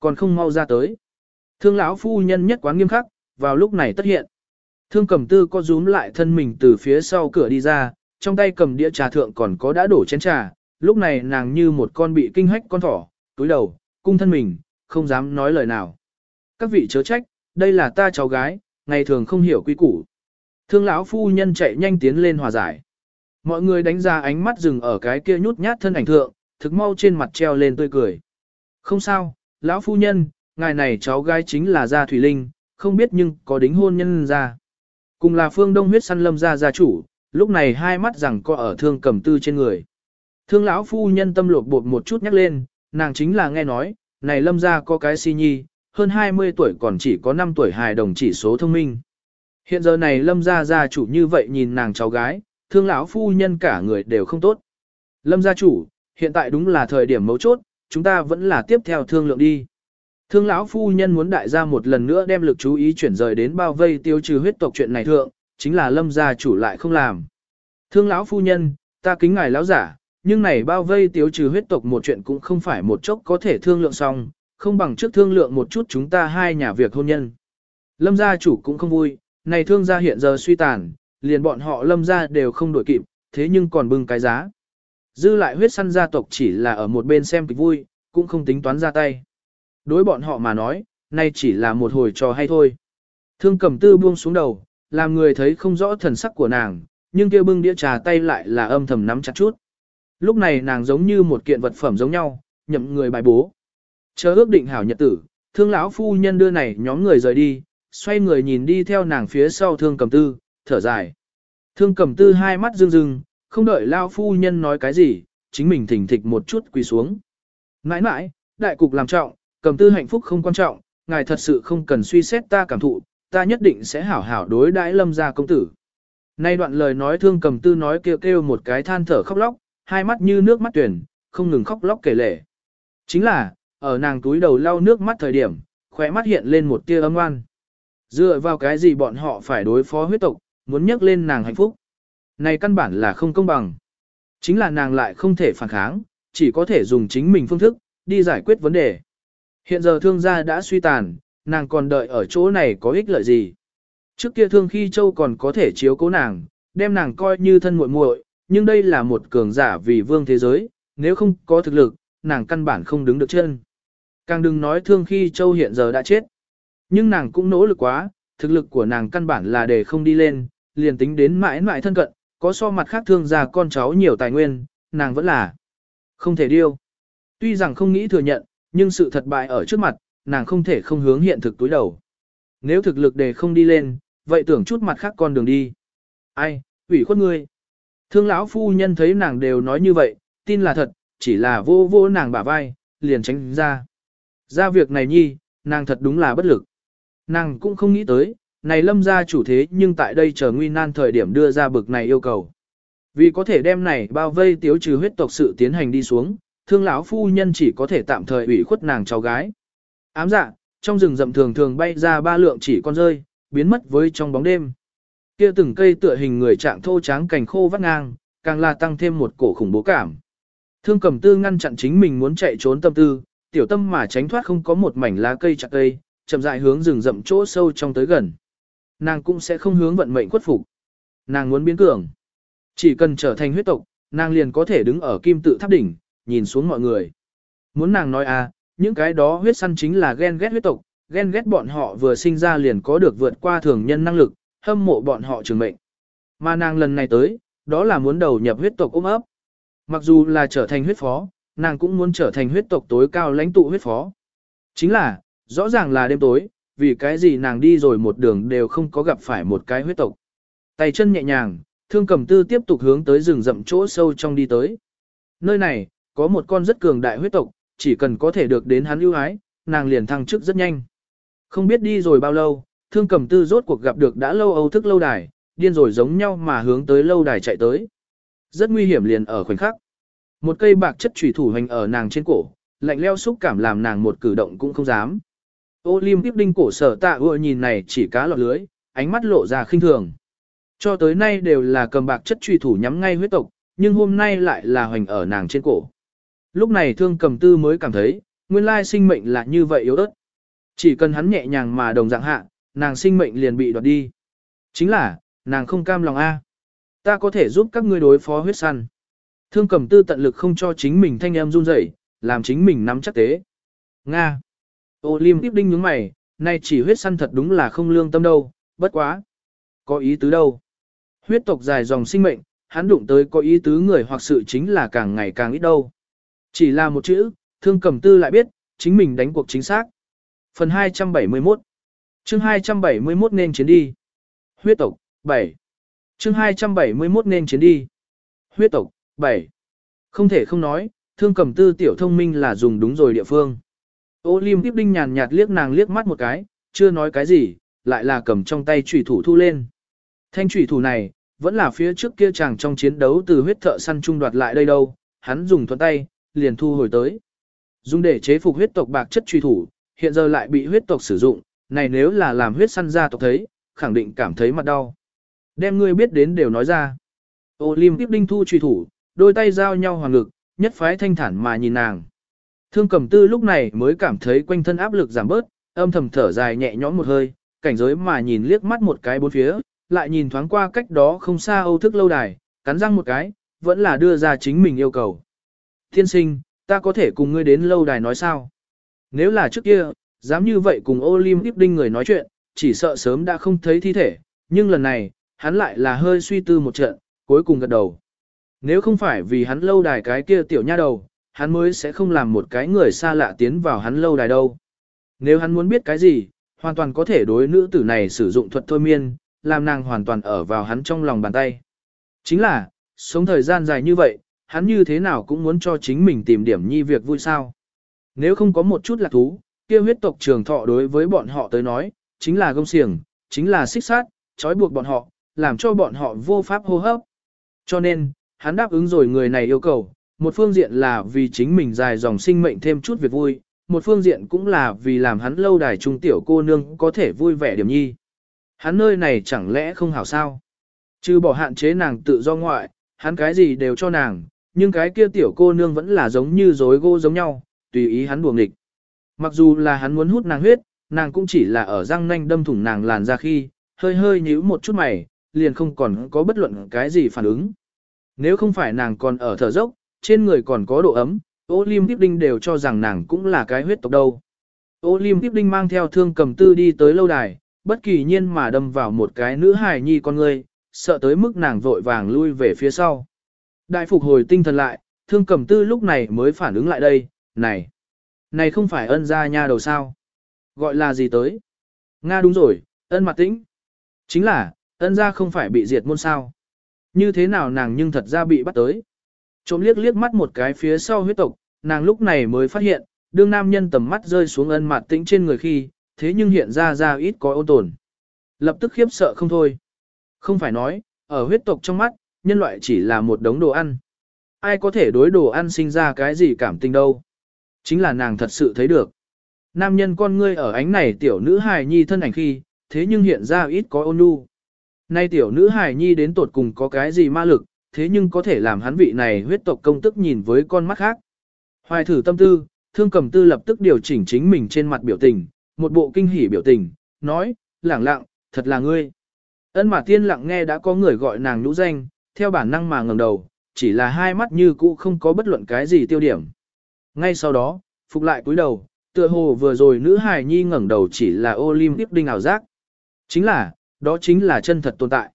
Còn không mau ra tới. Thương lão phu nhân nhất quán nghiêm khắc, vào lúc này tất hiện. Thương cầm tư có rúm lại thân mình từ phía sau cửa đi ra, trong tay cầm đĩa trà thượng còn có đã đổ chén trà, lúc này nàng như một con bị kinh hách con thỏ, túi đầu, cung thân mình, không dám nói lời nào. Các vị chớ trách, đây là ta cháu gái, ngày thường không hiểu quy củ. Thương lão phu nhân chạy nhanh tiến lên hòa giải. Mọi người đánh ra ánh mắt dừng ở cái kia nhút nhát thân ảnh thượng, thực mau trên mặt treo lên tươi cười. Không sao, lão phu nhân, ngài này cháu gái chính là gia thủy linh, không biết nhưng có đính hôn nhân ra. Cùng là phương đông huyết săn lâm gia gia chủ, lúc này hai mắt rằng có ở thương cầm tư trên người. Thương lão phu nhân tâm lột bột một chút nhắc lên, nàng chính là nghe nói, này lâm gia có cái si nhi, hơn 20 tuổi còn chỉ có 5 tuổi hài đồng chỉ số thông minh. Hiện giờ này lâm gia gia chủ như vậy nhìn nàng cháu gái, thương lão phu nhân cả người đều không tốt. Lâm gia chủ, hiện tại đúng là thời điểm mấu chốt, chúng ta vẫn là tiếp theo thương lượng đi. Thương lão phu nhân muốn đại gia một lần nữa đem lực chú ý chuyển rời đến bao vây tiêu trừ huyết tộc chuyện này thượng, chính là lâm gia chủ lại không làm. Thương lão phu nhân, ta kính ngài lão giả, nhưng này bao vây tiêu trừ huyết tộc một chuyện cũng không phải một chốc có thể thương lượng xong, không bằng trước thương lượng một chút chúng ta hai nhà việc hôn nhân. Lâm gia chủ cũng không vui, này thương gia hiện giờ suy tàn, liền bọn họ lâm gia đều không đổi kịp, thế nhưng còn bưng cái giá. Dư lại huyết săn gia tộc chỉ là ở một bên xem kịch vui, cũng không tính toán ra tay. Đối bọn họ mà nói, nay chỉ là một hồi trò hay thôi. Thương cầm tư buông xuống đầu, làm người thấy không rõ thần sắc của nàng, nhưng kia bưng đĩa trà tay lại là âm thầm nắm chặt chút. Lúc này nàng giống như một kiện vật phẩm giống nhau, nhậm người bài bố. Chờ ước định hảo nhật tử, thương lão phu nhân đưa này nhóm người rời đi, xoay người nhìn đi theo nàng phía sau thương cầm tư, thở dài. Thương cầm tư hai mắt rưng rưng, không đợi lao phu nhân nói cái gì, chính mình thỉnh thịch một chút quỳ xuống. Nãi nãi, đại cục làm trọng, cầm tư hạnh phúc không quan trọng, ngài thật sự không cần suy xét ta cảm thụ, ta nhất định sẽ hảo hảo đối đãi lâm gia công tử. Nay đoạn lời nói thương cầm tư nói kêu kêu một cái than thở khóc lóc, hai mắt như nước mắt tuyển, không ngừng khóc lóc kể lể. Chính là, ở nàng túi đầu lau nước mắt thời điểm, khỏe mắt hiện lên một tia âm oan. Dựa vào cái gì bọn họ phải đối phó huyết tộc, muốn nhắc lên nàng hạnh phúc. Này căn bản là không công bằng. Chính là nàng lại không thể phản kháng, chỉ có thể dùng chính mình phương thức, đi giải quyết vấn đề. Hiện giờ thương gia đã suy tàn, nàng còn đợi ở chỗ này có ích lợi gì. Trước kia thương khi châu còn có thể chiếu cố nàng, đem nàng coi như thân muội muội, nhưng đây là một cường giả vì vương thế giới, nếu không có thực lực, nàng căn bản không đứng được chân. Càng đừng nói thương khi châu hiện giờ đã chết. Nhưng nàng cũng nỗ lực quá, thực lực của nàng căn bản là để không đi lên, liền tính đến mãi mãi thân cận, có so mặt khác thương gia con cháu nhiều tài nguyên, nàng vẫn là không thể điêu. Tuy rằng không nghĩ thừa nhận, nhưng sự thật bại ở trước mặt, nàng không thể không hướng hiện thực túi đầu. Nếu thực lực để không đi lên, vậy tưởng chút mặt khác con đường đi. Ai, ủy khuất ngươi. Thương lão phu nhân thấy nàng đều nói như vậy, tin là thật, chỉ là vô vô nàng bả vai, liền tránh ra. Ra việc này nhi, nàng thật đúng là bất lực. Nàng cũng không nghĩ tới, này lâm gia chủ thế nhưng tại đây chờ nguy nan thời điểm đưa ra bực này yêu cầu. Vì có thể đem này bao vây tiếu trừ huyết tộc sự tiến hành đi xuống, thương lão phu nhân chỉ có thể tạm thời ủy khuất nàng cháu gái. Ám dạ, trong rừng rậm thường thường bay ra ba lượng chỉ con rơi, biến mất với trong bóng đêm. Kia từng cây tựa hình người trạng thô tráng cành khô vắt ngang, càng là tăng thêm một cổ khủng bố cảm. Thương cầm tư ngăn chặn chính mình muốn chạy trốn tâm tư, tiểu tâm mà tránh thoát không có một mảnh lá cây chặt cây, chậm rãi hướng rừng rậm chỗ sâu trong tới gần. Nàng cũng sẽ không hướng vận mệnh khuất phục. Nàng muốn biến cường. Chỉ cần trở thành huyết tộc, nàng liền có thể đứng ở kim tự tháp đỉnh, nhìn xuống mọi người. Muốn nàng nói à, những cái đó huyết săn chính là ghen ghét huyết tộc, ghen ghét bọn họ vừa sinh ra liền có được vượt qua thường nhân năng lực, hâm mộ bọn họ trường mệnh. Mà nàng lần này tới, đó là muốn đầu nhập huyết tộc ôm ấp. Mặc dù là trở thành huyết phó, nàng cũng muốn trở thành huyết tộc tối cao lãnh tụ huyết phó. Chính là, rõ ràng là đêm tối, vì cái gì nàng đi rồi một đường đều không có gặp phải một cái huyết tộc. Tay chân nhẹ nhàng, thương cầm tư tiếp tục hướng tới rừng rậm chỗ sâu trong đi tới. Nơi này, có một con rất cường đại huyết tộc, chỉ cần có thể được đến hắn ưu ái, nàng liền thăng chức rất nhanh. Không biết đi rồi bao lâu, thương cầm tư rốt cuộc gặp được đã lâu âu thức lâu đài, điên rồi giống nhau mà hướng tới lâu đài chạy tới. Rất nguy hiểm liền ở khoảnh khắc. Một cây bạc chất chủy thủ hành ở nàng trên cổ, lạnh leo xúc cảm làm nàng một cử động cũng không dám. Ô Lim tiếp đinh cổ sở tạ ưa nhìn này chỉ cá lọt lưới, ánh mắt lộ ra khinh thường. Cho tới nay đều là cầm bạc chất truy thủ nhắm ngay huyết tộc, nhưng hôm nay lại là hoành ở nàng trên cổ. Lúc này thương cầm tư mới cảm thấy, nguyên lai sinh mệnh là như vậy yếu ớt. Chỉ cần hắn nhẹ nhàng mà đồng dạng hạ, nàng sinh mệnh liền bị đoạt đi. Chính là, nàng không cam lòng A. Ta có thể giúp các ngươi đối phó huyết săn. Thương cầm tư tận lực không cho chính mình thanh em run rẩy, làm chính mình nắm chắc tế. Nga. Ô liêm tiếp đinh nhướng mày, nay chỉ huyết săn thật đúng là không lương tâm đâu, bất quá. Có ý tứ đâu. Huyết tộc dài dòng sinh mệnh, hắn đụng tới có ý tứ người hoặc sự chính là càng ngày càng ít đâu. Chỉ là một chữ, thương cầm tư lại biết, chính mình đánh cuộc chính xác. Phần 271 chương 271 nên chiến đi. Huyết tộc, 7 chương 271 nên chiến đi. Huyết tộc, 7 Không thể không nói, thương cầm tư tiểu thông minh là dùng đúng rồi địa phương. Ô Lim tiếp đinh nhàn nhạt liếc nàng liếc mắt một cái, chưa nói cái gì, lại là cầm trong tay chủy thủ thu lên. Thanh chủy thủ này, vẫn là phía trước kia chàng trong chiến đấu từ huyết thợ săn trung đoạt lại đây đâu, hắn dùng thuận tay, liền thu hồi tới. Dùng để chế phục huyết tộc bạc chất truy thủ, hiện giờ lại bị huyết tộc sử dụng, này nếu là làm huyết săn ra tộc thấy, khẳng định cảm thấy mặt đau. Đem ngươi biết đến đều nói ra. Ô Lim tiếp đinh thu truy thủ, đôi tay giao nhau hoàng ngực, nhất phái thanh thản mà nhìn nàng. Thương cầm tư lúc này mới cảm thấy quanh thân áp lực giảm bớt, âm thầm thở dài nhẹ nhõm một hơi, cảnh giới mà nhìn liếc mắt một cái bốn phía, lại nhìn thoáng qua cách đó không xa âu thức lâu đài, cắn răng một cái, vẫn là đưa ra chính mình yêu cầu. Thiên sinh, ta có thể cùng ngươi đến lâu đài nói sao? Nếu là trước kia, dám như vậy cùng Olympic đinh người nói chuyện, chỉ sợ sớm đã không thấy thi thể, nhưng lần này, hắn lại là hơi suy tư một trận, cuối cùng gật đầu. Nếu không phải vì hắn lâu đài cái kia tiểu nha đầu, hắn mới sẽ không làm một cái người xa lạ tiến vào hắn lâu đài đâu. Nếu hắn muốn biết cái gì, hoàn toàn có thể đối nữ tử này sử dụng thuật thôi miên, làm nàng hoàn toàn ở vào hắn trong lòng bàn tay. Chính là, sống thời gian dài như vậy, hắn như thế nào cũng muốn cho chính mình tìm điểm nhi việc vui sao. Nếu không có một chút lạc thú, kia huyết tộc trường thọ đối với bọn họ tới nói, chính là gông xiềng, chính là xích sát, trói buộc bọn họ, làm cho bọn họ vô pháp hô hấp. Cho nên, hắn đáp ứng rồi người này yêu cầu, một phương diện là vì chính mình dài dòng sinh mệnh thêm chút việc vui, một phương diện cũng là vì làm hắn lâu đài trung tiểu cô nương có thể vui vẻ điểm nhi. Hắn nơi này chẳng lẽ không hảo sao? Chứ bỏ hạn chế nàng tự do ngoại, hắn cái gì đều cho nàng, nhưng cái kia tiểu cô nương vẫn là giống như rối gỗ giống nhau, tùy ý hắn buồng nghịch. Mặc dù là hắn muốn hút nàng huyết, nàng cũng chỉ là ở răng nanh đâm thủng nàng làn ra khi, hơi hơi nhíu một chút mày, liền không còn có bất luận cái gì phản ứng. Nếu không phải nàng còn ở thở dốc, trên người còn có độ ấm, ô liêm tiếp đinh đều cho rằng nàng cũng là cái huyết tộc đâu. Ô liêm tiếp đinh mang theo thương cầm tư đi tới lâu đài, bất kỳ nhiên mà đâm vào một cái nữ hài nhi con người, sợ tới mức nàng vội vàng lui về phía sau. Đại phục hồi tinh thần lại, thương cầm tư lúc này mới phản ứng lại đây, này, này không phải ân gia nha đầu sao. Gọi là gì tới? Nga đúng rồi, ân mặt tĩnh. Chính là, ân gia không phải bị diệt môn sao. Như thế nào nàng nhưng thật ra bị bắt tới. Trộm liếc liếc mắt một cái phía sau huyết tộc, nàng lúc này mới phát hiện, đương nam nhân tầm mắt rơi xuống ân mặt tĩnh trên người khi, thế nhưng hiện ra ra ít có ôn tồn. Lập tức khiếp sợ không thôi. Không phải nói, ở huyết tộc trong mắt, nhân loại chỉ là một đống đồ ăn. Ai có thể đối đồ ăn sinh ra cái gì cảm tình đâu. Chính là nàng thật sự thấy được. Nam nhân con ngươi ở ánh này tiểu nữ hài nhi thân ảnh khi, thế nhưng hiện ra ít có ôn nhu. Nay tiểu nữ hài nhi đến tột cùng có cái gì ma lực, thế nhưng có thể làm hắn vị này huyết tộc công tức nhìn với con mắt khác. Hoài thử tâm tư, thương cầm tư lập tức điều chỉnh chính mình trên mặt biểu tình, một bộ kinh hỉ biểu tình, nói, lẳng lặng, thật là ngươi. Ân mà tiên lặng nghe đã có người gọi nàng nhũ danh, theo bản năng mà ngẩng đầu, chỉ là hai mắt như cũ không có bất luận cái gì tiêu điểm. Ngay sau đó, phục lại cúi đầu, tựa hồ vừa rồi nữ hài nhi ngẩng đầu chỉ là Olympic đinh ảo giác. Chính là, đó chính là chân thật tồn tại.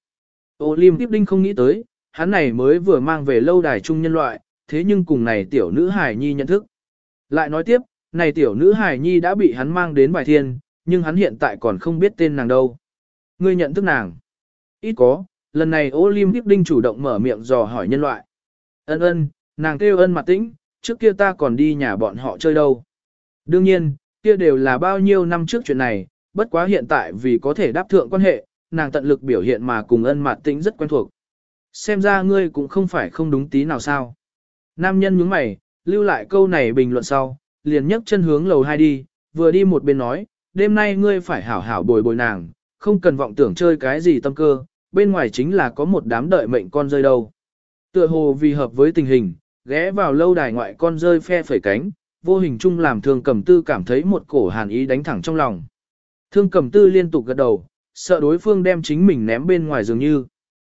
Olympic đinh không nghĩ tới, hắn này mới vừa mang về lâu đài Chung nhân loại, thế nhưng cùng này tiểu nữ hài nhi nhận thức. Lại nói tiếp, này tiểu nữ hài nhi đã bị hắn mang đến bài thiên, nhưng hắn hiện tại còn không biết tên nàng đâu. Ngươi nhận thức nàng. Ít có, lần này Olympic đinh chủ động mở miệng dò hỏi nhân loại. Ân ân, nàng kêu ân mặt tĩnh, trước kia ta còn đi nhà bọn họ chơi đâu. Đương nhiên, kia đều là bao nhiêu năm trước chuyện này, bất quá hiện tại vì có thể đáp thượng quan hệ, nàng tận lực biểu hiện mà cùng ân mặt tĩnh rất quen thuộc. Xem ra ngươi cũng không phải không đúng tí nào sao. Nam nhân nhướng mày, lưu lại câu này bình luận sau, liền nhấc chân hướng lầu hai đi, vừa đi một bên nói, đêm nay ngươi phải hảo hảo bồi bồi nàng, không cần vọng tưởng chơi cái gì tâm cơ, bên ngoài chính là có một đám đợi mệnh con rơi đâu. Tựa hồ vì hợp với tình hình, ghé vào lâu đài ngoại con rơi phe phẩy cánh, vô hình chung làm thương cầm tư cảm thấy một cổ hàn ý đánh thẳng trong lòng. Thương cầm tư liên tục gật đầu, sợ đối phương đem chính mình ném bên ngoài dường như.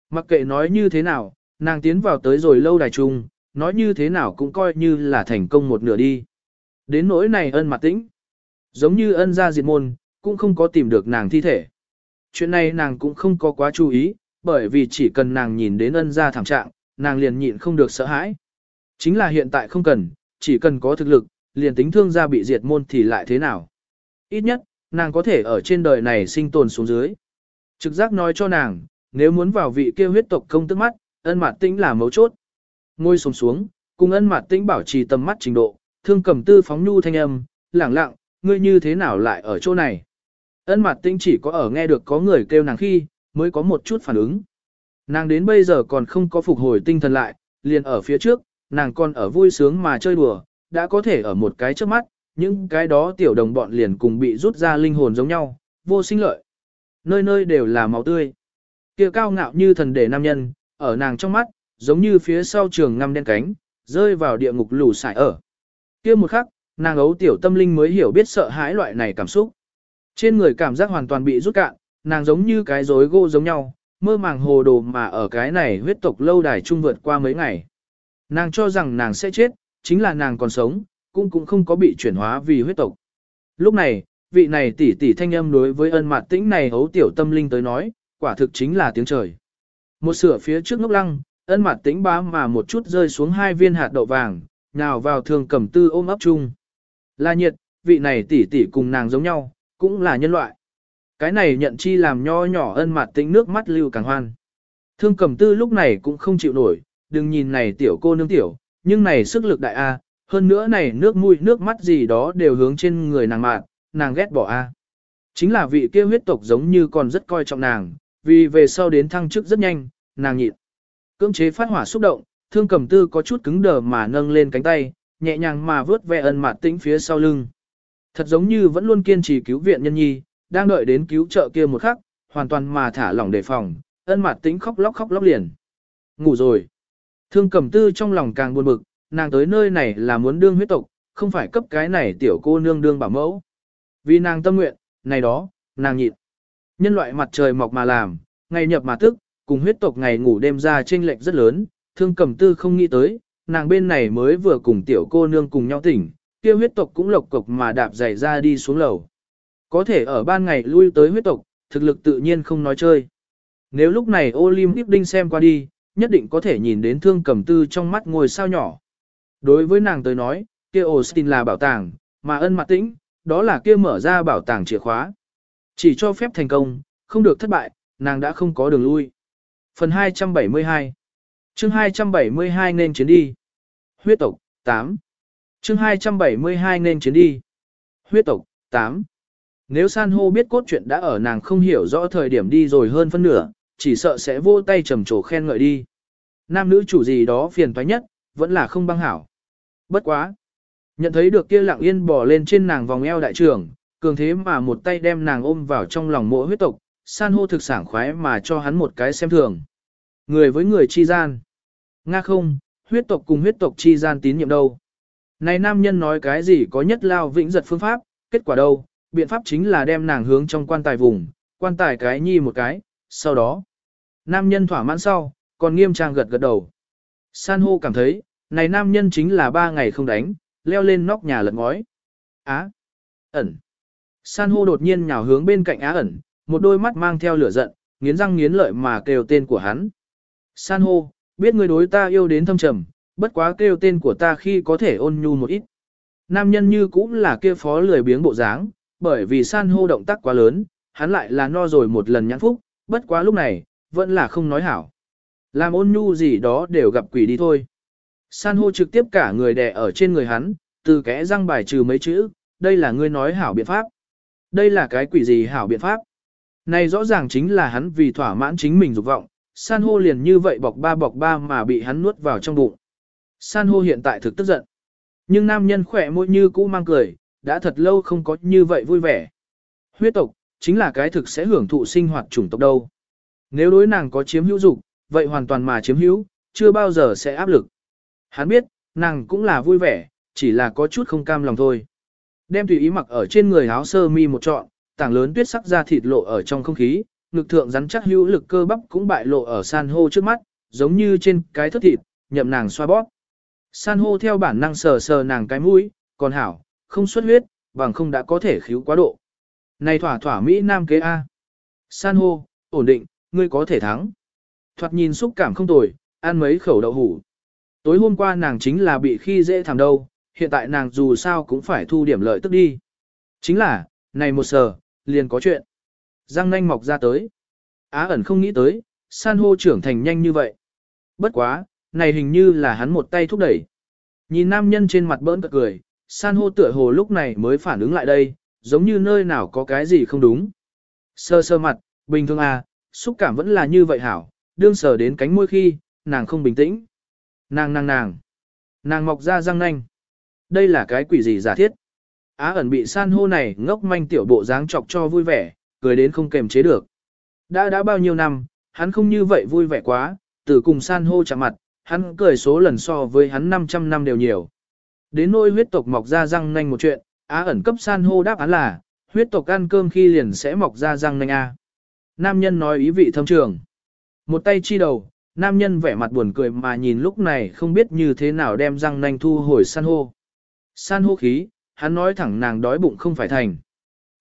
Mặc kệ nói như thế nào, nàng tiến vào tới rồi lâu đài chung, nói như thế nào cũng coi như là thành công một nửa đi. Đến nỗi này ân mặt tĩnh. Giống như ân gia diệt môn, cũng không có tìm được nàng thi thể. Chuyện này nàng cũng không có quá chú ý, bởi vì chỉ cần nàng nhìn đến ân gia thảm trạng, nàng liền nhịn không được sợ hãi. Chính là hiện tại không cần, chỉ cần có thực lực, liền tính thương gia bị diệt môn thì lại thế nào. Ít nhất, nàng có thể ở trên đời này sinh tồn xuống dưới. Trực giác nói cho nàng, nếu muốn vào vị kia huyết tộc công tức mắt, ân mạt tĩnh là mấu chốt. Ngôi sống xuống, cùng ân mạt tĩnh bảo trì tầm mắt trình độ, thương cầm tư phóng nhu thanh âm, lẳng lặng, ngươi như thế nào lại ở chỗ này. Ân mạt tĩnh chỉ có ở nghe được có người kêu nàng khi, mới có một chút phản ứng. Nàng đến bây giờ còn không có phục hồi tinh thần lại, liền ở phía trước, nàng còn ở vui sướng mà chơi đùa, đã có thể ở một cái trước mắt, những cái đó tiểu đồng bọn liền cùng bị rút ra linh hồn giống nhau, vô sinh lợi. Nơi nơi đều là máu tươi. Kia cao ngạo như thần đề nam nhân, ở nàng trong mắt, giống như phía sau trường ngăm đen cánh, rơi vào địa ngục lù xài ở. Kia một khắc, nàng ấu tiểu tâm linh mới hiểu biết sợ hãi loại này cảm xúc. Trên người cảm giác hoàn toàn bị rút cạn, nàng giống như cái rối gỗ giống nhau, mơ màng hồ đồ mà ở cái này huyết tộc lâu đài trung vượt qua mấy ngày. Nàng cho rằng nàng sẽ chết, chính là nàng còn sống, cũng cũng không có bị chuyển hóa vì huyết tộc. Lúc này, vị này tỷ tỷ thanh âm đối với ân mạt tĩnh này hấu tiểu tâm linh tới nói, quả thực chính là tiếng trời. Một sửa phía trước ngốc lăng, ân mặt tĩnh bá mà một chút rơi xuống hai viên hạt đậu vàng, nào vào thường cầm tư ôm ấp chung. Là nhiệt, vị này tỷ tỷ cùng nàng giống nhau, cũng là nhân loại. Cái này nhận chi làm nho nhỏ ân mặt tĩnh nước mắt lưu càng hoan. Thương cầm tư lúc này cũng không chịu nổi, đừng nhìn này tiểu cô nương tiểu, nhưng này sức lực đại A, hơn nữa này nước mũi nước mắt gì đó đều hướng trên người nàng mạn, nàng ghét bỏ A. Chính là vị kia huyết tộc giống như còn rất coi trọng nàng, vì về sau đến thăng chức rất nhanh, nàng nhịn. Cưỡng chế phát hỏa xúc động, thương cầm tư có chút cứng đờ mà nâng lên cánh tay, nhẹ nhàng mà vớt ve ân mạt tĩnh phía sau lưng. Thật giống như vẫn luôn kiên trì cứu viện nhân nhi, đang đợi đến cứu trợ kia một khắc, hoàn toàn mà thả lỏng đề phòng, ân mạt tĩnh khóc lóc khóc lóc liền. Ngủ rồi. Thương cầm tư trong lòng càng buồn bực, nàng tới nơi này là muốn đương huyết tộc, không phải cấp cái này tiểu cô nương đương bảo mẫu. Vì nàng tâm nguyện, này đó, nàng nhịn. Nhân loại mặt trời mọc mà làm, ngày nhập mà tức, cùng huyết tộc ngày ngủ đêm ra chênh lệch rất lớn, thương cầm tư không nghĩ tới, nàng bên này mới vừa cùng tiểu cô nương cùng nhau tỉnh, kia huyết tộc cũng lộc cộc mà đạp giày ra đi xuống lầu. Có thể ở ban ngày lui tới huyết tộc, thực lực tự nhiên không nói chơi. Nếu lúc này Olympic đinh xem qua đi, nhất định có thể nhìn đến thương cầm tư trong mắt ngôi sao nhỏ. Đối với nàng tới nói, kia Austin là bảo tàng, mà ân mặt tĩnh, đó là kia mở ra bảo tàng chìa khóa. Chỉ cho phép thành công, không được thất bại, nàng đã không có đường lui. Phần 272 chương 272 nên chiến đi. Huyết tộc, 8 chương 272 nên chiến đi. Huyết tộc, 8 Nếu san hô biết cốt truyện đã ở nàng không hiểu rõ thời điểm đi rồi hơn phân nửa, chỉ sợ sẽ vô tay trầm trồ khen ngợi đi. Nam nữ chủ gì đó phiền toái nhất, vẫn là không băng hảo. Bất quá. Nhận thấy được kia lặng yên bò lên trên nàng vòng eo đại trưởng, cường thế mà một tay đem nàng ôm vào trong lòng mỗi huyết tộc, san hô thực sảng khoái mà cho hắn một cái xem thường. Người với người chi gian. Nga không, huyết tộc cùng huyết tộc chi gian tín nhiệm đâu. Này nam nhân nói cái gì có nhất lao vĩnh giật phương pháp, kết quả đâu, biện pháp chính là đem nàng hướng trong quan tài vùng, quan tài cái nhi một cái, sau đó. Nam nhân thỏa mãn sau, còn nghiêm trang gật gật đầu. San hô cảm thấy, này nam nhân chính là ba ngày không đánh, leo lên nóc nhà lật ngói. Á! Ẩn! San hô đột nhiên nhào hướng bên cạnh á ẩn, một đôi mắt mang theo lửa giận, nghiến răng nghiến lợi mà kêu tên của hắn. San hô, biết người đối ta yêu đến thâm trầm, bất quá kêu tên của ta khi có thể ôn nhu một ít. Nam nhân như cũng là kia phó lười biếng bộ dáng, bởi vì san hô động tác quá lớn, hắn lại là no rồi một lần nhãn phúc, bất quá lúc này, vẫn là không nói hảo. Làm ôn nhu gì đó đều gặp quỷ đi thôi. San hô trực tiếp cả người đè ở trên người hắn, từ kẽ răng bài trừ mấy chữ, đây là ngươi nói hảo biện pháp. Đây là cái quỷ gì hảo biện pháp. Này rõ ràng chính là hắn vì thỏa mãn chính mình dục vọng, san hô liền như vậy bọc ba bọc ba mà bị hắn nuốt vào trong bụng. San hô hiện tại thực tức giận. Nhưng nam nhân khỏe môi như cũ mang cười, đã thật lâu không có như vậy vui vẻ. Huyết tộc, chính là cái thực sẽ hưởng thụ sinh hoạt chủng tộc đâu. Nếu đối nàng có chiếm hữu dục, vậy hoàn toàn mà chiếm hữu, chưa bao giờ sẽ áp lực. Hắn biết, nàng cũng là vui vẻ, chỉ là có chút không cam lòng thôi. Đem tùy ý mặc ở trên người áo sơ mi một trọn, tảng lớn tuyết sắc ra thịt lộ ở trong không khí, ngực thượng rắn chắc hữu lực cơ bắp cũng bại lộ ở san hô trước mắt, giống như trên cái thất thịt, nhậm nàng xoa bóp. San hô theo bản năng sờ sờ nàng cái mũi, còn hảo, không xuất huyết, bằng không đã có thể khíu quá độ. Này thỏa thỏa Mỹ Nam kế A. San hô, ổn định, ngươi có thể thắng. Thoạt nhìn xúc cảm không tồi, ăn mấy khẩu đậu hủ. Tối hôm qua nàng chính là bị khi dễ thảm đâu, hiện tại nàng dù sao cũng phải thu điểm lợi tức đi. Chính là, này một sờ, liền có chuyện. Giang nanh mọc ra tới. Á ẩn không nghĩ tới, san hô trưởng thành nhanh như vậy. Bất quá, này hình như là hắn một tay thúc đẩy. Nhìn nam nhân trên mặt bỡn cợt cười, san hô tựa hồ lúc này mới phản ứng lại đây, giống như nơi nào có cái gì không đúng. Sơ sơ mặt, bình thường à, xúc cảm vẫn là như vậy hảo, đương sờ đến cánh môi khi, nàng không bình tĩnh. Nàng nàng nàng, nàng mọc ra răng nanh. Đây là cái quỷ gì giả thiết. Á ẩn bị san hô này ngốc manh tiểu bộ dáng chọc cho vui vẻ, cười đến không kềm chế được. Đã đã bao nhiêu năm, hắn không như vậy vui vẻ quá, từ cùng san hô chạm mặt, hắn cười số lần so với hắn 500 năm đều nhiều. Đến nỗi huyết tộc mọc ra răng nanh một chuyện, Á ẩn cấp san hô đáp án là, huyết tộc ăn cơm khi liền sẽ mọc ra răng nanh A. Nam nhân nói ý vị thâm trường. Một tay chi đầu, nam nhân vẻ mặt buồn cười mà nhìn lúc này không biết như thế nào đem răng nanh thu hồi san hô. San hô khí, hắn nói thẳng nàng đói bụng không phải thành.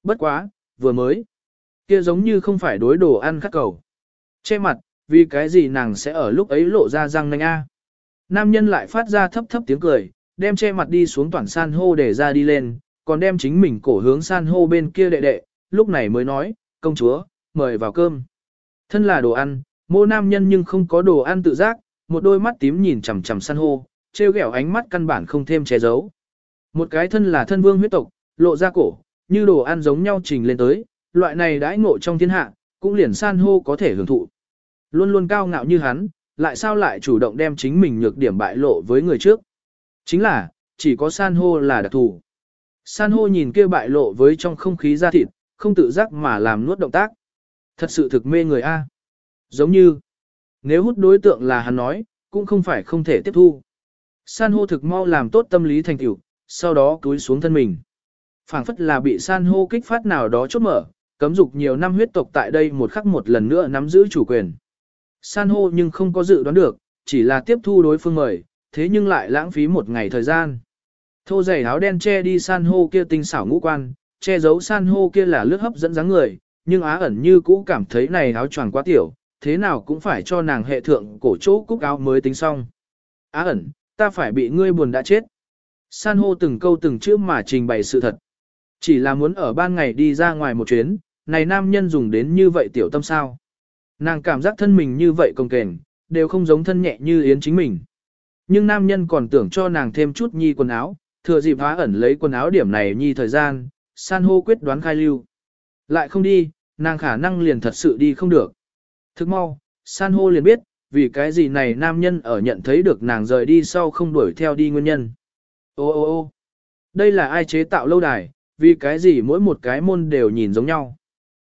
Bất quá, vừa mới. Kia giống như không phải đối đồ ăn khắc cầu. Che mặt, vì cái gì nàng sẽ ở lúc ấy lộ ra răng nanh a. Nam nhân lại phát ra thấp thấp tiếng cười, đem che mặt đi xuống toàn san hô để ra đi lên, còn đem chính mình cổ hướng san hô bên kia đệ đệ, lúc này mới nói, công chúa, mời vào cơm. Thân là đồ ăn, mô nam nhân nhưng không có đồ ăn tự giác, một đôi mắt tím nhìn chằm chằm san hô, treo ghẹo ánh mắt căn bản không thêm che giấu. Một cái thân là thân vương huyết tộc, lộ ra cổ, như đồ ăn giống nhau trình lên tới, loại này đãi ngộ trong thiên hạ, cũng liền san hô có thể hưởng thụ. Luôn luôn cao ngạo như hắn, lại sao lại chủ động đem chính mình nhược điểm bại lộ với người trước. Chính là, chỉ có san hô là đặc thù. San hô nhìn kia bại lộ với trong không khí da thịt, không tự giác mà làm nuốt động tác. Thật sự thực mê người A. Giống như, nếu hút đối tượng là hắn nói, cũng không phải không thể tiếp thu. San hô thực mau làm tốt tâm lý thành tựu, sau đó cúi xuống thân mình. phảng phất là bị san hô kích phát nào đó chốt mở, cấm dục nhiều năm huyết tộc tại đây một khắc một lần nữa nắm giữ chủ quyền. San hô nhưng không có dự đoán được, chỉ là tiếp thu đối phương mời, thế nhưng lại lãng phí một ngày thời gian. Thô giày áo đen che đi san hô kia tinh xảo ngũ quan, che giấu san hô kia là lướt hấp dẫn dáng người, nhưng á ẩn như cũ cảm thấy này áo choàng quá tiểu, thế nào cũng phải cho nàng hệ thượng cổ chỗ cúc áo mới tính xong. Á ẩn, ta phải bị ngươi buồn đã chết. San hô từng câu từng chữ mà trình bày sự thật. Chỉ là muốn ở ban ngày đi ra ngoài một chuyến, này nam nhân dùng đến như vậy tiểu tâm sao. Nàng cảm giác thân mình như vậy công kềnh, đều không giống thân nhẹ như yến chính mình. Nhưng nam nhân còn tưởng cho nàng thêm chút nhi quần áo, thừa dịp hóa ẩn lấy quần áo điểm này nhi thời gian, san hô quyết đoán khai lưu. Lại không đi, nàng khả năng liền thật sự đi không được. Thức mau, san hô liền biết, vì cái gì này nam nhân ở nhận thấy được nàng rời đi sau không đuổi theo đi nguyên nhân. Ô ô ô đây là ai chế tạo lâu đài, vì cái gì mỗi một cái môn đều nhìn giống nhau.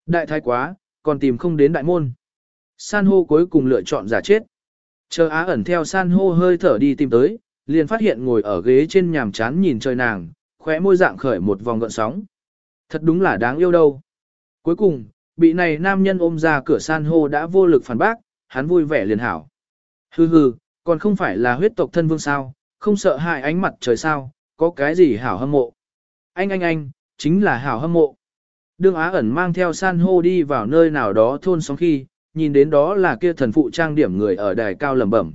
Đại thái quá, còn tìm không đến đại môn. San hô cuối cùng lựa chọn giả chết. Chờ á ẩn theo san hô hơi thở đi tìm tới, liền phát hiện ngồi ở ghế trên nhàm chán nhìn trời nàng, khóe môi dạng khởi một vòng gợn sóng. Thật đúng là đáng yêu đâu. Cuối cùng, bị này nam nhân ôm ra cửa san hô đã vô lực phản bác, hắn vui vẻ liền hảo. Hừ hừ, còn không phải là huyết tộc thân vương sao, không sợ hại ánh mặt trời sao, có cái gì hảo hâm mộ. Anh anh anh, chính là hảo hâm mộ. Đương Á ẩn mang theo san hô đi vào nơi nào đó thôn sóng khi, nhìn đến đó là kia thần phụ trang điểm người ở đài cao lẩm bẩm.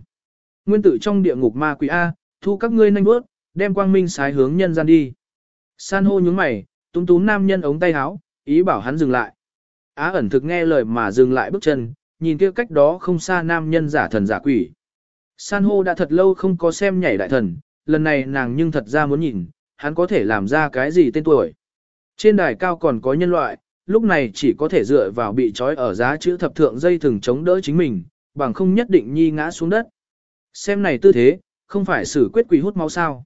Nguyên tử trong địa ngục ma quỷ A, thu các ngươi nhanh bước, đem quang minh sái hướng nhân gian đi. San hô nhướng mày, túm túm nam nhân ống tay áo, ý bảo hắn dừng lại. Á ẩn thực nghe lời mà dừng lại bước chân, nhìn kia cách đó không xa nam nhân giả thần giả quỷ. San hô đã thật lâu không có xem nhảy đại thần, lần này nàng nhưng thật ra muốn nhìn, hắn có thể làm ra cái gì tên tuổi. Trên đài cao còn có nhân loại, lúc này chỉ có thể dựa vào bị trói ở giá chữ thập thượng dây thừng chống đỡ chính mình, bằng không nhất định nhi ngã xuống đất. Xem này tư thế, không phải xử quyết quỷ hút máu sao.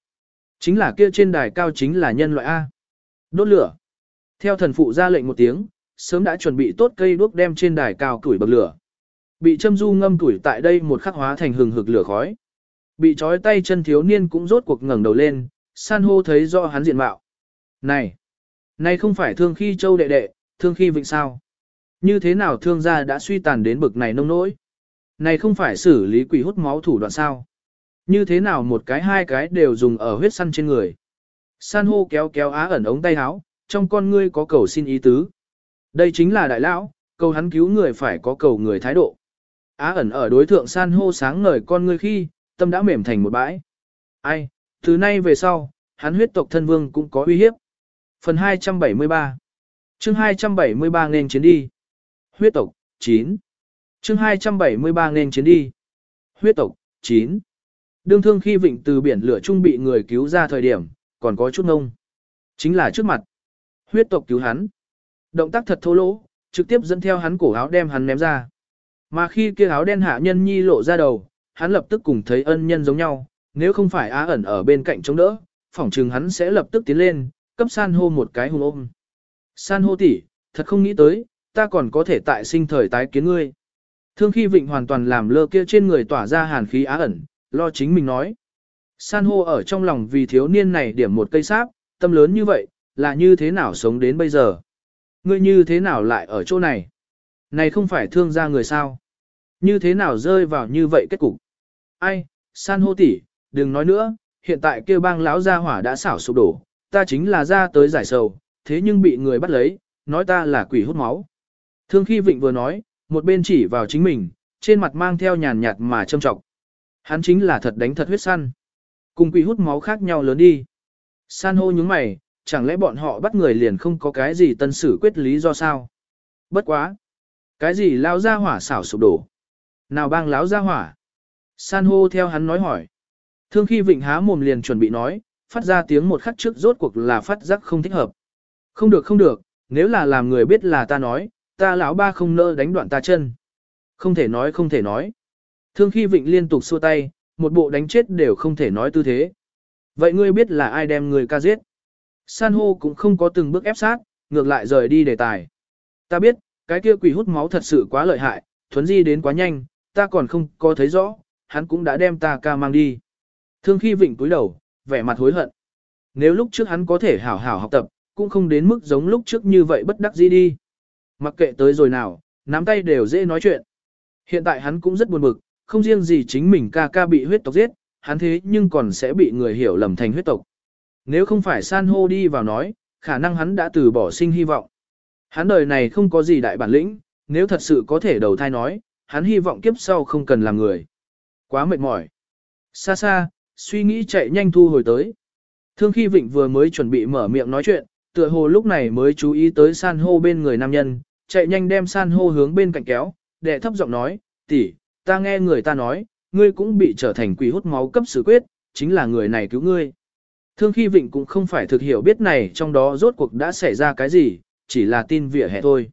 Chính là kia trên đài cao chính là nhân loại A. Đốt lửa. Theo thần phụ ra lệnh một tiếng, sớm đã chuẩn bị tốt cây đuốc đem trên đài cao củi bậc lửa. Bị châm du ngâm tuổi tại đây một khắc hóa thành hừng hực lửa khói. Bị trói tay chân thiếu niên cũng rốt cuộc ngẩng đầu lên, san hô thấy rõ hắn diện mạo. Này! Này không phải thương khi châu đệ đệ, thương khi vịnh sao? Như thế nào thương gia đã suy tàn đến bực này nông nỗi? Này không phải xử lý quỷ hút máu thủ đoạn sao? Như thế nào một cái hai cái đều dùng ở huyết săn trên người? San hô kéo kéo á ẩn ống tay áo, trong con ngươi có cầu xin ý tứ. Đây chính là đại lão, cầu hắn cứu người phải có cầu người thái độ. Á ẩn ở đối thượng san hô sáng ngời con ngươi khi, tâm đã mềm thành một bãi. Ai, từ nay về sau, hắn huyết tộc thân vương cũng có uy hiếp. Phần 273 chương 273 nên chiến đi. Huyết tộc, 9. chương 273 nên chiến đi. Huyết tộc, 9. Đương thương khi vịnh từ biển lửa trung bị người cứu ra thời điểm, còn có chút ngông. Chính là trước mặt. Huyết tộc cứu hắn. Động tác thật thô lỗ, trực tiếp dẫn theo hắn cổ áo đem hắn ném ra. Mà khi kia áo đen hạ nhân nhi lộ ra đầu, hắn lập tức cùng thấy ân nhân giống nhau, nếu không phải á ẩn ở bên cạnh chống đỡ, phỏng chừng hắn sẽ lập tức tiến lên, cấp san hô một cái hùng ôm. San hô tỷ, thật không nghĩ tới, ta còn có thể tại sinh thời tái kiến ngươi. Thương khi vịnh hoàn toàn làm lơ kia trên người tỏa ra hàn khí á ẩn, lo chính mình nói. San hô ở trong lòng vì thiếu niên này điểm một cây sáp, tâm lớn như vậy, là như thế nào sống đến bây giờ? Ngươi như thế nào lại ở chỗ này? Này không phải thương ra người sao? Như thế nào rơi vào như vậy kết cục? Ai, san hô tỷ, đừng nói nữa, hiện tại kêu bang lão gia hỏa đã xảo sụp đổ, ta chính là ra tới giải sầu, thế nhưng bị người bắt lấy, nói ta là quỷ hút máu. Thương khi Vịnh vừa nói, một bên chỉ vào chính mình, trên mặt mang theo nhàn nhạt mà châm trọng. Hắn chính là thật đánh thật huyết săn. Cùng quỷ hút máu khác nhau lớn đi. San hô nhướng mày, chẳng lẽ bọn họ bắt người liền không có cái gì tân xử quyết lý do sao? Bất quá. Cái gì lao ra hỏa xảo sụp đổ? Nào bang láo ra hỏa? San hô theo hắn nói hỏi. Thương khi vịnh há mồm liền chuẩn bị nói, phát ra tiếng một khắc trước rốt cuộc là phát giác không thích hợp. Không được không được, nếu là làm người biết là ta nói, ta lão ba không nỡ đánh đoạn ta chân. Không thể nói không thể nói. Thương khi vịnh liên tục xua tay, một bộ đánh chết đều không thể nói tư thế. Vậy ngươi biết là ai đem người ca giết? San hô cũng không có từng bước ép sát, ngược lại rời đi đề tài. Ta biết, cái kia quỷ hút máu thật sự quá lợi hại, thuấn di đến quá nhanh, ta còn không có thấy rõ, hắn cũng đã đem ta ca mang đi. Thương khi vịnh túi đầu, vẻ mặt hối hận. Nếu lúc trước hắn có thể hảo hảo học tập, cũng không đến mức giống lúc trước như vậy bất đắc dĩ đi. Mặc kệ tới rồi nào, nắm tay đều dễ nói chuyện. Hiện tại hắn cũng rất buồn bực, không riêng gì chính mình ca ca bị huyết tộc giết, hắn thế nhưng còn sẽ bị người hiểu lầm thành huyết tộc. Nếu không phải san hô đi vào nói, khả năng hắn đã từ bỏ sinh hy vọng. Hắn đời này không có gì đại bản lĩnh, nếu thật sự có thể đầu thai nói, hắn hy vọng kiếp sau không cần làm người. Quá mệt mỏi. Xa xa, suy nghĩ chạy nhanh thu hồi tới. Thương khi Vịnh vừa mới chuẩn bị mở miệng nói chuyện, tựa hồ lúc này mới chú ý tới san hô bên người nam nhân, chạy nhanh đem san hô hướng bên cạnh kéo, đệ thấp giọng nói, tỷ, ta nghe người ta nói, ngươi cũng bị trở thành quỷ hút máu cấp xử quyết, chính là người này cứu ngươi. Thương khi Vịnh cũng không phải thực hiểu biết này trong đó rốt cuộc đã xảy ra cái gì, chỉ là tin vỉa hè thôi.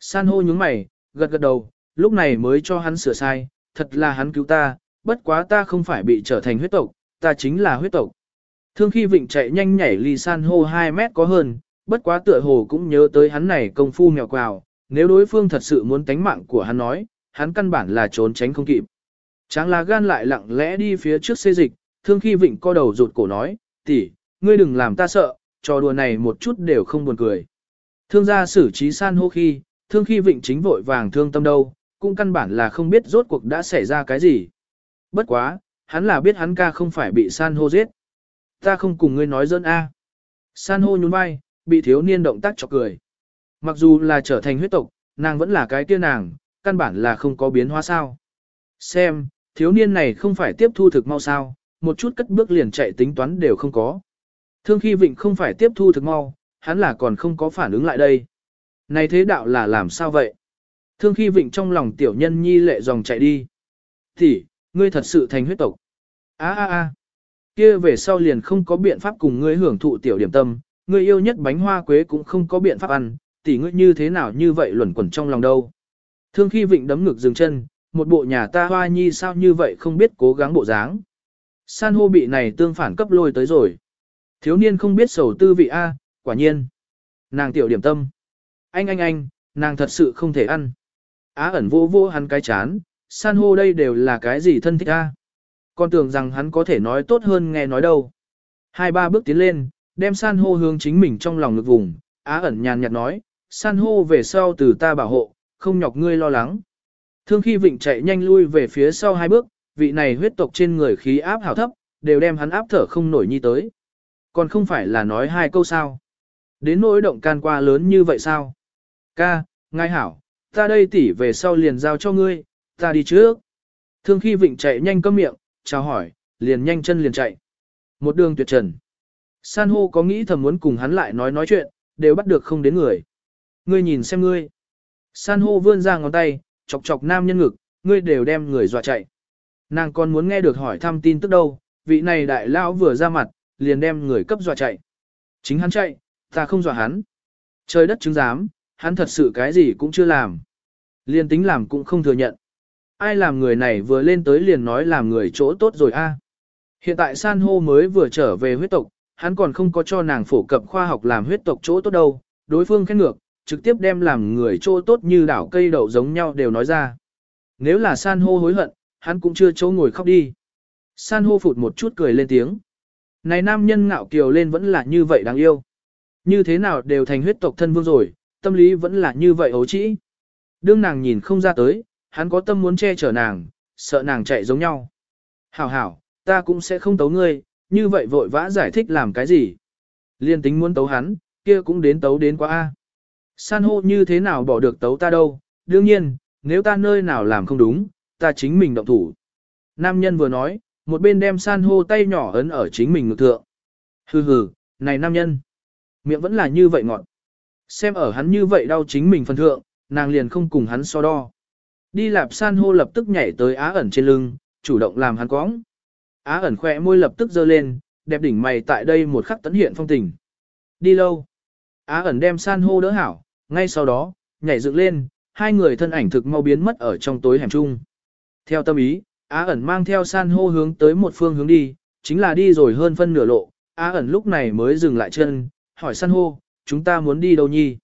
San hô nhướng mày, gật gật đầu, lúc này mới cho hắn sửa sai, thật là hắn cứu ta, bất quá ta không phải bị trở thành huyết tộc, ta chính là huyết tộc. Thương khi Vịnh chạy nhanh nhảy ly san hô 2 mét có hơn, bất quá tựa hồ cũng nhớ tới hắn này công phu mèo quào, nếu đối phương thật sự muốn tánh mạng của hắn nói, hắn căn bản là trốn tránh không kịp. Tráng lá gan lại lặng lẽ đi phía trước xê dịch, thương khi Vịnh co đầu rụt cổ nói, tỷ, ngươi đừng làm ta sợ, trò đùa này một chút đều không buồn cười. Thương gia xử trí san hô khi, thương khi Vịnh chính vội vàng thương tâm đâu, cũng căn bản là không biết rốt cuộc đã xảy ra cái gì. Bất quá, hắn là biết hắn ca không phải bị san hô giết. Ta không cùng ngươi nói dân A. San hô nhún vai, bị thiếu niên động tác chọc cười. Mặc dù là trở thành huyết tộc, nàng vẫn là cái kia nàng, căn bản là không có biến hóa sao. Xem, thiếu niên này không phải tiếp thu thực mau sao, một chút cất bước liền chạy tính toán đều không có. Thương khi vịnh không phải tiếp thu thực mau, hắn là còn không có phản ứng lại đây. Này thế đạo là làm sao vậy? Thương khi vịnh trong lòng tiểu nhân nhi lệ dòng chạy đi. Thì, ngươi thật sự thành huyết tộc. a a a kia về sau liền không có biện pháp cùng ngươi hưởng thụ tiểu điểm tâm, ngươi yêu nhất bánh hoa quế cũng không có biện pháp ăn, tỷ ngươi như thế nào như vậy luẩn quẩn trong lòng đâu. Thương khi vịnh đấm ngực dừng chân, một bộ nhà ta hoa nhi sao như vậy không biết cố gắng bộ dáng. San hô bị này tương phản cấp lôi tới rồi. Thiếu niên không biết sầu tư vị A, quả nhiên. Nàng tiểu điểm tâm. Anh anh anh, nàng thật sự không thể ăn. Á ẩn vô vô hắn cái chán, san hô đây đều là cái gì thân thích A. Con tưởng rằng hắn có thể nói tốt hơn nghe nói đâu. Hai ba bước tiến lên, đem san hô hướng chính mình trong lòng ngực vùng. Á ẩn nhàn nhạt nói, san hô về sau từ ta bảo hộ, không nhọc ngươi lo lắng. Thương khi vịnh chạy nhanh lui về phía sau hai bước, vị này huyết tộc trên người khí áp hảo thấp, đều đem hắn áp thở không nổi nhi tới. Còn không phải là nói hai câu sao. Đến nỗi động can qua lớn như vậy sao? Ca, ngài hảo, ta đây tỉ về sau liền giao cho ngươi, ta đi trước. Thương khi vịnh chạy nhanh cấm miệng, chào hỏi, liền nhanh chân liền chạy. Một đường tuyệt trần. San hô có nghĩ thầm muốn cùng hắn lại nói nói chuyện, đều bắt được không đến người. Ngươi nhìn xem ngươi. San hô vươn ra ngón tay, chọc chọc nam nhân ngực, ngươi đều đem người dọa chạy. Nàng còn muốn nghe được hỏi thăm tin tức đâu, vị này đại lão vừa ra mặt, liền đem người cấp dọa chạy. Chính hắn chạy, ta không dọa hắn. Trời đất chứng giám, hắn thật sự cái gì cũng chưa làm. Liên tính làm cũng không thừa nhận. Ai làm người này vừa lên tới liền nói làm người chỗ tốt rồi a? Hiện tại san hô mới vừa trở về huyết tộc, hắn còn không có cho nàng phổ cập khoa học làm huyết tộc chỗ tốt đâu. Đối phương khen ngược, trực tiếp đem làm người chỗ tốt như đảo cây đậu giống nhau đều nói ra. Nếu là san hô hối hận, hắn cũng chưa chỗ ngồi khóc đi. San hô phụt một chút cười lên tiếng. Này nam nhân ngạo kiều lên vẫn là như vậy đáng yêu. Như thế nào đều thành huyết tộc thân vương rồi, tâm lý vẫn là như vậy ấu trĩ. Đương nàng nhìn không ra tới, hắn có tâm muốn che chở nàng, sợ nàng chạy giống nhau. Hảo hảo, ta cũng sẽ không tấu ngươi, như vậy vội vã giải thích làm cái gì. Liên tính muốn tấu hắn, kia cũng đến tấu đến quá A. San hô như thế nào bỏ được tấu ta đâu, đương nhiên, nếu ta nơi nào làm không đúng, ta chính mình động thủ. Nam nhân vừa nói, một bên đem san hô tay nhỏ ấn ở chính mình ngực thượng. Hừ hừ, này nam nhân, miệng vẫn là như vậy ngọn. Xem ở hắn như vậy đau chính mình phần thượng, nàng liền không cùng hắn so đo. Đi lạp san hô lập tức nhảy tới á ẩn trên lưng, chủ động làm hắn cóng. Á ẩn khỏe môi lập tức giơ lên, đẹp đỉnh mày tại đây một khắc tấn hiện phong tình. Đi lâu. Á ẩn đem san hô đỡ hảo, ngay sau đó, nhảy dựng lên, hai người thân ảnh thực mau biến mất ở trong tối hẻm chung. Theo tâm ý, Á ẩn mang theo san hô hướng tới một phương hướng đi, chính là đi rồi hơn phân nửa lộ, Á ẩn lúc này mới dừng lại chân, hỏi san hô, chúng ta muốn đi đâu nhi?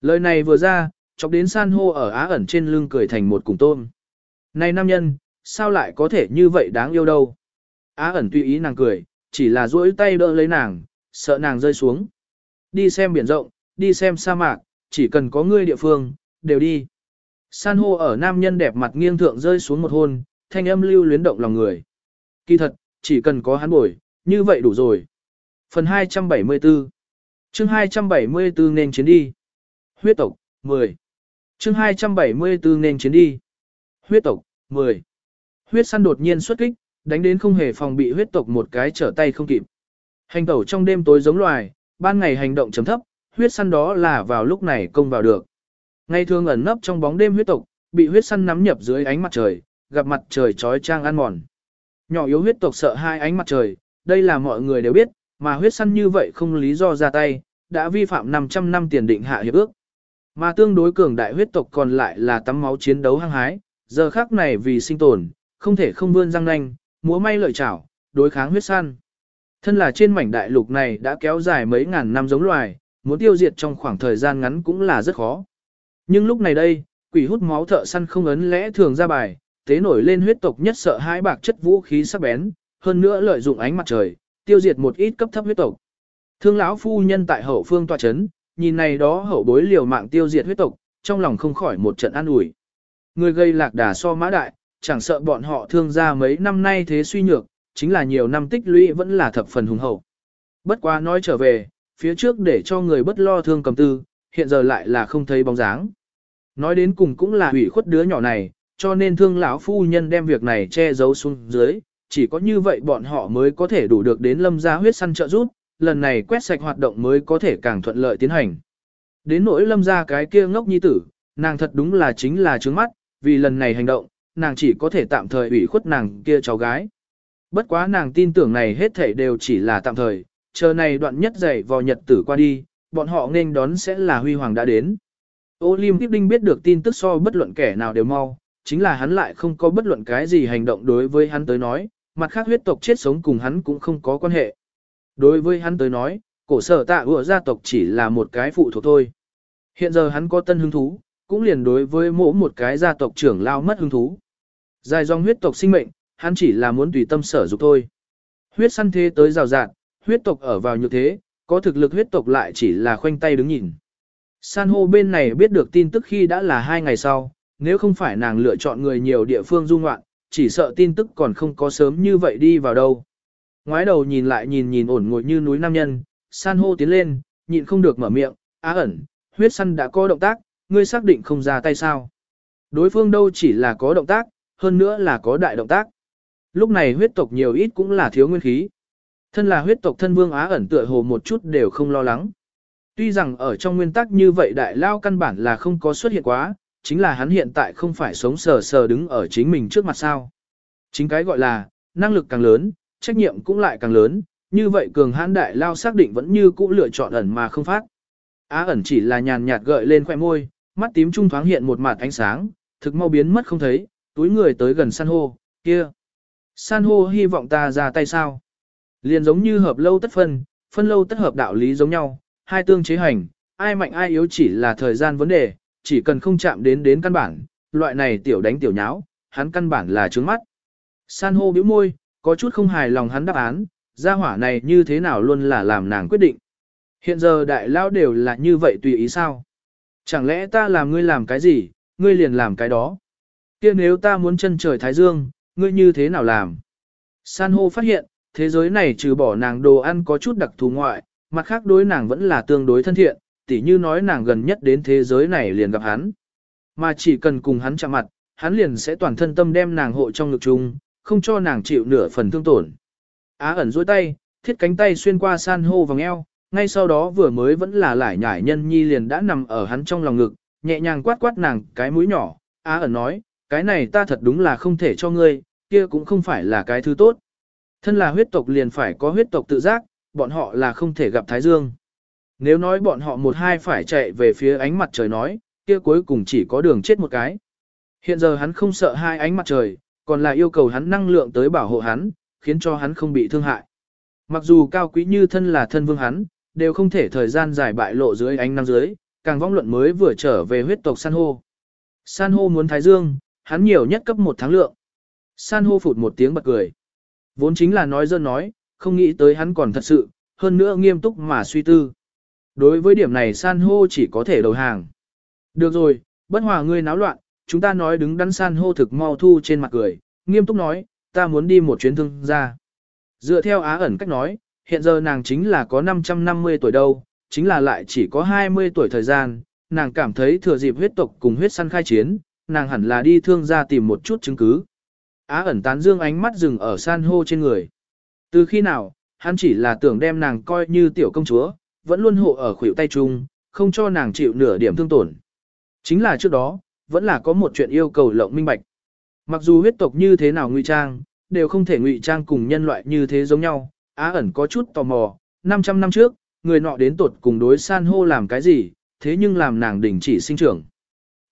Lời này vừa ra, chọc đến san hô ở Á ẩn trên lưng cười thành một cùng tôm. Này nam nhân, sao lại có thể như vậy đáng yêu đâu? Á ẩn tùy ý nàng cười, chỉ là duỗi tay đỡ lấy nàng, sợ nàng rơi xuống. Đi xem biển rộng, đi xem sa mạc, chỉ cần có ngươi địa phương, đều đi. San hô ở nam nhân đẹp mặt nghiêng thượng rơi xuống một hôn, thanh âm lưu luyến động lòng người. Kỳ thật, chỉ cần có hắn bồi, như vậy đủ rồi. Phần 274 chương 274 nên chiến đi. Huyết tộc, 10. chương 274 nên chiến đi. Huyết tộc, 10. Huyết săn đột nhiên xuất kích, đánh đến không hề phòng bị huyết tộc một cái trở tay không kịp. Hành tẩu trong đêm tối giống loài, ban ngày hành động chấm thấp, huyết săn đó là vào lúc này công vào được. Ngày thường ẩn nấp trong bóng đêm huyết tộc, bị huyết săn nắm nhập dưới ánh mặt trời, gặp mặt trời trói trang ăn mòn. Nhỏ yếu huyết tộc sợ hai ánh mặt trời, đây là mọi người đều biết, mà huyết săn như vậy không lý do ra tay, đã vi phạm 500 năm tiền định hạ hiệp ước. Mà tương đối cường đại huyết tộc còn lại là tắm máu chiến đấu hăng hái, giờ khác này vì sinh tồn, không thể không vươn răng nanh, múa may lợi chảo, đối kháng huyết săn. Thân là trên mảnh đại lục này đã kéo dài mấy ngàn năm giống loài, muốn tiêu diệt trong khoảng thời gian ngắn cũng là rất khó. Nhưng lúc này đây, quỷ hút máu thợ săn không ấn lẽ thường ra bài, tế nổi lên huyết tộc nhất sợ hãi bạc chất vũ khí sắc bén, hơn nữa lợi dụng ánh mặt trời, tiêu diệt một ít cấp thấp huyết tộc. Thương lão phu nhân tại hậu phương tòa chấn, nhìn này đó hậu bối liều mạng tiêu diệt huyết tộc, trong lòng không khỏi một trận an ủi. Người gây lạc đà so mã đại, chẳng sợ bọn họ thương ra mấy năm nay thế suy nhược, chính là nhiều năm tích lũy vẫn là thập phần hùng hậu. Bất quá nói trở về, phía trước để cho người bất lo thương cầm tư, hiện giờ lại là không thấy bóng dáng. Nói đến cùng cũng là hủy khuất đứa nhỏ này, cho nên thương lão phu nhân đem việc này che giấu xuống dưới, chỉ có như vậy bọn họ mới có thể đủ được đến lâm gia huyết săn trợ giúp, lần này quét sạch hoạt động mới có thể càng thuận lợi tiến hành. Đến nỗi lâm gia cái kia ngốc nhi tử, nàng thật đúng là chính là trướng mắt, vì lần này hành động, nàng chỉ có thể tạm thời ủy khuất nàng kia cháu gái. Bất quá nàng tin tưởng này hết thảy đều chỉ là tạm thời, chờ này đoạn nhất dày vào nhật tử qua đi, bọn họ nên đón sẽ là huy hoàng đã đến. Olympic Đinh biết được tin tức so bất luận kẻ nào đều mau, chính là hắn lại không có bất luận cái gì hành động đối với hắn tới nói, mặt khác huyết tộc chết sống cùng hắn cũng không có quan hệ. Đối với hắn tới nói, cổ sở tạ ủa gia tộc chỉ là một cái phụ thuộc thôi. Hiện giờ hắn có tân hứng thú, cũng liền đối với mỗi một cái gia tộc trưởng lao mất hứng thú. Dài dòng huyết tộc sinh mệnh, hắn chỉ là muốn tùy tâm sở dục thôi. Huyết săn thế tới rào rạt, huyết tộc ở vào như thế, có thực lực huyết tộc lại chỉ là khoanh tay đứng nhìn. San hô bên này biết được tin tức khi đã là hai ngày sau, nếu không phải nàng lựa chọn người nhiều địa phương du ngoạn, chỉ sợ tin tức còn không có sớm như vậy đi vào đâu. Ngoái đầu nhìn lại nhìn nhìn ổn ngồi như núi nam nhân, san hô tiến lên, nhịn không được mở miệng, á ẩn, huyết săn đã có động tác, ngươi xác định không ra tay sao. Đối phương đâu chỉ là có động tác, hơn nữa là có đại động tác. Lúc này huyết tộc nhiều ít cũng là thiếu nguyên khí. Thân là huyết tộc thân vương á ẩn tựa hồ một chút đều không lo lắng. Tuy rằng ở trong nguyên tắc như vậy đại lao căn bản là không có xuất hiện quá, chính là hắn hiện tại không phải sống sờ sờ đứng ở chính mình trước mặt sao. Chính cái gọi là, năng lực càng lớn, trách nhiệm cũng lại càng lớn, như vậy cường hãn đại lao xác định vẫn như cũ lựa chọn ẩn mà không phát. Á ẩn chỉ là nhàn nhạt gợi lên khoẻ môi, mắt tím trung thoáng hiện một mặt ánh sáng, thực mau biến mất không thấy, túi người tới gần san hô, kia. San hô hy vọng ta ra tay sao? Liền giống như hợp lâu tất phân, phân lâu tất hợp đạo lý giống nhau, hai tương chế hành, ai mạnh ai yếu chỉ là thời gian vấn đề, chỉ cần không chạm đến đến căn bản, loại này tiểu đánh tiểu nháo, hắn căn bản là trướng mắt. San hô bĩu môi, có chút không hài lòng hắn đáp án, gia hỏa này như thế nào luôn là làm nàng quyết định. Hiện giờ đại lao đều là như vậy tùy ý sao? Chẳng lẽ ta làm ngươi làm cái gì, ngươi liền làm cái đó? kia nếu ta muốn chân trời Thái Dương, ngươi như thế nào làm? San hô phát hiện, thế giới này trừ bỏ nàng đồ ăn có chút đặc thù ngoại, mặt khác đối nàng vẫn là tương đối thân thiện, tỉ như nói nàng gần nhất đến thế giới này liền gặp hắn. Mà chỉ cần cùng hắn chạm mặt, hắn liền sẽ toàn thân tâm đem nàng hộ trong ngực chung, không cho nàng chịu nửa phần thương tổn. Á ẩn dối tay, thiết cánh tay xuyên qua san hô vòng eo, ngay sau đó vừa mới vẫn là lải nhải nhân nhi liền đã nằm ở hắn trong lòng ngực, nhẹ nhàng quát quát nàng cái mũi nhỏ, Á ẩn nói, cái này ta thật đúng là không thể cho ngươi, kia cũng không phải là cái thứ tốt. Thân là huyết tộc liền phải có huyết tộc tự giác, bọn họ là không thể gặp Thái Dương. Nếu nói bọn họ một hai phải chạy về phía ánh mặt trời nói, kia cuối cùng chỉ có đường chết một cái. Hiện giờ hắn không sợ hai ánh mặt trời, còn là yêu cầu hắn năng lượng tới bảo hộ hắn, khiến cho hắn không bị thương hại. Mặc dù cao quý như thân là thân vương hắn, đều không thể thời gian dài bại lộ dưới ánh nắng dưới, càng vong luận mới vừa trở về huyết tộc san hô. San hô muốn thái dương, hắn nhiều nhất cấp một tháng lượng. San hô phụt một tiếng bật cười. Vốn chính là nói dơ nói, không nghĩ tới hắn còn thật sự, hơn nữa nghiêm túc mà suy tư. Đối với điểm này san hô chỉ có thể đầu hàng. Được rồi, bất hòa ngươi náo loạn, chúng ta nói đứng đắn san hô thực mau thu trên mặt cười, nghiêm túc nói, ta muốn đi một chuyến thương ra. Dựa theo á ẩn cách nói, hiện giờ nàng chính là có 550 tuổi đâu, chính là lại chỉ có 20 tuổi thời gian, nàng cảm thấy thừa dịp huyết tộc cùng huyết săn khai chiến, nàng hẳn là đi thương ra tìm một chút chứng cứ. Á ẩn tán dương ánh mắt dừng ở san hô trên người. Từ khi nào, hắn chỉ là tưởng đem nàng coi như tiểu công chúa, vẫn luôn hộ ở khuỷu tay chung, không cho nàng chịu nửa điểm thương tổn. Chính là trước đó, vẫn là có một chuyện yêu cầu lộng minh bạch. Mặc dù huyết tộc như thế nào ngụy trang, đều không thể ngụy trang cùng nhân loại như thế giống nhau. Á ẩn có chút tò mò, 500 năm trước, người nọ đến tột cùng đối san hô làm cái gì, thế nhưng làm nàng đình chỉ sinh trưởng.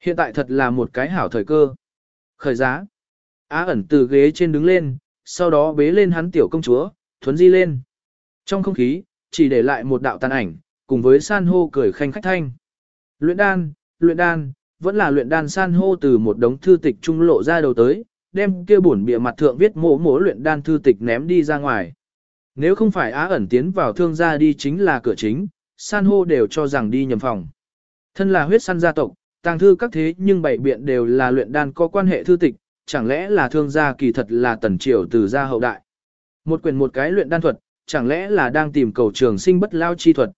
Hiện tại thật là một cái hảo thời cơ. Khởi giá. Á ẩn từ ghế trên đứng lên, sau đó bế lên hắn tiểu công chúa, thuấn di lên. Trong không khí, chỉ để lại một đạo tàn ảnh, cùng với san hô cười khanh khách thanh. Luyện đan, luyện đan, vẫn là luyện đan san hô từ một đống thư tịch trung lộ ra đầu tới, đem kia bổn bìa mặt thượng viết mỗ mỗ luyện đan thư tịch ném đi ra ngoài. Nếu không phải á ẩn tiến vào thương gia đi chính là cửa chính, san hô đều cho rằng đi nhầm phòng. Thân là huyết săn gia tộc, tàng thư các thế nhưng bảy biện đều là luyện đan có quan hệ thư tịch, chẳng lẽ là thương gia kỳ thật là tần triều từ gia hậu đại. Một quyền một cái luyện đan thuật, chẳng lẽ là đang tìm cầu trường sinh bất lao chi thuật.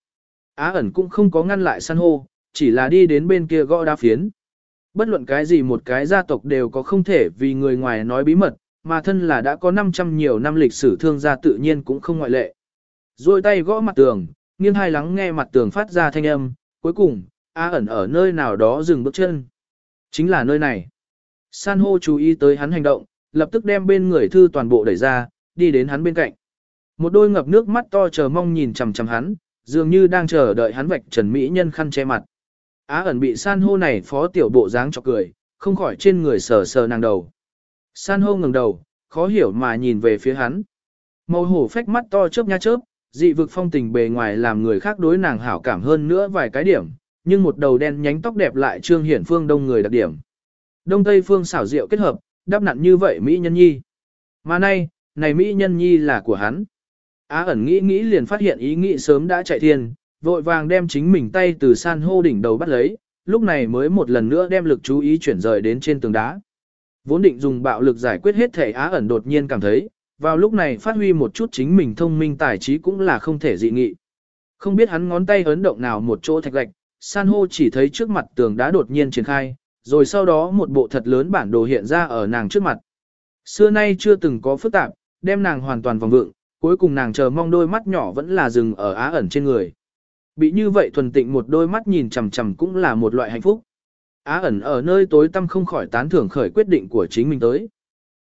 Á ẩn cũng không có ngăn lại san hô, chỉ là đi đến bên kia gõ đa phiến. Bất luận cái gì một cái gia tộc đều có không thể vì người ngoài nói bí mật, mà thân là đã có 500 nhiều năm lịch sử thương gia tự nhiên cũng không ngoại lệ. Rồi tay gõ mặt tường, nghiêng hai lắng nghe mặt tường phát ra thanh âm, cuối cùng, Á ẩn ở nơi nào đó dừng bước chân. Chính là nơi này. San hô chú ý tới hắn hành động, lập tức đem bên người thư toàn bộ đẩy ra, đi đến hắn bên cạnh. Một đôi ngập nước mắt to chờ mong nhìn chằm chằm hắn, dường như đang chờ đợi hắn vạch trần mỹ nhân khăn che mặt. Á ẩn bị san hô này phó tiểu bộ dáng cho cười, không khỏi trên người sờ sờ nàng đầu. San hô ngừng đầu, khó hiểu mà nhìn về phía hắn. Màu hổ phách mắt to chớp nha chớp, dị vực phong tình bề ngoài làm người khác đối nàng hảo cảm hơn nữa vài cái điểm, nhưng một đầu đen nhánh tóc đẹp lại trương hiển phương đông người đặc điểm. Đông Tây phương xảo diệu kết hợp, đáp nặn như vậy Mỹ nhân nhi. Mà nay, này Mỹ nhân nhi là của hắn. Á ẩn nghĩ nghĩ liền phát hiện ý nghĩ sớm đã chạy thiên, vội vàng đem chính mình tay từ san hô đỉnh đầu bắt lấy, lúc này mới một lần nữa đem lực chú ý chuyển rời đến trên tường đá. Vốn định dùng bạo lực giải quyết hết thể Á ẩn đột nhiên cảm thấy, vào lúc này phát huy một chút chính mình thông minh tài trí cũng là không thể dị nghị. Không biết hắn ngón tay ấn động nào một chỗ thạch lạch, san hô chỉ thấy trước mặt tường đá đột nhiên triển khai, rồi sau đó một bộ thật lớn bản đồ hiện ra ở nàng trước mặt. Xưa nay chưa từng có phức tạp, đem nàng hoàn toàn vòng vượng, cuối cùng nàng chờ mong đôi mắt nhỏ vẫn là dừng ở á ẩn trên người. Bị như vậy thuần tịnh một đôi mắt nhìn chằm chằm cũng là một loại hạnh phúc. Á ẩn ở nơi tối tăm không khỏi tán thưởng khởi quyết định của chính mình tới.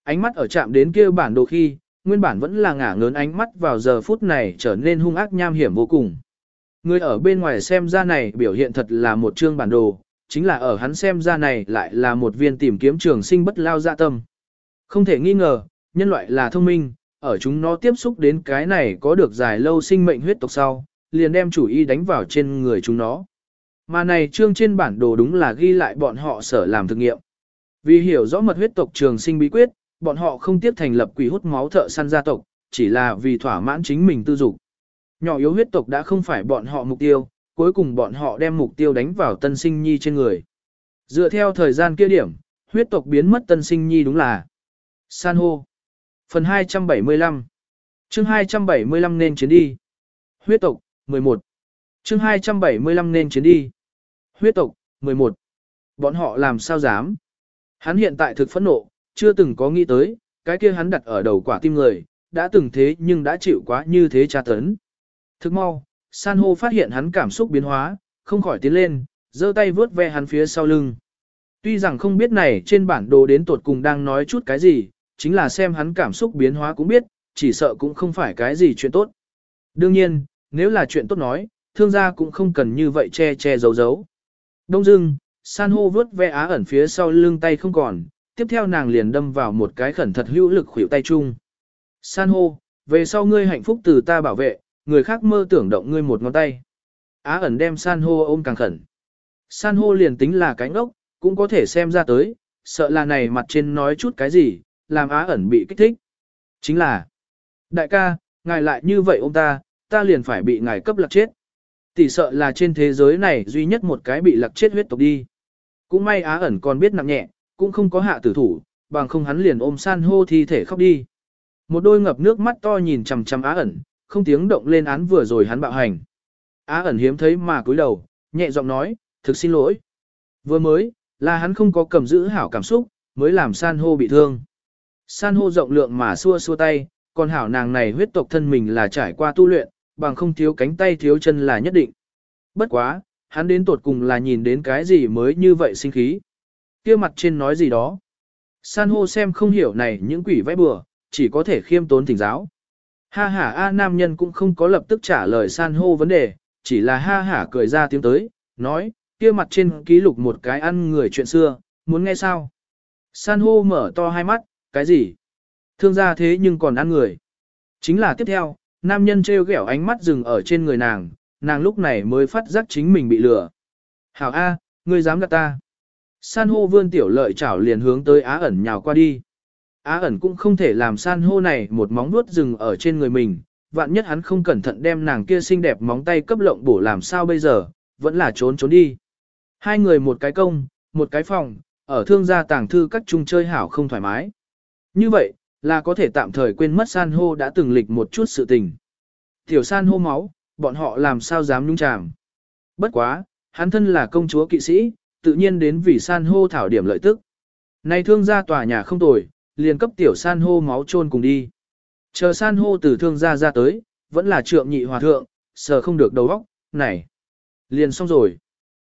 Ánh mắt ở chạm đến kia bản đồ khi, nguyên bản vẫn là ngả ngớn ánh mắt vào giờ phút này trở nên hung ác nham hiểm vô cùng. Người ở bên ngoài xem ra này biểu hiện thật là một chương bản đồ, chính là ở hắn xem ra này lại là một viên tìm kiếm trường sinh bất lao dạ tâm. Không thể nghi ngờ, nhân loại là thông minh, ở chúng nó tiếp xúc đến cái này có được dài lâu sinh mệnh huyết tộc sau, liền đem chủ ý đánh vào trên người chúng nó. Mà này trương trên bản đồ đúng là ghi lại bọn họ sở làm thực nghiệm. Vì hiểu rõ mật huyết tộc trường sinh bí quyết, bọn họ không tiếp thành lập quỷ hút máu thợ săn gia tộc, chỉ là vì thỏa mãn chính mình tư dục. Nhỏ yếu huyết tộc đã không phải bọn họ mục tiêu, cuối cùng bọn họ đem mục tiêu đánh vào tân sinh nhi trên người. Dựa theo thời gian kia điểm, huyết tộc biến mất tân sinh nhi đúng là san hô. Phần 275 chương 275 nên chiến đi. Huyết tộc, 11. chương 275 nên chiến đi. Huyết tộc, 11. Bọn họ làm sao dám? Hắn hiện tại thực phẫn nộ, chưa từng có nghĩ tới, cái kia hắn đặt ở đầu quả tim người, đã từng thế nhưng đã chịu quá như thế tra tấn. Thức mau, san hô phát hiện hắn cảm xúc biến hóa, không khỏi tiến lên, giơ tay vướt ve hắn phía sau lưng. Tuy rằng không biết này trên bản đồ đến tột cùng đang nói chút cái gì, chính là xem hắn cảm xúc biến hóa cũng biết, chỉ sợ cũng không phải cái gì chuyện tốt. Đương nhiên, nếu là chuyện tốt nói, thương gia cũng không cần như vậy che che giấu giấu. Đông dưng, san hô vớt ve á ẩn phía sau lưng tay không còn, tiếp theo nàng liền đâm vào một cái khẩn thật hữu lực khuỷu tay chung. San hô, về sau ngươi hạnh phúc từ ta bảo vệ, người khác mơ tưởng động ngươi một ngón tay. Á ẩn đem san hô ôm càng khẩn. San hô liền tính là cánh ốc, cũng có thể xem ra tới, sợ là này mặt trên nói chút cái gì, làm á ẩn bị kích thích. Chính là, đại ca, ngài lại như vậy ông ta, ta liền phải bị ngài cấp lạc chết. Tỷ sợ là trên thế giới này duy nhất một cái bị lạc chết huyết tộc đi. Cũng may á ẩn còn biết nặng nhẹ, cũng không có hạ tử thủ, bằng không hắn liền ôm san hô thi thể khóc đi. Một đôi ngập nước mắt to nhìn chằm chằm á ẩn, không tiếng động lên án vừa rồi hắn bạo hành. Á ẩn hiếm thấy mà cúi đầu, nhẹ giọng nói, thực xin lỗi. Vừa mới, là hắn không có cầm giữ hảo cảm xúc, mới làm san hô bị thương. San hô rộng lượng mà xua xua tay, còn hảo nàng này huyết tộc thân mình là trải qua tu luyện, bằng không thiếu cánh tay thiếu chân là nhất định. Bất quá, hắn đến tột cùng là nhìn đến cái gì mới như vậy sinh khí. kia mặt trên nói gì đó. San hô xem không hiểu này những quỷ vẽ bừa, chỉ có thể khiêm tốn thỉnh giáo. Ha ha A nam nhân cũng không có lập tức trả lời san hô vấn đề, chỉ là ha hả cười ra tiếng tới, nói, kia mặt trên ký lục một cái ăn người chuyện xưa, muốn nghe sao? San hô mở to hai mắt, cái gì? Thương gia thế nhưng còn ăn người. Chính là tiếp theo, nam nhân treo ghẹo ánh mắt dừng ở trên người nàng, nàng lúc này mới phát giác chính mình bị lừa. Hảo A, ngươi dám gạt ta. San hô vươn tiểu lợi chảo liền hướng tới Á ẩn nhào qua đi. Á ẩn cũng không thể làm san hô này một móng nuốt dừng ở trên người mình, vạn nhất hắn không cẩn thận đem nàng kia xinh đẹp móng tay cấp lộng bổ làm sao bây giờ, vẫn là trốn trốn đi. Hai người một cái công, một cái phòng, ở thương gia tàng thư các chung chơi hảo không thoải mái. Như vậy, là có thể tạm thời quên mất san hô đã từng lịch một chút sự tình. Tiểu san hô máu, bọn họ làm sao dám nhung chàm. Bất quá, hắn thân là công chúa kỵ sĩ, tự nhiên đến vì san hô thảo điểm lợi tức. Này thương gia tòa nhà không tồi, liền cấp tiểu san hô máu chôn cùng đi. Chờ san hô từ thương gia ra tới, vẫn là trượng nhị hòa thượng, sờ không được đầu óc, này. Liền xong rồi.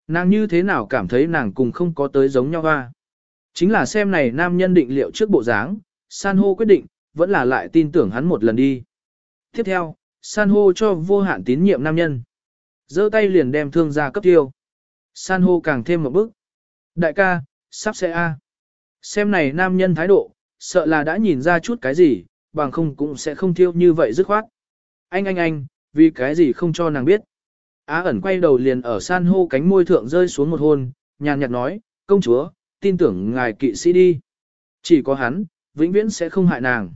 Nàng như thế nào cảm thấy nàng cùng không có tới giống nhau hoa. Chính là xem này nam nhân định liệu trước bộ dáng, san hô quyết định, vẫn là lại tin tưởng hắn một lần đi. Tiếp theo, san hô cho vô hạn tín nhiệm nam nhân. giơ tay liền đem thương gia cấp tiêu. San hô càng thêm một bước. Đại ca, sắp sẽ a. Xem này nam nhân thái độ, sợ là đã nhìn ra chút cái gì, bằng không cũng sẽ không thiêu như vậy dứt khoát. Anh anh anh, vì cái gì không cho nàng biết. Á ẩn quay đầu liền ở san hô cánh môi thượng rơi xuống một hôn, nhàn nhạt nói, công chúa, tin tưởng ngài kỵ sĩ đi. Chỉ có hắn, vĩnh viễn sẽ không hại nàng.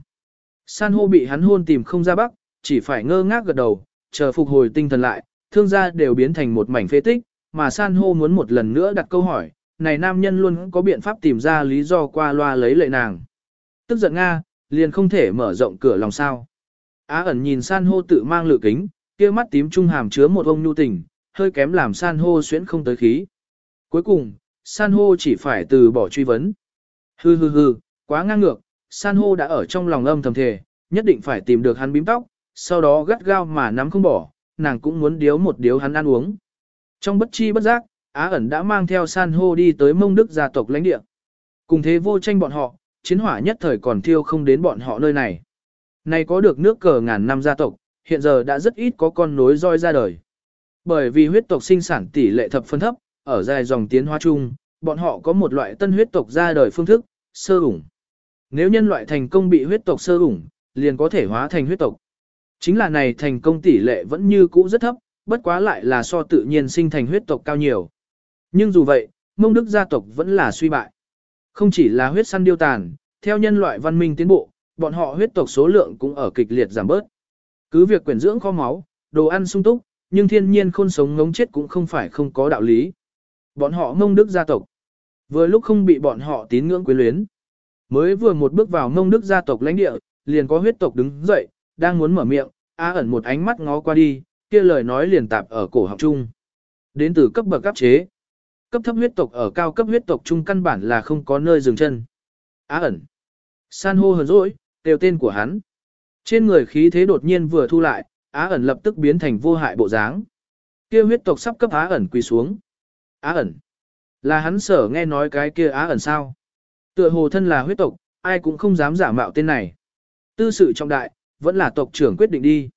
San hô bị hắn hôn tìm không ra bắc, chỉ phải ngơ ngác gật đầu, chờ phục hồi tinh thần lại, thương gia đều biến thành một mảnh phế tích, mà san hô muốn một lần nữa đặt câu hỏi, này nam nhân luôn có biện pháp tìm ra lý do qua loa lấy lệ nàng. Tức giận Nga, liền không thể mở rộng cửa lòng sao. Á ẩn nhìn san hô tự mang lựa kính, kia mắt tím trung hàm chứa một ông nhu tình, hơi kém làm san hô xuyễn không tới khí. Cuối cùng, san hô chỉ phải từ bỏ truy vấn. Hừ hừ hừ, quá ngang ngược, san hô đã ở trong lòng âm thầm thề, nhất định phải tìm được hắn bím tóc, sau đó gắt gao mà nắm không bỏ, nàng cũng muốn điếu một điếu hắn ăn uống. Trong bất chi bất giác, Á ẩn đã mang theo san hô đi tới mông đức gia tộc lãnh địa. Cùng thế vô tranh bọn họ, chiến hỏa nhất thời còn thiêu không đến bọn họ nơi này. Này có được nước cờ ngàn năm gia tộc, hiện giờ đã rất ít có con nối roi ra đời. Bởi vì huyết tộc sinh sản tỷ lệ thập phân thấp, ở dài dòng tiến hóa chung, bọn họ có một loại tân huyết tộc ra đời phương thức, sơ ủng. Nếu nhân loại thành công bị huyết tộc sơ ủng, liền có thể hóa thành huyết tộc. Chính là này thành công tỷ lệ vẫn như cũ rất thấp, bất quá lại là so tự nhiên sinh thành huyết tộc cao nhiều. Nhưng dù vậy, mông đức gia tộc vẫn là suy bại. Không chỉ là huyết săn điêu tàn, theo nhân loại văn minh tiến bộ, bọn họ huyết tộc số lượng cũng ở kịch liệt giảm bớt. Cứ việc quyển dưỡng kho máu, đồ ăn sung túc, nhưng thiên nhiên khôn sống ngống chết cũng không phải không có đạo lý. Bọn họ mông đức gia tộc. Vừa lúc không bị bọn họ tín ngưỡng quyến luyến. Mới vừa một bước vào mông đức gia tộc lãnh địa, liền có huyết tộc đứng dậy, đang muốn mở miệng, á ẩn một ánh mắt ngó qua đi, kia lời nói liền tạp ở cổ họng chung. Đến từ cấp bậc cấp chế. Cấp thấp huyết tộc ở cao cấp huyết tộc chung căn bản là không có nơi dừng chân. Á ẩn. San hô hờn rỗi, đều tên của hắn. Trên người khí thế đột nhiên vừa thu lại, Á ẩn lập tức biến thành vô hại bộ dáng. Kia huyết tộc sắp cấp Á ẩn quỳ xuống. Á ẩn. Là hắn sở nghe nói cái kia Á ẩn sao? Tựa hồ thân là huyết tộc, ai cũng không dám giả mạo tên này. Tư sự trọng đại, vẫn là tộc trưởng quyết định đi.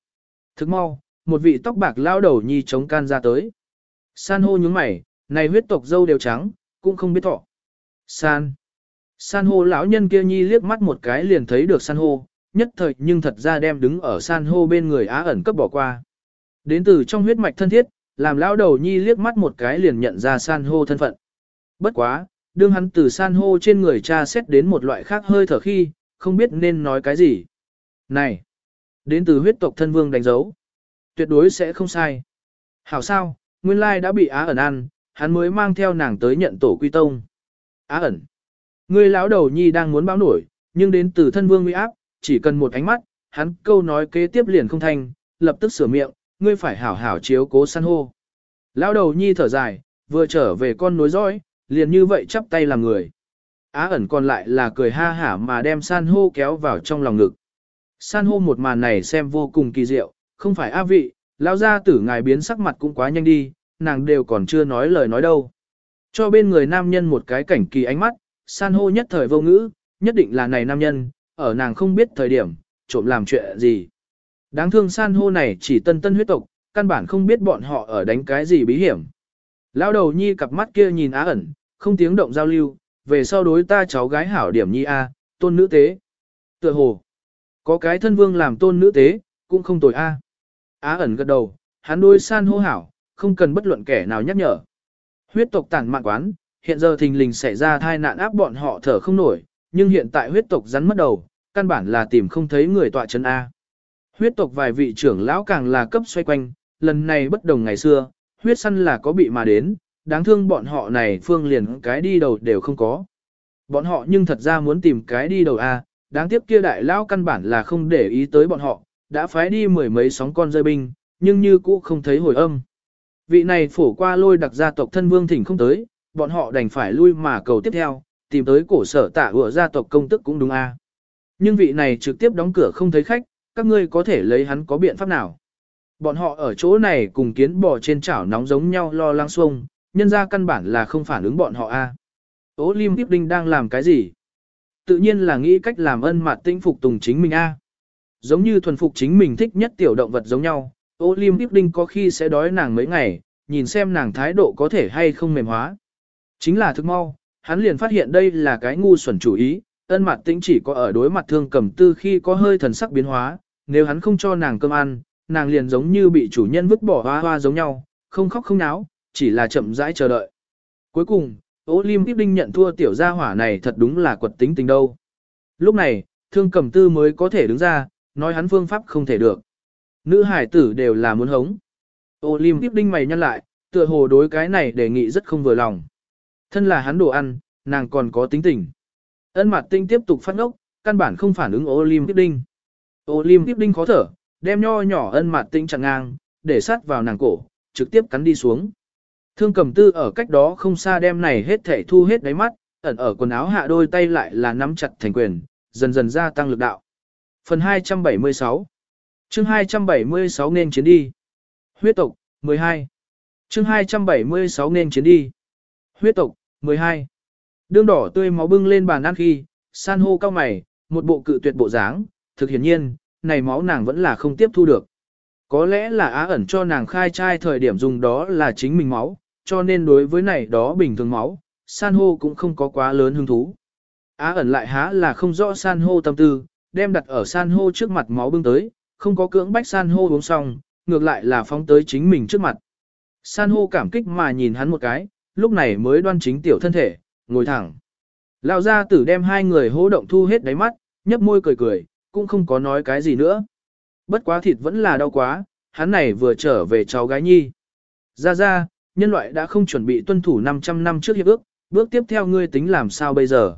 Thức mau, một vị tóc bạc lao đầu nhi chống can ra tới. San hô nhướng mày, này huyết tộc dâu đều trắng, cũng không biết thọ. San. San hô lão nhân kia nhi liếc mắt một cái liền thấy được san hô, nhất thời nhưng thật ra đem đứng ở san hô bên người á ẩn cấp bỏ qua. Đến từ trong huyết mạch thân thiết, làm lão đầu nhi liếc mắt một cái liền nhận ra san hô thân phận. Bất quá, đương hắn từ san hô trên người cha xét đến một loại khác hơi thở khi, không biết nên nói cái gì. Này! Đến từ huyết tộc thân vương đánh dấu. Tuyệt đối sẽ không sai. Hảo sao, nguyên lai đã bị á ẩn ăn, hắn mới mang theo nàng tới nhận tổ quy tông. Á ẩn! Người lão đầu nhi đang muốn báo nổi, nhưng đến từ thân vương uy áp, chỉ cần một ánh mắt, hắn câu nói kế tiếp liền không thành, lập tức sửa miệng, ngươi phải hảo hảo chiếu cố san hô. Lão đầu nhi thở dài, vừa trở về con nối dõi, liền như vậy chắp tay làm người. Á ẩn còn lại là cười ha hả mà đem san hô kéo vào trong lòng ngực. San hô một màn này xem vô cùng kỳ diệu, không phải á vị, lão gia tử ngài biến sắc mặt cũng quá nhanh đi, nàng đều còn chưa nói lời nói đâu. Cho bên người nam nhân một cái cảnh kỳ ánh mắt, san hô nhất thời vô ngữ, nhất định là này nam nhân, ở nàng không biết thời điểm, trộm làm chuyện gì. Đáng thương san hô này chỉ tân tân huyết tộc, căn bản không biết bọn họ ở đánh cái gì bí hiểm. Lão đầu nhi cặp mắt kia nhìn á ẩn, không tiếng động giao lưu, về sau đối ta cháu gái hảo điểm nhi a, tôn nữ tế. Tựa hồ, có cái thân vương làm tôn nữ tế, cũng không tồi a. Á ẩn gật đầu, hắn đôi san hô hảo, không cần bất luận kẻ nào nhắc nhở. Huyết tộc tản mạng quán, hiện giờ thình lình xảy ra thai nạn áp bọn họ thở không nổi, nhưng hiện tại huyết tộc rắn mất đầu, căn bản là tìm không thấy người tọa chân A. Huyết tộc vài vị trưởng lão càng là cấp xoay quanh, lần này bất đồng ngày xưa, huyết săn là có bị mà đến, đáng thương bọn họ này phương liền cái đi đầu đều không có. Bọn họ nhưng thật ra muốn tìm cái đi đầu A, đáng tiếc kia đại lão căn bản là không để ý tới bọn họ, đã phái đi mười mấy sóng con rơi binh, nhưng như cũ không thấy hồi âm. Vị này phổ qua lôi đặc gia tộc thân vương thỉnh không tới, bọn họ đành phải lui mà cầu tiếp theo, tìm tới cổ sở tạ ủa gia tộc công tức cũng đúng a. Nhưng vị này trực tiếp đóng cửa không thấy khách, các ngươi có thể lấy hắn có biện pháp nào. Bọn họ ở chỗ này cùng kiến bò trên chảo nóng giống nhau lo lắng xuông, nhân ra căn bản là không phản ứng bọn họ a. Ô Lim Tiếp Đinh đang làm cái gì? Tự nhiên là nghĩ cách làm ân mạt tinh phục tùng chính mình a. Giống như thuần phục chính mình thích nhất tiểu động vật giống nhau, ô Lim Tiếp Đinh có khi sẽ đói nàng mấy ngày, nhìn xem nàng thái độ có thể hay không mềm hóa. Chính là thức mau, hắn liền phát hiện đây là cái ngu xuẩn chủ ý, ân mặt tĩnh chỉ có ở đối mặt thương cầm tư khi có hơi thần sắc biến hóa, nếu hắn không cho nàng cơm ăn, nàng liền giống như bị chủ nhân vứt bỏ hoa hoa giống nhau, không khóc không náo, chỉ là chậm rãi chờ đợi. Cuối cùng, Ô Tiếp Đinh nhận thua tiểu gia hỏa này thật đúng là quật tính tình đâu. Lúc này, thương cầm tư mới có thể đứng ra, nói hắn phương pháp không thể được. Nữ hải tử đều là muốn hống. Ô Tiếp Đinh mày nhăn lại, tựa hồ đối cái này đề nghị rất không vừa lòng. Thân là hắn đồ ăn, nàng còn có tính tình. Ân mặt tinh tiếp tục phát ngốc, căn bản không phản ứng ô tiếp đinh. Ô tiếp đinh khó thở, đem nho nhỏ ân mặt tinh chặn ngang, để sát vào nàng cổ, trực tiếp cắn đi xuống. Thương cầm tư ở cách đó không xa đem này hết thể thu hết đáy mắt, ẩn ở quần áo hạ đôi tay lại là nắm chặt thành quyền, dần dần gia tăng lực đạo. Phần 276 chương 276 nên chiến đi. Huyết tộc, 12 chương 276 nên chiến đi. Huyết tộc, 12. Đương đỏ tươi máu bưng lên bàn ăn khi, san hô cao mày, một bộ cự tuyệt bộ dáng, thực hiển nhiên, này máu nàng vẫn là không tiếp thu được. Có lẽ là á ẩn cho nàng khai trai thời điểm dùng đó là chính mình máu, cho nên đối với này đó bình thường máu, san hô cũng không có quá lớn hứng thú. Á ẩn lại há là không rõ san hô tâm tư, đem đặt ở san hô trước mặt máu bưng tới, không có cưỡng bách san hô uống xong, ngược lại là phóng tới chính mình trước mặt. San hô cảm kích mà nhìn hắn một cái, lúc này mới đoan chính tiểu thân thể, ngồi thẳng. Lão gia tử đem hai người hô động thu hết đáy mắt, nhấp môi cười cười, cũng không có nói cái gì nữa. Bất quá thịt vẫn là đau quá, hắn này vừa trở về cháu gái nhi. Ra ra, nhân loại đã không chuẩn bị tuân thủ 500 năm trước hiệp ước, bước tiếp theo ngươi tính làm sao bây giờ.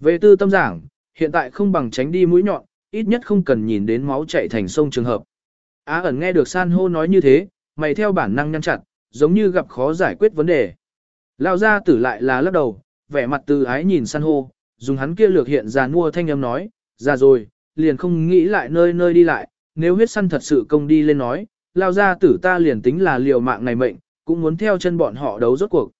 Về tư tâm giảng, hiện tại không bằng tránh đi mũi nhọn, ít nhất không cần nhìn đến máu chảy thành sông trường hợp. Á ẩn nghe được san hô nói như thế, mày theo bản năng nhăn chặt, giống như gặp khó giải quyết vấn đề. Lao ra tử lại là lắc đầu, vẻ mặt từ ái nhìn san hô, dùng hắn kia lược hiện ra mua thanh âm nói, ra rồi, liền không nghĩ lại nơi nơi đi lại, nếu huyết săn thật sự công đi lên nói, lao ra tử ta liền tính là liều mạng này mệnh, cũng muốn theo chân bọn họ đấu rốt cuộc.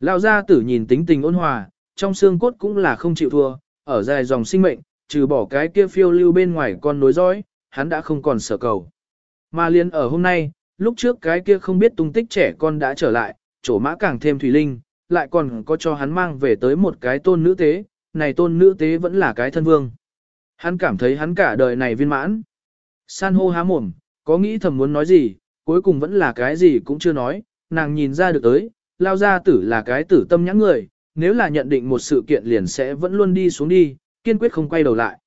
Lão gia tử nhìn tính tình ôn hòa, trong xương cốt cũng là không chịu thua, ở dài dòng sinh mệnh, trừ bỏ cái kia phiêu lưu bên ngoài con nối dõi, hắn đã không còn sở cầu. Mà liền ở hôm nay, lúc trước cái kia không biết tung tích trẻ con đã trở lại, chỗ mã càng thêm thủy linh, lại còn có cho hắn mang về tới một cái tôn nữ tế, này tôn nữ tế vẫn là cái thân vương. Hắn cảm thấy hắn cả đời này viên mãn. San hô há mồm, có nghĩ thầm muốn nói gì, cuối cùng vẫn là cái gì cũng chưa nói, nàng nhìn ra được tới, lao ra tử là cái tử tâm nhãn người, nếu là nhận định một sự kiện liền sẽ vẫn luôn đi xuống đi, kiên quyết không quay đầu lại.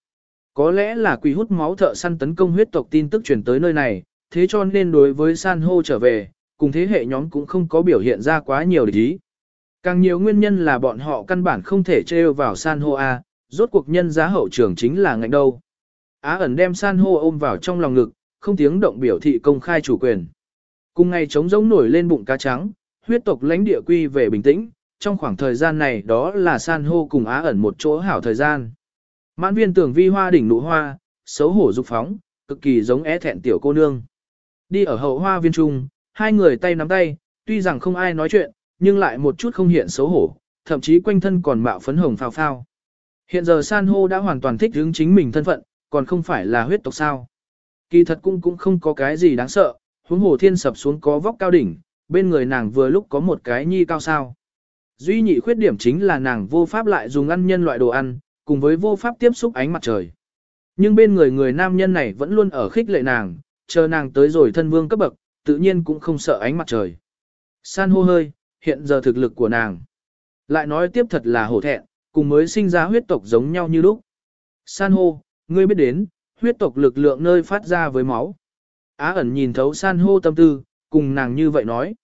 Có lẽ là quỷ hút máu thợ săn tấn công huyết tộc tin tức truyền tới nơi này, thế cho nên đối với san hô trở về, cùng thế hệ nhóm cũng không có biểu hiện ra quá nhiều địch ý. Càng nhiều nguyên nhân là bọn họ căn bản không thể trêu vào san hô A, rốt cuộc nhân giá hậu trưởng chính là ngạnh đâu. Á ẩn đem san hô ôm vào trong lòng ngực, không tiếng động biểu thị công khai chủ quyền. Cùng ngày trống rỗng nổi lên bụng cá trắng, huyết tộc lãnh địa quy về bình tĩnh, trong khoảng thời gian này đó là san hô cùng Á ẩn một chỗ hảo thời gian. Mãn viên tưởng vi hoa đỉnh nụ hoa, xấu hổ dục phóng, cực kỳ giống é thẹn tiểu cô nương. Đi ở hậu hoa viên trung, hai người tay nắm tay, tuy rằng không ai nói chuyện, nhưng lại một chút không hiện xấu hổ, thậm chí quanh thân còn mạo phấn hồng phao phao. Hiện giờ san hô đã hoàn toàn thích hướng chính mình thân phận, còn không phải là huyết tộc sao. Kỳ thật cũng cũng không có cái gì đáng sợ, huống hồ thiên sập xuống có vóc cao đỉnh, bên người nàng vừa lúc có một cái nhi cao sao. Duy nhị khuyết điểm chính là nàng vô pháp lại dùng ăn nhân loại đồ ăn, cùng với vô pháp tiếp xúc ánh mặt trời. Nhưng bên người người nam nhân này vẫn luôn ở khích lệ nàng, chờ nàng tới rồi thân vương cấp bậc, tự nhiên cũng không sợ ánh mặt trời. San hô hơi, hiện giờ thực lực của nàng. Lại nói tiếp thật là hổ thẹn, cùng mới sinh ra huyết tộc giống nhau như lúc. San hô, ngươi biết đến, huyết tộc lực lượng nơi phát ra với máu. Á ẩn nhìn thấu san hô tâm tư, cùng nàng như vậy nói.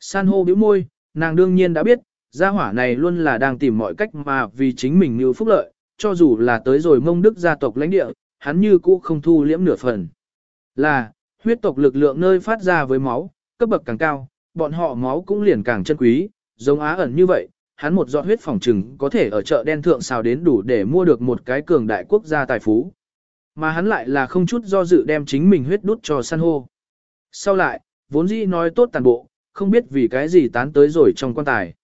San hô bĩu môi, nàng đương nhiên đã biết, gia hỏa này luôn là đang tìm mọi cách mà vì chính mình như phúc lợi, cho dù là tới rồi mông đức gia tộc lãnh địa, hắn như cũ không thu liễm nửa phần. Là, huyết tộc lực lượng nơi phát ra với máu, cấp bậc càng cao, bọn họ máu cũng liền càng chân quý, giống á ẩn như vậy, hắn một giọt huyết phòng trừng có thể ở chợ đen thượng xào đến đủ để mua được một cái cường đại quốc gia tài phú. Mà hắn lại là không chút do dự đem chính mình huyết đút cho san hô. Sau lại, vốn dĩ nói tốt tàn bộ, không biết vì cái gì tán tới rồi trong quan tài.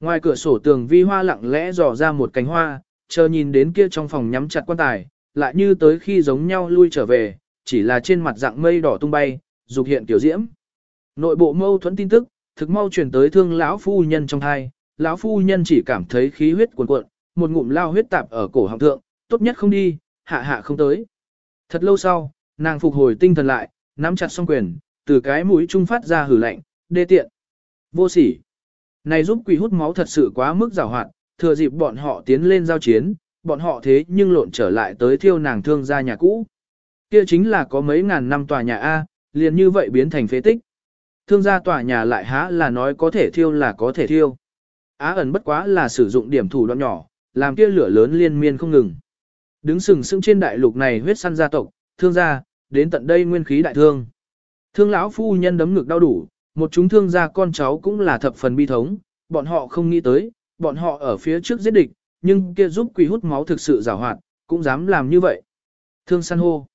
Ngoài cửa sổ tường vi hoa lặng lẽ dò ra một cánh hoa, chờ nhìn đến kia trong phòng nhắm chặt quan tài, lại như tới khi giống nhau lui trở về, chỉ là trên mặt dạng mây đỏ tung bay, dục hiện tiểu diễm. Nội bộ mâu thuẫn tin tức, thực mau truyền tới thương lão phu nhân trong thai, lão phu nhân chỉ cảm thấy khí huyết cuồn cuộn, một ngụm lao huyết tạp ở cổ họng thượng, tốt nhất không đi, hạ hạ không tới. Thật lâu sau, nàng phục hồi tinh thần lại, nắm chặt song quyền, từ cái mũi trung phát ra hử lạnh, đê tiện. Vô sỉ. Này giúp quỷ hút máu thật sự quá mức giàu hoạt, thừa dịp bọn họ tiến lên giao chiến, bọn họ thế nhưng lộn trở lại tới thiêu nàng thương gia nhà cũ. Kia chính là có mấy ngàn năm tòa nhà A, liền như vậy biến thành phế tích. Thương gia tòa nhà lại há là nói có thể thiêu là có thể thiêu. Á ẩn bất quá là sử dụng điểm thủ đoạn nhỏ, làm kia lửa lớn liên miên không ngừng. Đứng sừng sững trên đại lục này huyết săn gia tộc, thương gia, đến tận đây nguyên khí đại thương. Thương lão phu nhân đấm ngực đau đủ, một chúng thương gia con cháu cũng là thập phần bi thống, bọn họ không nghĩ tới, bọn họ ở phía trước giết địch, nhưng kia giúp quỷ hút máu thực sự giảo hoạt, cũng dám làm như vậy. Thương san hô.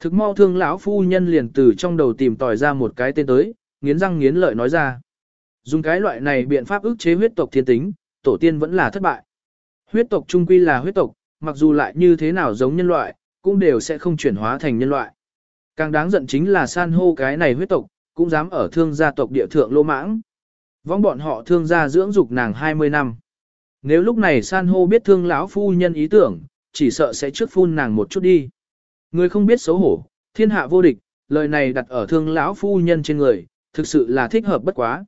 Thực mau thương lão phu nhân liền từ trong đầu tìm tòi ra một cái tên tới, nghiến răng nghiến lợi nói ra. Dùng cái loại này biện pháp ức chế huyết tộc thiên tính, tổ tiên vẫn là thất bại. Huyết tộc trung quy là huyết tộc, mặc dù lại như thế nào giống nhân loại, cũng đều sẽ không chuyển hóa thành nhân loại. Càng đáng giận chính là san hô cái này huyết tộc, cũng dám ở thương gia tộc địa thượng lô mãng. Vong bọn họ thương gia dưỡng dục nàng 20 năm. Nếu lúc này san hô biết thương lão phu nhân ý tưởng, chỉ sợ sẽ trước phun nàng một chút đi. Người không biết xấu hổ, thiên hạ vô địch, lời này đặt ở thương lão phu nhân trên người, thực sự là thích hợp bất quá.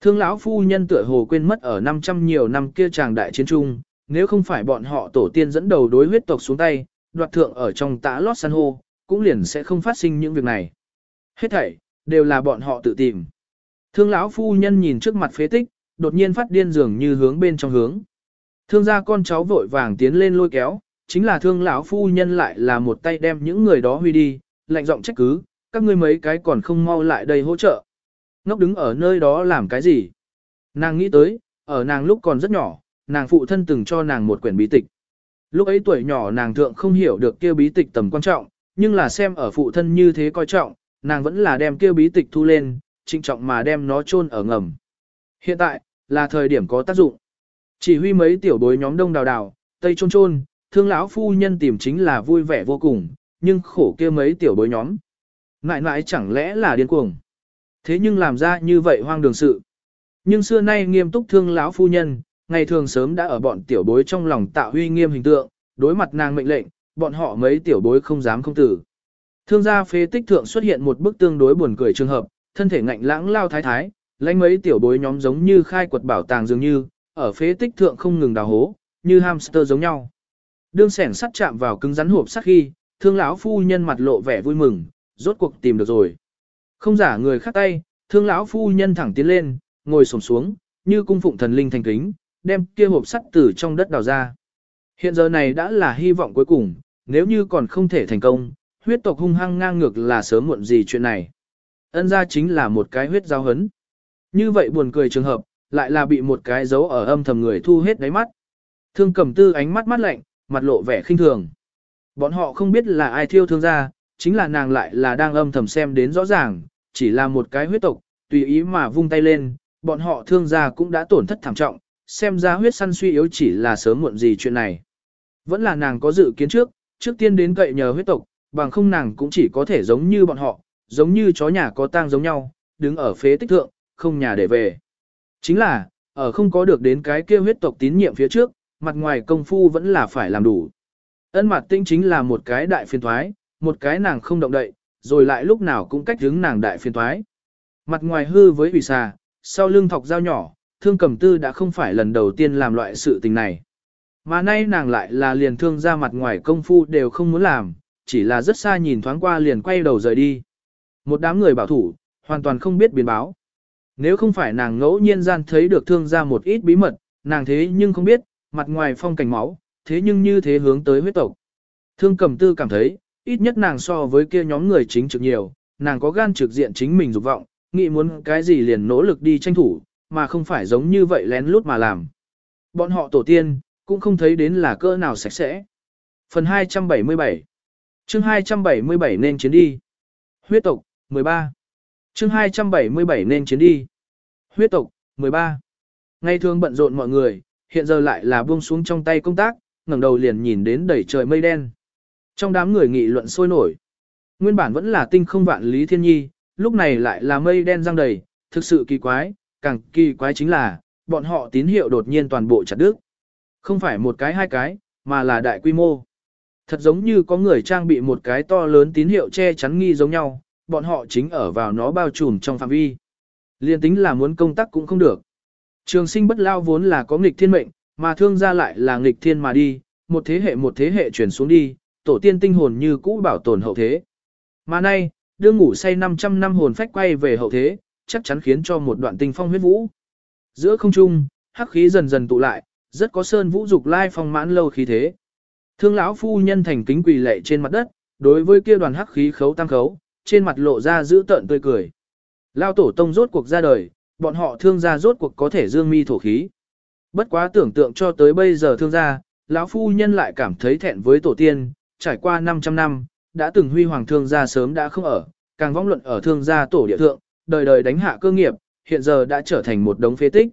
Thương lão phu nhân tựa hồ quên mất ở 500 nhiều năm kia chàng đại chiến trung, nếu không phải bọn họ tổ tiên dẫn đầu đối huyết tộc xuống tay, đoạt thượng ở trong tã lót san hô, cũng liền sẽ không phát sinh những việc này. Hết thảy, đều là bọn họ tự tìm. Thương lão phu nhân nhìn trước mặt phế tích, đột nhiên phát điên dường như hướng bên trong hướng. Thương gia con cháu vội vàng tiến lên lôi kéo, chính là thương lão phu nhân lại là một tay đem những người đó huy đi, lạnh giọng trách cứ, các ngươi mấy cái còn không mau lại đây hỗ trợ. Ngốc đứng ở nơi đó làm cái gì? Nàng nghĩ tới, ở nàng lúc còn rất nhỏ, nàng phụ thân từng cho nàng một quyển bí tịch. Lúc ấy tuổi nhỏ nàng thượng không hiểu được kia bí tịch tầm quan trọng, nhưng là xem ở phụ thân như thế coi trọng, nàng vẫn là đem kia bí tịch thu lên, trịnh trọng mà đem nó chôn ở ngầm. Hiện tại, là thời điểm có tác dụng. Chỉ huy mấy tiểu bối nhóm đông đào đào, tây chôn chôn, thương lão phu nhân tìm chính là vui vẻ vô cùng, nhưng khổ kia mấy tiểu bối nhóm. Ngại ngại chẳng lẽ là điên cuồng. Thế nhưng làm ra như vậy hoang đường sự. Nhưng xưa nay nghiêm túc thương lão phu nhân, ngày thường sớm đã ở bọn tiểu bối trong lòng tạo huy nghiêm hình tượng, đối mặt nàng mệnh lệnh, bọn họ mấy tiểu bối không dám không tử. Thương gia phế tích thượng xuất hiện một bức tương đối buồn cười trường hợp, thân thể ngạnh lãng lao thái thái, lãnh mấy tiểu bối nhóm giống như khai quật bảo tàng dường như, ở phế tích thượng không ngừng đào hố, như hamster giống nhau. Đương sẻng sắt chạm vào cứng rắn hộp sắt khi, thương lão phu nhân mặt lộ vẻ vui mừng, rốt cuộc tìm được rồi. Không giả người khác tay, thương lão phu nhân thẳng tiến lên, ngồi xổm xuống, như cung phụng thần linh thành kính, đem kia hộp sắt từ trong đất đào ra. Hiện giờ này đã là hy vọng cuối cùng, nếu như còn không thể thành công, huyết tộc hung hăng ngang ngược là sớm muộn gì chuyện này. Ân ra chính là một cái huyết giao hấn. Như vậy buồn cười trường hợp, lại là bị một cái dấu ở âm thầm người thu hết đáy mắt. Thương cầm tư ánh mắt mắt lạnh, mặt lộ vẻ khinh thường. Bọn họ không biết là ai thiêu thương ra, chính là nàng lại là đang âm thầm xem đến rõ ràng, chỉ là một cái huyết tộc, tùy ý mà vung tay lên, bọn họ thương ra cũng đã tổn thất thảm trọng, xem ra huyết săn suy yếu chỉ là sớm muộn gì chuyện này. Vẫn là nàng có dự kiến trước, trước tiên đến cậy nhờ huyết tộc, bằng không nàng cũng chỉ có thể giống như bọn họ, giống như chó nhà có tang giống nhau, đứng ở phế tích thượng, không nhà để về. Chính là, ở không có được đến cái kia huyết tộc tín nhiệm phía trước, mặt ngoài công phu vẫn là phải làm đủ. Ân mặt tinh chính là một cái đại phiên thoái, một cái nàng không động đậy, rồi lại lúc nào cũng cách hướng nàng đại phiên thoái. Mặt ngoài hư với ủy xà, sau lưng thọc dao nhỏ, thương cầm tư đã không phải lần đầu tiên làm loại sự tình này. Mà nay nàng lại là liền thương ra mặt ngoài công phu đều không muốn làm, chỉ là rất xa nhìn thoáng qua liền quay đầu rời đi. Một đám người bảo thủ, hoàn toàn không biết biến báo. Nếu không phải nàng ngẫu nhiên gian thấy được thương ra một ít bí mật, nàng thế nhưng không biết, mặt ngoài phong cảnh máu, thế nhưng như thế hướng tới huyết tộc. Thương cầm tư cảm thấy, ít nhất nàng so với kia nhóm người chính trực nhiều, nàng có gan trực diện chính mình dục vọng, nghĩ muốn cái gì liền nỗ lực đi tranh thủ, mà không phải giống như vậy lén lút mà làm. Bọn họ tổ tiên, cũng không thấy đến là cỡ nào sạch sẽ. Phần 277 chương 277 nên chiến đi. Huyết tộc, 13 chương 277 nên chiến đi. Huyết tộc, 13 Ngày thường bận rộn mọi người, hiện giờ lại là buông xuống trong tay công tác, ngẩng đầu liền nhìn đến đầy trời mây đen. Trong đám người nghị luận sôi nổi. Nguyên bản vẫn là tinh không vạn lý thiên nhi, lúc này lại là mây đen răng đầy, thực sự kỳ quái, càng kỳ quái chính là, bọn họ tín hiệu đột nhiên toàn bộ chặt đứt. Không phải một cái hai cái, mà là đại quy mô. Thật giống như có người trang bị một cái to lớn tín hiệu che chắn nghi giống nhau, bọn họ chính ở vào nó bao trùm trong phạm vi. Liên tính là muốn công tác cũng không được. Trường sinh bất lao vốn là có nghịch thiên mệnh, mà thương gia lại là nghịch thiên mà đi, một thế hệ một thế hệ chuyển xuống đi, tổ tiên tinh hồn như cũ bảo tồn hậu thế. Mà nay, đương ngủ say 500 năm hồn phách quay về hậu thế, chắc chắn khiến cho một đoạn tinh phong huyết vũ. Giữa không trung, hắc khí dần dần tụ lại, rất có sơn vũ dục lai phong mãn lâu khí thế. Thương lão phu nhân thành kính quỳ lệ trên mặt đất, đối với kia đoàn hắc khí khấu tăng khấu, trên mặt lộ ra giữ tợn tươi cười. Lao tổ tông rốt cuộc ra đời, bọn họ thương gia rốt cuộc có thể dương mi thổ khí. Bất quá tưởng tượng cho tới bây giờ thương gia, lão phu nhân lại cảm thấy thẹn với tổ tiên, trải qua 500 năm, đã từng huy hoàng thương gia sớm đã không ở, càng vong luận ở thương gia tổ địa thượng, đời đời đánh hạ cơ nghiệp, hiện giờ đã trở thành một đống phế tích.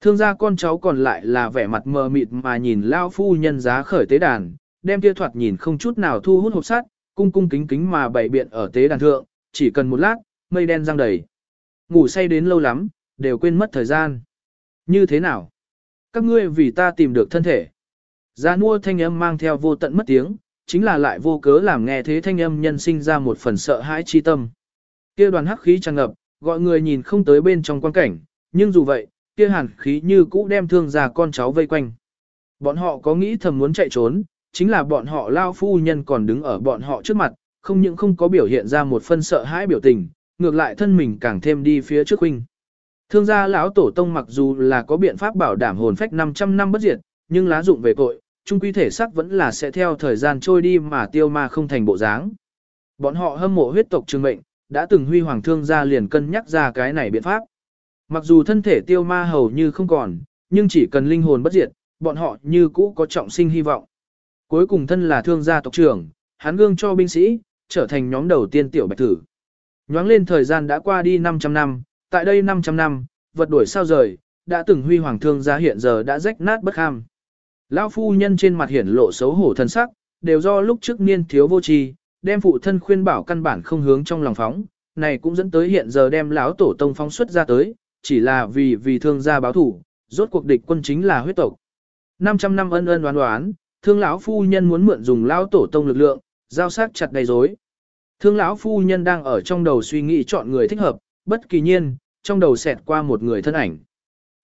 Thương gia con cháu còn lại là vẻ mặt mờ mịt mà nhìn lao phu nhân giá khởi tế đàn, đem kia thoạt nhìn không chút nào thu hút hộp sát, cung cung kính kính mà bày biện ở tế đàn thượng, chỉ cần một lát, mây đen răng đầy. Ngủ say đến lâu lắm, đều quên mất thời gian. Như thế nào? Các ngươi vì ta tìm được thân thể. Gia nua thanh âm mang theo vô tận mất tiếng, chính là lại vô cớ làm nghe thế thanh âm nhân sinh ra một phần sợ hãi chi tâm. Kia đoàn hắc khí tràn ngập, gọi người nhìn không tới bên trong quan cảnh, nhưng dù vậy, kia hàn khí như cũ đem thương già con cháu vây quanh. Bọn họ có nghĩ thầm muốn chạy trốn, chính là bọn họ lao phu nhân còn đứng ở bọn họ trước mặt, không những không có biểu hiện ra một phân sợ hãi biểu tình, ngược lại thân mình càng thêm đi phía trước huynh. Thương gia lão tổ tông mặc dù là có biện pháp bảo đảm hồn phách 500 năm bất diệt, nhưng lá dụng về cội, trung quy thể sắc vẫn là sẽ theo thời gian trôi đi mà tiêu ma không thành bộ dáng. Bọn họ hâm mộ huyết tộc trường mệnh, đã từng huy hoàng thương gia liền cân nhắc ra cái này biện pháp. Mặc dù thân thể tiêu ma hầu như không còn, nhưng chỉ cần linh hồn bất diệt, bọn họ như cũ có trọng sinh hy vọng. Cuối cùng thân là thương gia tộc trưởng, hắn gương cho binh sĩ, trở thành nhóm đầu tiên tiểu bạch thử. Nhoáng lên thời gian đã qua đi 500 năm, tại đây 500 năm, vật đuổi sao rời, đã từng huy hoàng thương gia hiện giờ đã rách nát bất ham. Lão phu nhân trên mặt hiển lộ xấu hổ thân sắc, đều do lúc trước niên thiếu vô tri, đem phụ thân khuyên bảo căn bản không hướng trong lòng phóng, này cũng dẫn tới hiện giờ đem lão tổ tông phóng xuất ra tới, chỉ là vì vì thương gia báo thủ, rốt cuộc địch quân chính là huyết tộc. 500 năm ân ân đoán đoán, thương lão phu nhân muốn mượn dùng lão tổ tông lực lượng, giao sát chặt đầy rối. Thương lão phu nhân đang ở trong đầu suy nghĩ chọn người thích hợp, bất kỳ nhiên, trong đầu xẹt qua một người thân ảnh.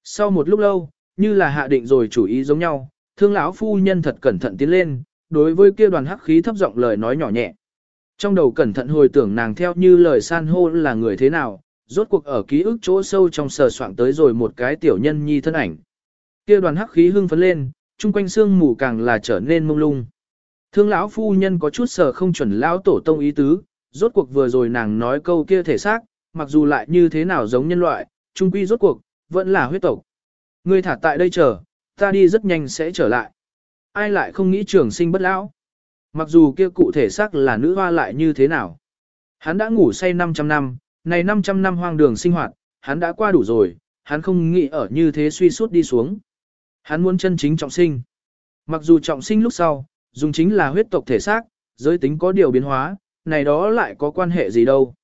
Sau một lúc lâu, như là hạ định rồi chủ ý giống nhau, thương lão phu nhân thật cẩn thận tiến lên, đối với kia đoàn hắc khí thấp giọng lời nói nhỏ nhẹ. Trong đầu cẩn thận hồi tưởng nàng theo như lời san hô là người thế nào, rốt cuộc ở ký ức chỗ sâu trong sờ soạn tới rồi một cái tiểu nhân nhi thân ảnh. Kia đoàn hắc khí hưng phấn lên, chung quanh xương mù càng là trở nên mông lung. Thương lão phu nhân có chút sờ không chuẩn lão tổ tông ý tứ, rốt cuộc vừa rồi nàng nói câu kia thể xác, mặc dù lại như thế nào giống nhân loại, chung quy rốt cuộc, vẫn là huyết tộc. Ngươi thả tại đây chờ, ta đi rất nhanh sẽ trở lại. Ai lại không nghĩ trường sinh bất lão? Mặc dù kia cụ thể xác là nữ hoa lại như thế nào. Hắn đã ngủ say 500 năm, này 500 năm hoang đường sinh hoạt, hắn đã qua đủ rồi, hắn không nghĩ ở như thế suy suốt đi xuống. Hắn muốn chân chính trọng sinh. Mặc dù trọng sinh lúc sau, dùng chính là huyết tộc thể xác, giới tính có điều biến hóa, này đó lại có quan hệ gì đâu.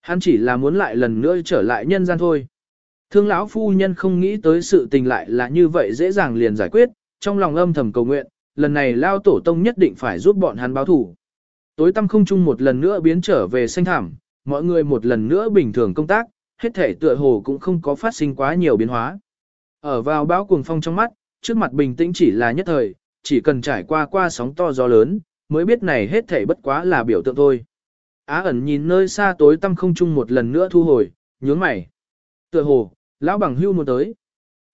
Hắn chỉ là muốn lại lần nữa trở lại nhân gian thôi. Thương lão phu nhân không nghĩ tới sự tình lại là như vậy dễ dàng liền giải quyết, trong lòng âm thầm cầu nguyện, lần này lao tổ tông nhất định phải giúp bọn hắn báo thủ. Tối tăm không chung một lần nữa biến trở về xanh thảm, mọi người một lần nữa bình thường công tác, hết thể tựa hồ cũng không có phát sinh quá nhiều biến hóa. Ở vào bão cuồng phong trong mắt, trước mặt bình tĩnh chỉ là nhất thời, chỉ cần trải qua qua sóng to gió lớn, mới biết này hết thể bất quá là biểu tượng thôi. Á ẩn nhìn nơi xa tối tăm không chung một lần nữa thu hồi, nhướng mày. Tựa hồ, lão bằng hưu muốn tới.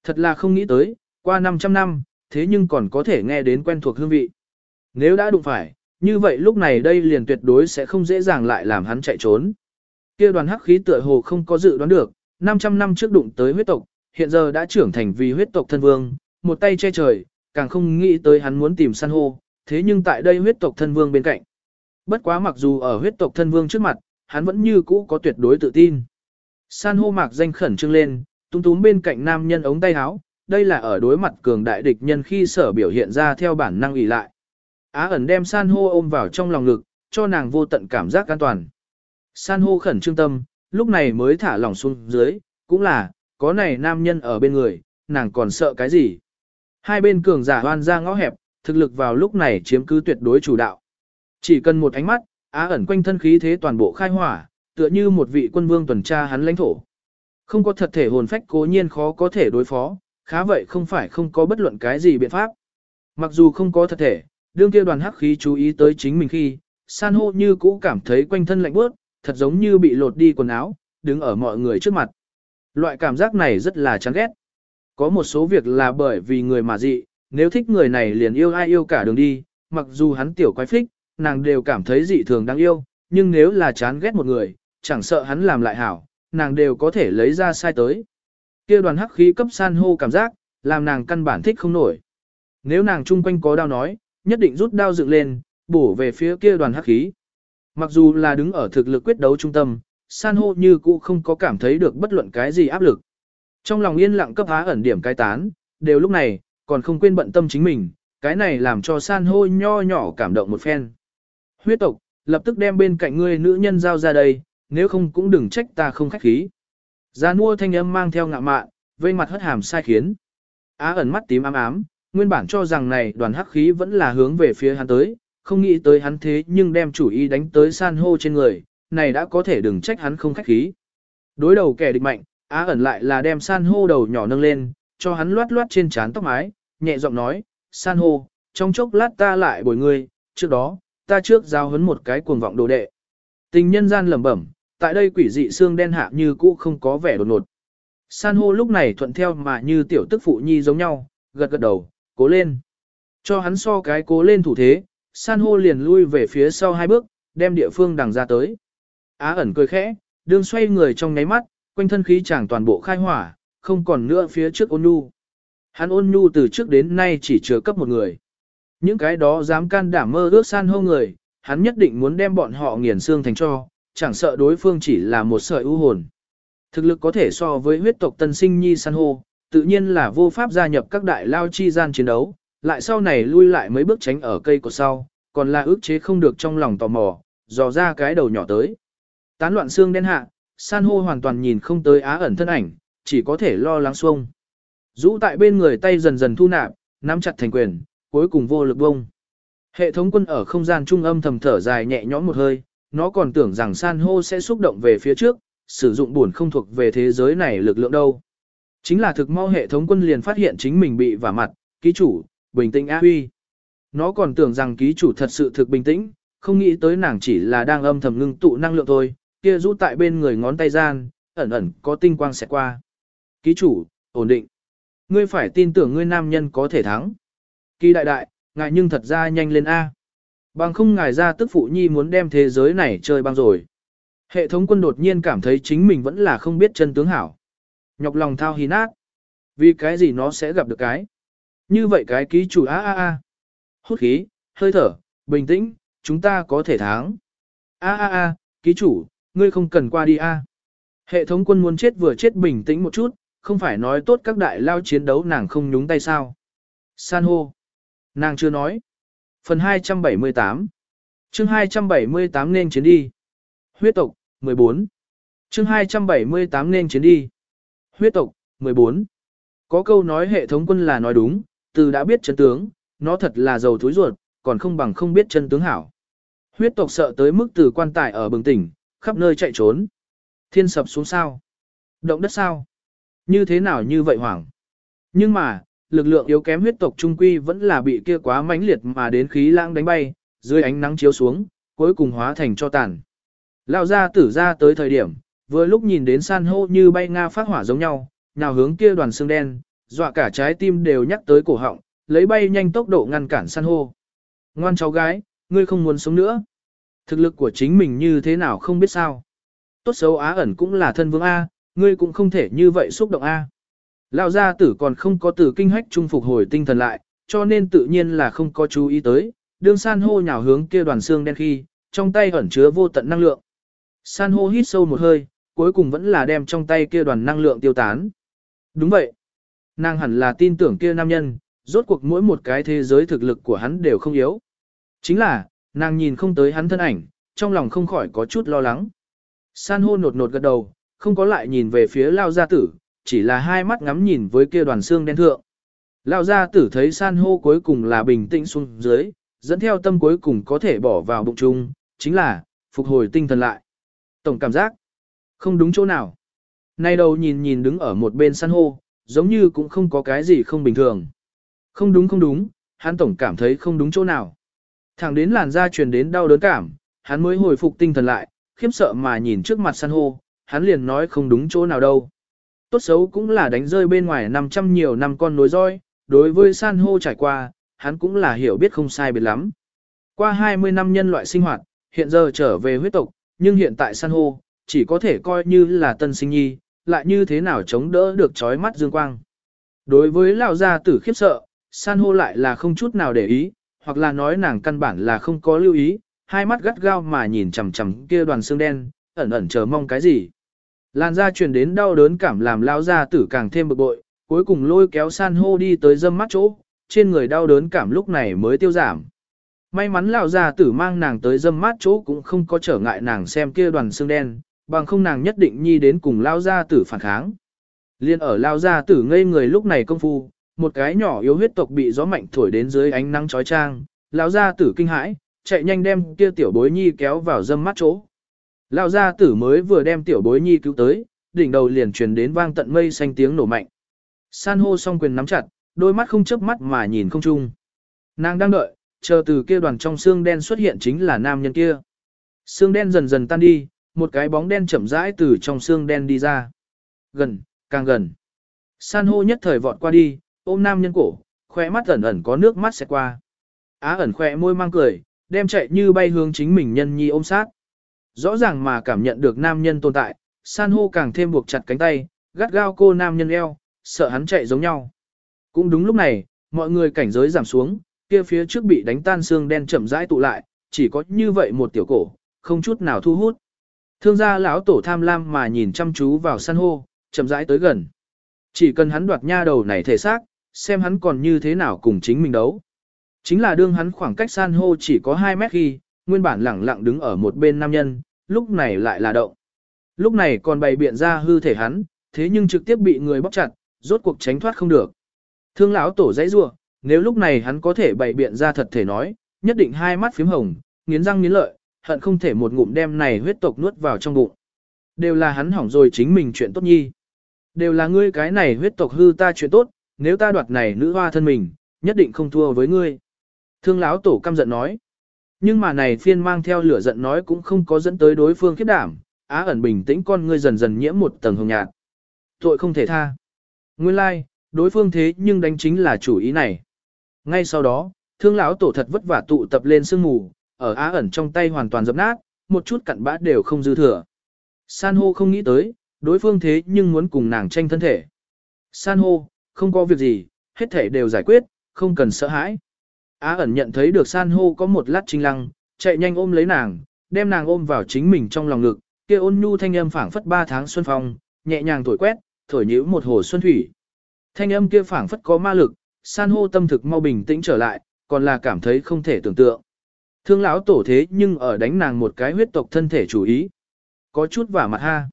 Thật là không nghĩ tới, qua 500 năm, thế nhưng còn có thể nghe đến quen thuộc hương vị. Nếu đã đụng phải, như vậy lúc này đây liền tuyệt đối sẽ không dễ dàng lại làm hắn chạy trốn. Kia đoàn hắc khí tựa hồ không có dự đoán được, 500 năm trước đụng tới huyết tộc, hiện giờ đã trưởng thành vì huyết tộc thân vương, một tay che trời, càng không nghĩ tới hắn muốn tìm san hô, thế nhưng tại đây huyết tộc thân vương bên cạnh. Bất quá mặc dù ở huyết tộc thân vương trước mặt, hắn vẫn như cũ có tuyệt đối tự tin. San hô mạc danh khẩn trương lên, túm túm bên cạnh nam nhân ống tay áo, đây là ở đối mặt cường đại địch nhân khi sở biểu hiện ra theo bản năng ủy lại. Á ẩn đem san hô ôm vào trong lòng ngực, cho nàng vô tận cảm giác an toàn. San hô khẩn trương tâm, lúc này mới thả lỏng xuống dưới, cũng là, có này nam nhân ở bên người, nàng còn sợ cái gì. Hai bên cường giả hoan ra ngõ hẹp, thực lực vào lúc này chiếm cứ tuyệt đối chủ đạo. Chỉ cần một ánh mắt, á ẩn quanh thân khí thế toàn bộ khai hỏa, tựa như một vị quân vương tuần tra hắn lãnh thổ. Không có thật thể hồn phách cố nhiên khó có thể đối phó, khá vậy không phải không có bất luận cái gì biện pháp. Mặc dù không có thật thể, đương kia đoàn hắc khí chú ý tới chính mình khi, san hô như cũ cảm thấy quanh thân lạnh bớt, thật giống như bị lột đi quần áo, đứng ở mọi người trước mặt. Loại cảm giác này rất là chán ghét. Có một số việc là bởi vì người mà dị, nếu thích người này liền yêu ai yêu cả đường đi, mặc dù hắn tiểu quái phích, nàng đều cảm thấy dị thường đáng yêu, nhưng nếu là chán ghét một người, chẳng sợ hắn làm lại hảo, nàng đều có thể lấy ra sai tới kia đoàn hắc khí cấp san hô cảm giác, làm nàng căn bản thích không nổi. Nếu nàng chung quanh có đao nói, nhất định rút đao dựng lên, bổ về phía kia đoàn hắc khí. Mặc dù là đứng ở thực lực quyết đấu trung tâm, san hô như cũ không có cảm thấy được bất luận cái gì áp lực. Trong lòng yên lặng cấp há ẩn điểm cai tán, đều lúc này, còn không quên bận tâm chính mình, cái này làm cho san hô nho nhỏ cảm động một phen. Huyết tộc, lập tức đem bên cạnh ngươi nữ nhân giao ra đây, nếu không cũng đừng trách ta không khách khí. Gia mua thanh âm mang theo ngạ mạn, vây mặt hất hàm sai khiến. Á ẩn mắt tím ám ám, nguyên bản cho rằng này đoàn hắc khí vẫn là hướng về phía hắn tới, không nghĩ tới hắn thế nhưng đem chủ ý đánh tới san hô trên người, này đã có thể đừng trách hắn không khách khí. Đối đầu kẻ địch mạnh, Á ẩn lại là đem san hô đầu nhỏ nâng lên, cho hắn loát loát trên trán tóc mái, nhẹ giọng nói, san hô, trong chốc lát ta lại bồi ngươi, trước đó, ta trước giao hấn một cái cuồng vọng đồ đệ. Tình nhân gian lẩm bẩm, tại đây quỷ dị xương đen hạ như cũ không có vẻ đột ngột. San hô lúc này thuận theo mà như tiểu tức phụ nhi giống nhau, gật gật đầu, cố lên. Cho hắn so cái cố lên thủ thế, san hô liền lui về phía sau hai bước, đem địa phương đằng ra tới. Á ẩn cười khẽ, đương xoay người trong nháy mắt, quanh thân khí chẳng toàn bộ khai hỏa, không còn nữa phía trước ôn nhu. Hắn ôn nhu từ trước đến nay chỉ chứa cấp một người. Những cái đó dám can đảm mơ ước san hô người, hắn nhất định muốn đem bọn họ nghiền xương thành cho, chẳng sợ đối phương chỉ là một sợi ưu hồn. Thực lực có thể so với huyết tộc tân sinh nhi san hô, tự nhiên là vô pháp gia nhập các đại lao chi gian chiến đấu, lại sau này lui lại mấy bước tránh ở cây của sau, còn là ước chế không được trong lòng tò mò, dò ra cái đầu nhỏ tới. Tán loạn xương đen hạ, san hô hoàn toàn nhìn không tới á ẩn thân ảnh, chỉ có thể lo lắng xuông. Rũ tại bên người tay dần dần thu nạp, nắm chặt thành quyền, cuối cùng vô lực bông. Hệ thống quân ở không gian trung âm thầm thở dài nhẹ nhõm một hơi, nó còn tưởng rằng san hô sẽ xúc động về phía trước, sử dụng buồn không thuộc về thế giới này lực lượng đâu. Chính là thực mau hệ thống quân liền phát hiện chính mình bị vả mặt, ký chủ, bình tĩnh á huy. Nó còn tưởng rằng ký chủ thật sự thực bình tĩnh, không nghĩ tới nàng chỉ là đang âm thầm ngưng tụ năng lượng thôi, kia rút tại bên người ngón tay gian, ẩn ẩn có tinh quang sẽ qua. Ký chủ, ổn định. Ngươi phải tin tưởng ngươi nam nhân có thể thắng. Kỳ đại đại, ngại nhưng thật ra nhanh lên A. Bằng không ngài ra tức phụ nhi muốn đem thế giới này chơi băng rồi. Hệ thống quân đột nhiên cảm thấy chính mình vẫn là không biết chân tướng hảo. Nhọc lòng thao hí nát. Vì cái gì nó sẽ gặp được cái. Như vậy cái ký chủ a a a. Hút khí, hơi thở, bình tĩnh, chúng ta có thể thắng. A a a, ký chủ, ngươi không cần qua đi a. Hệ thống quân muốn chết vừa chết bình tĩnh một chút, không phải nói tốt các đại lao chiến đấu nàng không nhúng tay sao. San hô. Nàng chưa nói. Phần 278 chương 278 nên chiến đi. Huyết tộc, 14 chương 278 nên chiến đi. Huyết tộc, 14 Có câu nói hệ thống quân là nói đúng, từ đã biết chân tướng, nó thật là giàu thúi ruột, còn không bằng không biết chân tướng hảo. Huyết tộc sợ tới mức từ quan tài ở bừng tỉnh, khắp nơi chạy trốn. Thiên sập xuống sao? Động đất sao? Như thế nào như vậy hoảng? Nhưng mà, lực lượng yếu kém huyết tộc trung quy vẫn là bị kia quá mãnh liệt mà đến khí lãng đánh bay, dưới ánh nắng chiếu xuống, cuối cùng hóa thành cho tàn. Lão gia tử ra tới thời điểm, vừa lúc nhìn đến san hô như bay nga phát hỏa giống nhau, nào hướng kia đoàn xương đen, dọa cả trái tim đều nhắc tới cổ họng, lấy bay nhanh tốc độ ngăn cản san hô. Ngoan cháu gái, ngươi không muốn sống nữa. Thực lực của chính mình như thế nào không biết sao. Tốt xấu á ẩn cũng là thân vương A, ngươi cũng không thể như vậy xúc động A. Lão gia tử còn không có từ kinh hách trung phục hồi tinh thần lại, cho nên tự nhiên là không có chú ý tới, đương san hô nhào hướng kia đoàn xương đen khi, trong tay ẩn chứa vô tận năng lượng. San hô hít sâu một hơi, cuối cùng vẫn là đem trong tay kia đoàn năng lượng tiêu tán. Đúng vậy. Nàng hẳn là tin tưởng kia nam nhân, rốt cuộc mỗi một cái thế giới thực lực của hắn đều không yếu. Chính là, nàng nhìn không tới hắn thân ảnh, trong lòng không khỏi có chút lo lắng. San hô nột nột gật đầu, không có lại nhìn về phía lao gia tử, chỉ là hai mắt ngắm nhìn với kia đoàn xương đen thượng. lão gia tử thấy san hô cuối cùng là bình tĩnh xuống dưới, dẫn theo tâm cuối cùng có thể bỏ vào bụng chung, chính là, phục hồi tinh thần lại. Tổng cảm giác, không đúng chỗ nào. Nay đầu nhìn nhìn đứng ở một bên san hô, giống như cũng không có cái gì không bình thường. Không đúng không đúng, hắn tổng cảm thấy không đúng chỗ nào. Thẳng đến làn da truyền đến đau đớn cảm, hắn mới hồi phục tinh thần lại, khiếp sợ mà nhìn trước mặt san hô, hắn liền nói không đúng chỗ nào đâu. Tốt xấu cũng là đánh rơi bên ngoài 500 nhiều năm con nối roi, đối với san hô trải qua, hắn cũng là hiểu biết không sai biệt lắm. Qua 20 năm nhân loại sinh hoạt, hiện giờ trở về huyết tộc, nhưng hiện tại san hô, chỉ có thể coi như là tân sinh nhi, lại như thế nào chống đỡ được chói mắt dương quang. Đối với lão gia tử khiếp sợ, san hô lại là không chút nào để ý, hoặc là nói nàng căn bản là không có lưu ý, hai mắt gắt gao mà nhìn chằm chằm kia đoàn xương đen, ẩn ẩn chờ mong cái gì. Làn da truyền đến đau đớn cảm làm lão gia tử càng thêm bực bội, cuối cùng lôi kéo san hô đi tới dâm mắt chỗ, trên người đau đớn cảm lúc này mới tiêu giảm. May mắn lão gia tử mang nàng tới dâm mát chỗ cũng không có trở ngại nàng xem kia đoàn xương đen, bằng không nàng nhất định nhi đến cùng lão gia tử phản kháng. Liên ở lão gia tử ngây người lúc này công phu, một cái nhỏ yếu huyết tộc bị gió mạnh thổi đến dưới ánh nắng chói chang, lão gia tử kinh hãi, chạy nhanh đem kia tiểu bối nhi kéo vào dâm mắt chỗ. Lão gia tử mới vừa đem tiểu bối nhi cứu tới, đỉnh đầu liền truyền đến vang tận mây xanh tiếng nổ mạnh. San hô song quyền nắm chặt, đôi mắt không chớp mắt mà nhìn không chung. Nàng đang đợi, chờ từ kia đoàn trong xương đen xuất hiện chính là nam nhân kia. Xương đen dần dần tan đi, một cái bóng đen chậm rãi từ trong xương đen đi ra. Gần, càng gần. San hô nhất thời vọt qua đi, ôm nam nhân cổ, khỏe mắt ẩn ẩn có nước mắt sẽ qua. Á ẩn khỏe môi mang cười, đem chạy như bay hướng chính mình nhân nhi ôm sát. Rõ ràng mà cảm nhận được nam nhân tồn tại, san hô càng thêm buộc chặt cánh tay, gắt gao cô nam nhân eo, sợ hắn chạy giống nhau. Cũng đúng lúc này, mọi người cảnh giới giảm xuống, kia phía trước bị đánh tan xương đen chậm rãi tụ lại, chỉ có như vậy một tiểu cổ, không chút nào thu hút. Thương gia lão tổ tham lam mà nhìn chăm chú vào san hô, chậm rãi tới gần. Chỉ cần hắn đoạt nha đầu này thể xác, xem hắn còn như thế nào cùng chính mình đấu. Chính là đương hắn khoảng cách san hô chỉ có 2 mét khi, nguyên bản lẳng lặng đứng ở một bên nam nhân, lúc này lại là động. Lúc này còn bày biện ra hư thể hắn, thế nhưng trực tiếp bị người bóc chặt, rốt cuộc tránh thoát không được. Thương lão tổ dãy rủa, nếu lúc này hắn có thể bày biện ra thật thể nói, nhất định hai mắt phím hồng, nghiến răng nghiến lợi, hận không thể một ngụm đem này huyết tộc nuốt vào trong bụng. Đều là hắn hỏng rồi chính mình chuyện tốt nhi. Đều là ngươi cái này huyết tộc hư ta chuyện tốt, nếu ta đoạt này nữ hoa thân mình, nhất định không thua với ngươi. Thương lão tổ căm giận nói. Nhưng mà này phiên mang theo lửa giận nói cũng không có dẫn tới đối phương khiếp đảm, á ẩn bình tĩnh con ngươi dần dần nhiễm một tầng hồng nhạt. Tội không thể tha. Nguyên lai, like, đối phương thế nhưng đánh chính là chủ ý này. Ngay sau đó, thương lão tổ thật vất vả tụ tập lên sương mù, ở á ẩn trong tay hoàn toàn dập nát, một chút cặn bã đều không dư thừa. San hô không nghĩ tới, đối phương thế nhưng muốn cùng nàng tranh thân thể. San hô, không có việc gì, hết thể đều giải quyết, không cần sợ hãi. Á ẩn nhận thấy được san hô có một lát trinh lăng, chạy nhanh ôm lấy nàng, đem nàng ôm vào chính mình trong lòng ngực, kia ôn nhu thanh âm phảng phất ba tháng xuân phong, nhẹ nhàng thổi quét, thổi nhữ một hồ xuân thủy. Thanh âm kia phảng phất có ma lực, san hô tâm thực mau bình tĩnh trở lại, còn là cảm thấy không thể tưởng tượng. Thương lão tổ thế nhưng ở đánh nàng một cái huyết tộc thân thể chủ ý. Có chút vả mặt ha.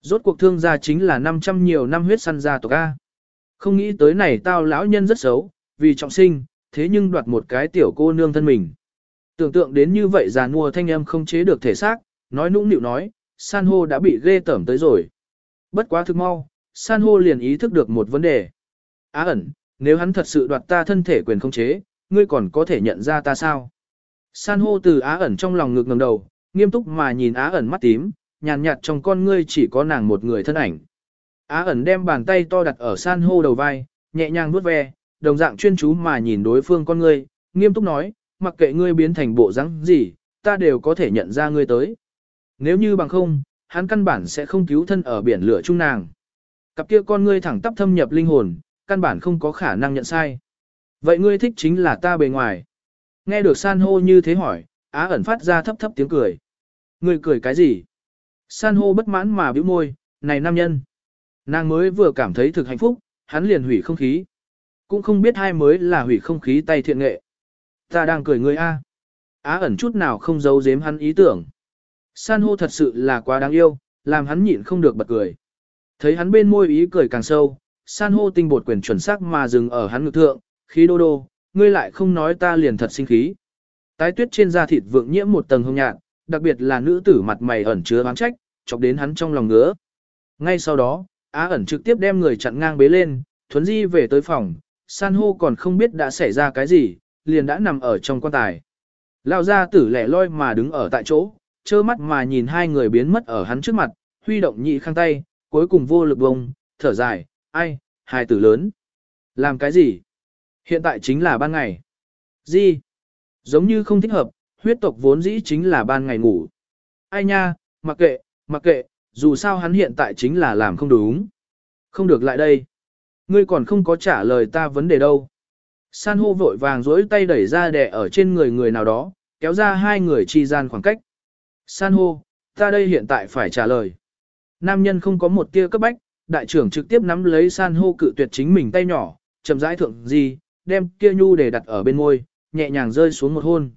Rốt cuộc thương gia chính là 500 nhiều năm huyết săn gia tộc A. Không nghĩ tới này tao lão nhân rất xấu, vì trọng sinh, thế nhưng đoạt một cái tiểu cô nương thân mình. Tưởng tượng đến như vậy già nua thanh âm không chế được thể xác, nói nũng nịu nói, san hô đã bị ghê tởm tới rồi. Bất quá thực mau, san hô liền ý thức được một vấn đề. Á ẩn, nếu hắn thật sự đoạt ta thân thể quyền không chế, ngươi còn có thể nhận ra ta sao? San hô từ á ẩn trong lòng ngực ngầm đầu, nghiêm túc mà nhìn á ẩn mắt tím, nhàn nhạt trong con ngươi chỉ có nàng một người thân ảnh. Á ẩn đem bàn tay to đặt ở san hô đầu vai, nhẹ nhàng vuốt ve, đồng dạng chuyên chú mà nhìn đối phương con ngươi, nghiêm túc nói, mặc kệ ngươi biến thành bộ dáng gì, ta đều có thể nhận ra ngươi tới. Nếu như bằng không, hắn căn bản sẽ không cứu thân ở biển lửa chung nàng. Cặp kia con ngươi thẳng tắp thâm nhập linh hồn, căn bản không có khả năng nhận sai. Vậy ngươi thích chính là ta bề ngoài. Nghe được san hô như thế hỏi, á ẩn phát ra thấp thấp tiếng cười. Ngươi cười cái gì? San hô bất mãn mà bĩu môi, này nam nhân. Nàng mới vừa cảm thấy thực hạnh phúc, hắn liền hủy không khí. Cũng không biết hai mới là hủy không khí tay thiện nghệ. Ta đang cười ngươi a. Á ẩn chút nào không giấu giếm hắn ý tưởng. San hô thật sự là quá đáng yêu, làm hắn nhịn không được bật cười. Thấy hắn bên môi ý cười càng sâu, san hô tinh bột quyền chuẩn xác mà dừng ở hắn ngực thượng, khí đô đô, ngươi lại không nói ta liền thật sinh khí. Tái tuyết trên da thịt vượng nhiễm một tầng hồng nhạt, đặc biệt là nữ tử mặt mày ẩn chứa oán trách, chọc đến hắn trong lòng ngứa. Ngay sau đó, Á ẩn trực tiếp đem người chặn ngang bế lên, thuấn di về tới phòng, san hô còn không biết đã xảy ra cái gì, liền đã nằm ở trong quan tài. Lao ra tử lẻ loi mà đứng ở tại chỗ, trơ mắt mà nhìn hai người biến mất ở hắn trước mặt, huy động nhị khang tay, cuối cùng vô lực bông, thở dài, ai, hai tử lớn. Làm cái gì? Hiện tại chính là ban ngày. Gì? Giống như không thích hợp, huyết tộc vốn dĩ chính là ban ngày ngủ. Ai nha, mặc kệ, mặc kệ, dù sao hắn hiện tại chính là làm không đúng. Không được lại đây. Ngươi còn không có trả lời ta vấn đề đâu. San hô vội vàng dối tay đẩy ra đè ở trên người người nào đó, kéo ra hai người chi gian khoảng cách. San hô, ta đây hiện tại phải trả lời. Nam nhân không có một tia cấp bách, đại trưởng trực tiếp nắm lấy san hô cự tuyệt chính mình tay nhỏ, chậm rãi thượng gì, đem kia nhu để đặt ở bên môi, nhẹ nhàng rơi xuống một hôn.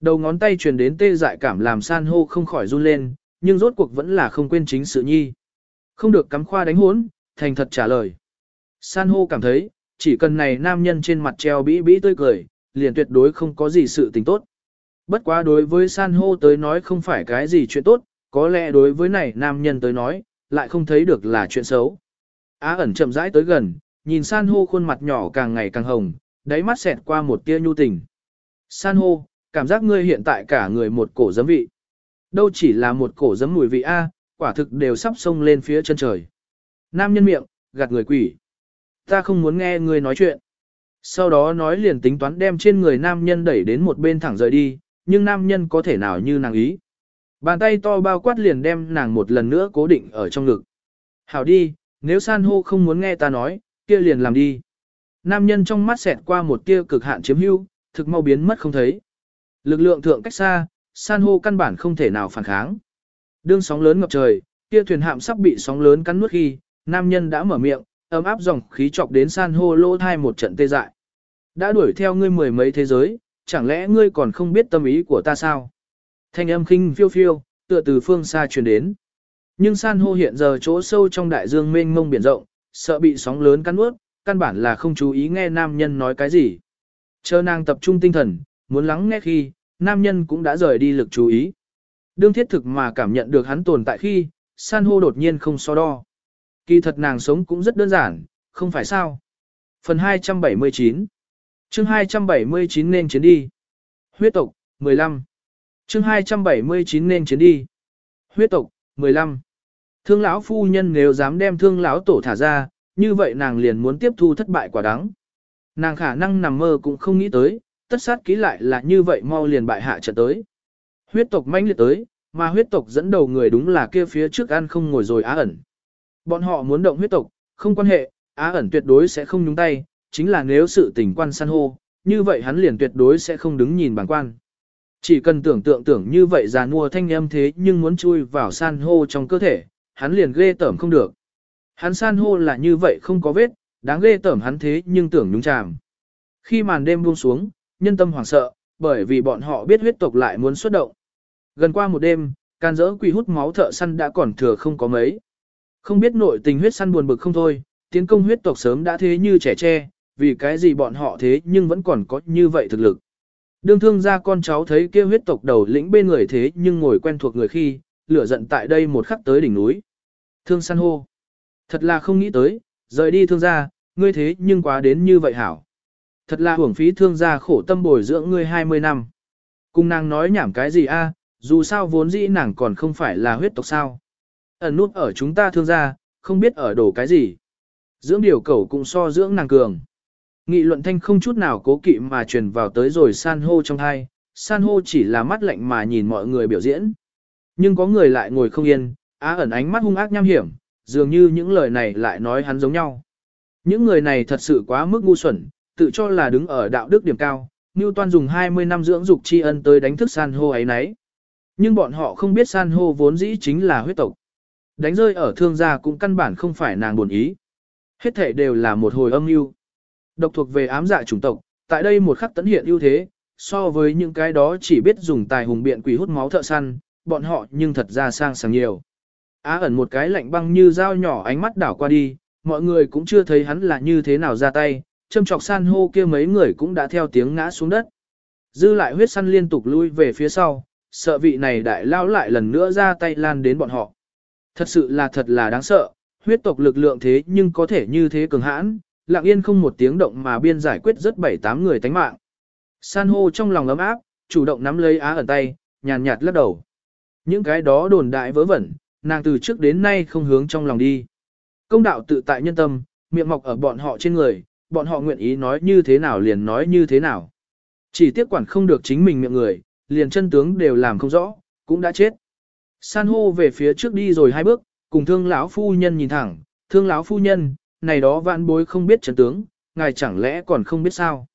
Đầu ngón tay truyền đến tê dại cảm làm san hô không khỏi run lên, nhưng rốt cuộc vẫn là không quên chính sự nhi. Không được cắm khoa đánh hốn, thành thật trả lời. San hô cảm thấy, chỉ cần này nam nhân trên mặt treo bĩ bĩ tươi cười, liền tuyệt đối không có gì sự tình tốt. Bất quá đối với san hô tới nói không phải cái gì chuyện tốt, có lẽ đối với này nam nhân tới nói, lại không thấy được là chuyện xấu. Á ẩn chậm rãi tới gần, nhìn san hô khuôn mặt nhỏ càng ngày càng hồng, đáy mắt xẹt qua một tia nhu tình. San hô, cảm giác ngươi hiện tại cả người một cổ giấm vị. Đâu chỉ là một cổ giấm mùi vị A, quả thực đều sắp xông lên phía chân trời. Nam nhân miệng, gạt người quỷ. Ta không muốn nghe ngươi nói chuyện. Sau đó nói liền tính toán đem trên người nam nhân đẩy đến một bên thẳng rời đi, nhưng nam nhân có thể nào như nàng ý. Bàn tay to bao quát liền đem nàng một lần nữa cố định ở trong ngực. Hảo đi, nếu san hô không muốn nghe ta nói, kia liền làm đi. Nam nhân trong mắt xẹt qua một tia cực hạn chiếm hữu, thực mau biến mất không thấy. Lực lượng thượng cách xa, san hô căn bản không thể nào phản kháng. Đương sóng lớn ngập trời, kia thuyền hạm sắp bị sóng lớn cắn nuốt khi, nam nhân đã mở miệng, ấm áp dòng khí chọc đến san hô lỗ thai một trận tê dại. Đã đuổi theo ngươi mười mấy thế giới, chẳng lẽ ngươi còn không biết tâm ý của ta sao? Thanh âm khinh phiêu phiêu, tựa từ phương xa truyền đến. Nhưng san hô hiện giờ chỗ sâu trong đại dương mênh mông biển rộng, sợ bị sóng lớn cắn nuốt, căn bản là không chú ý nghe nam nhân nói cái gì. Chờ nàng tập trung tinh thần, muốn lắng nghe khi, nam nhân cũng đã rời đi lực chú ý. Đương thiết thực mà cảm nhận được hắn tồn tại khi, san hô đột nhiên không so đo. Kỳ thật nàng sống cũng rất đơn giản, không phải sao. Phần 279 chương 279 nên chiến đi. Huyết tộc, 15 chương 279 nên chiến đi. Huyết tộc, 15 Thương lão phu nhân nếu dám đem thương lão tổ thả ra, như vậy nàng liền muốn tiếp thu thất bại quả đắng. Nàng khả năng nằm mơ cũng không nghĩ tới, tất sát ký lại là như vậy mau liền bại hạ trận tới. Huyết tộc manh liệt tới, mà huyết tộc dẫn đầu người đúng là kia phía trước ăn không ngồi rồi á ẩn. Bọn họ muốn động huyết tộc, không quan hệ, á ẩn tuyệt đối sẽ không nhúng tay, chính là nếu sự tình quan san hô, như vậy hắn liền tuyệt đối sẽ không đứng nhìn bằng quan. Chỉ cần tưởng tượng tưởng như vậy già nua thanh âm thế nhưng muốn chui vào san hô trong cơ thể, hắn liền ghê tởm không được. Hắn san hô là như vậy không có vết, đáng ghê tởm hắn thế nhưng tưởng nhúng chàm. Khi màn đêm buông xuống, nhân tâm hoảng sợ, bởi vì bọn họ biết huyết tộc lại muốn xuất động. Gần qua một đêm, can dỡ quỷ hút máu thợ săn đã còn thừa không có mấy. Không biết nội tình huyết săn buồn bực không thôi, tiến công huyết tộc sớm đã thế như trẻ tre, vì cái gì bọn họ thế nhưng vẫn còn có như vậy thực lực. Đương thương ra con cháu thấy kia huyết tộc đầu lĩnh bên người thế nhưng ngồi quen thuộc người khi, lửa giận tại đây một khắc tới đỉnh núi. Thương săn hô. Thật là không nghĩ tới, rời đi thương gia, ngươi thế nhưng quá đến như vậy hảo. Thật là hưởng phí thương gia khổ tâm bồi dưỡng ngươi 20 năm. Cùng nàng nói nhảm cái gì a? dù sao vốn dĩ nàng còn không phải là huyết tộc sao. Ẩn nút ở chúng ta thương gia, không biết ở đổ cái gì. Dưỡng điều cẩu cũng so dưỡng nàng cường. Nghị luận thanh không chút nào cố kỵ mà truyền vào tới rồi san hô trong hai, san hô chỉ là mắt lạnh mà nhìn mọi người biểu diễn. Nhưng có người lại ngồi không yên, á ẩn ánh mắt hung ác nham hiểm, dường như những lời này lại nói hắn giống nhau. Những người này thật sự quá mức ngu xuẩn, tự cho là đứng ở đạo đức điểm cao, Newton dùng 20 năm dưỡng dục tri ân tới đánh thức san hô ấy nấy. Nhưng bọn họ không biết san hô vốn dĩ chính là huyết tộc. Đánh rơi ở thương gia cũng căn bản không phải nàng buồn ý. Hết thể đều là một hồi âm mưu. Độc thuộc về ám dạ chủng tộc, tại đây một khắc tấn hiện ưu thế, so với những cái đó chỉ biết dùng tài hùng biện quỷ hút máu thợ săn, bọn họ nhưng thật ra sang sảng nhiều. Á ẩn một cái lạnh băng như dao nhỏ ánh mắt đảo qua đi, mọi người cũng chưa thấy hắn là như thế nào ra tay, châm chọc san hô kia mấy người cũng đã theo tiếng ngã xuống đất. Dư lại huyết săn liên tục lui về phía sau, sợ vị này đại lao lại lần nữa ra tay lan đến bọn họ. Thật sự là thật là đáng sợ, huyết tộc lực lượng thế nhưng có thể như thế cường hãn, lặng yên không một tiếng động mà biên giải quyết rất bảy tám người tánh mạng. San hô trong lòng ấm áp, chủ động nắm lấy á ẩn tay, nhàn nhạt lắc đầu. Những cái đó đồn đại vớ vẩn, nàng từ trước đến nay không hướng trong lòng đi. Công đạo tự tại nhân tâm, miệng mọc ở bọn họ trên người, bọn họ nguyện ý nói như thế nào liền nói như thế nào. Chỉ tiếc quản không được chính mình miệng người, liền chân tướng đều làm không rõ, cũng đã chết. San hô về phía trước đi rồi hai bước, cùng thương lão phu nhân nhìn thẳng, thương lão phu nhân, này đó vạn bối không biết trận tướng, ngài chẳng lẽ còn không biết sao.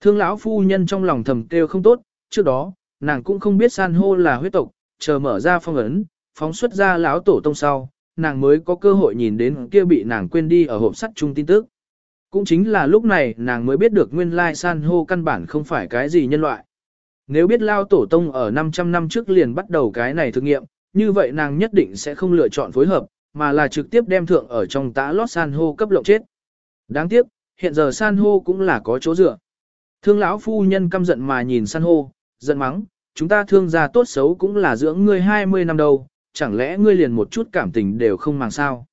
Thương lão phu nhân trong lòng thầm kêu không tốt, trước đó, nàng cũng không biết san hô là huyết tộc, chờ mở ra phong ấn, phóng xuất ra lão tổ tông sau, nàng mới có cơ hội nhìn đến kia bị nàng quên đi ở hộp sắt chung tin tức. Cũng chính là lúc này nàng mới biết được nguyên lai san hô căn bản không phải cái gì nhân loại. Nếu biết lao tổ tông ở 500 năm trước liền bắt đầu cái này thực nghiệm, như vậy nàng nhất định sẽ không lựa chọn phối hợp, mà là trực tiếp đem thượng ở trong tã lót san hô cấp lộng chết. Đáng tiếc, hiện giờ san hô cũng là có chỗ dựa. Thương lão phu nhân căm giận mà nhìn san hô, giận mắng, chúng ta thương gia tốt xấu cũng là dưỡng ngươi 20 năm đâu, chẳng lẽ ngươi liền một chút cảm tình đều không màng sao.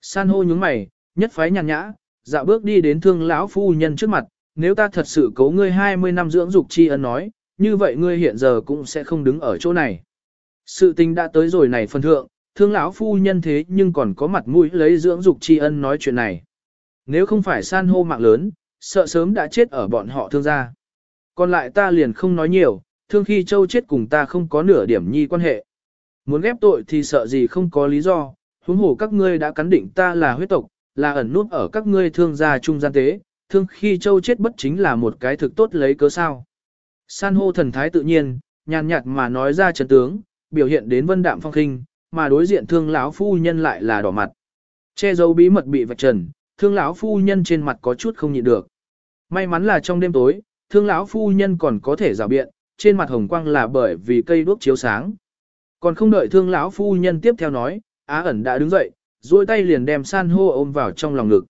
San hô nhướng mày, nhất phái nhàn nhã, dạo bước đi đến thương lão phu nhân trước mặt, nếu ta thật sự cố ngươi 20 năm dưỡng dục tri ân nói, như vậy ngươi hiện giờ cũng sẽ không đứng ở chỗ này. Sự tình đã tới rồi này phân thượng, thương lão phu nhân thế nhưng còn có mặt mũi lấy dưỡng dục tri ân nói chuyện này. Nếu không phải san hô mạng lớn, sợ sớm đã chết ở bọn họ thương gia. Còn lại ta liền không nói nhiều, thương khi châu chết cùng ta không có nửa điểm nhi quan hệ. Muốn ghép tội thì sợ gì không có lý do, huống hồ các ngươi đã cắn định ta là huyết tộc, là ẩn nút ở các ngươi thương gia trung gian tế, thương khi châu chết bất chính là một cái thực tốt lấy cớ sao. San hô thần thái tự nhiên, nhàn nhạt mà nói ra trận tướng, biểu hiện đến vân đạm phong khinh, mà đối diện thương lão phu nhân lại là đỏ mặt. Che giấu bí mật bị vạch trần, thương lão phu nhân trên mặt có chút không nhịn được. May mắn là trong đêm tối, thương lão phu nhân còn có thể rào biện, trên mặt hồng quang là bởi vì cây đuốc chiếu sáng. Còn không đợi thương lão phu nhân tiếp theo nói, Á ẩn đã đứng dậy, duỗi tay liền đem san hô ôm vào trong lòng ngực.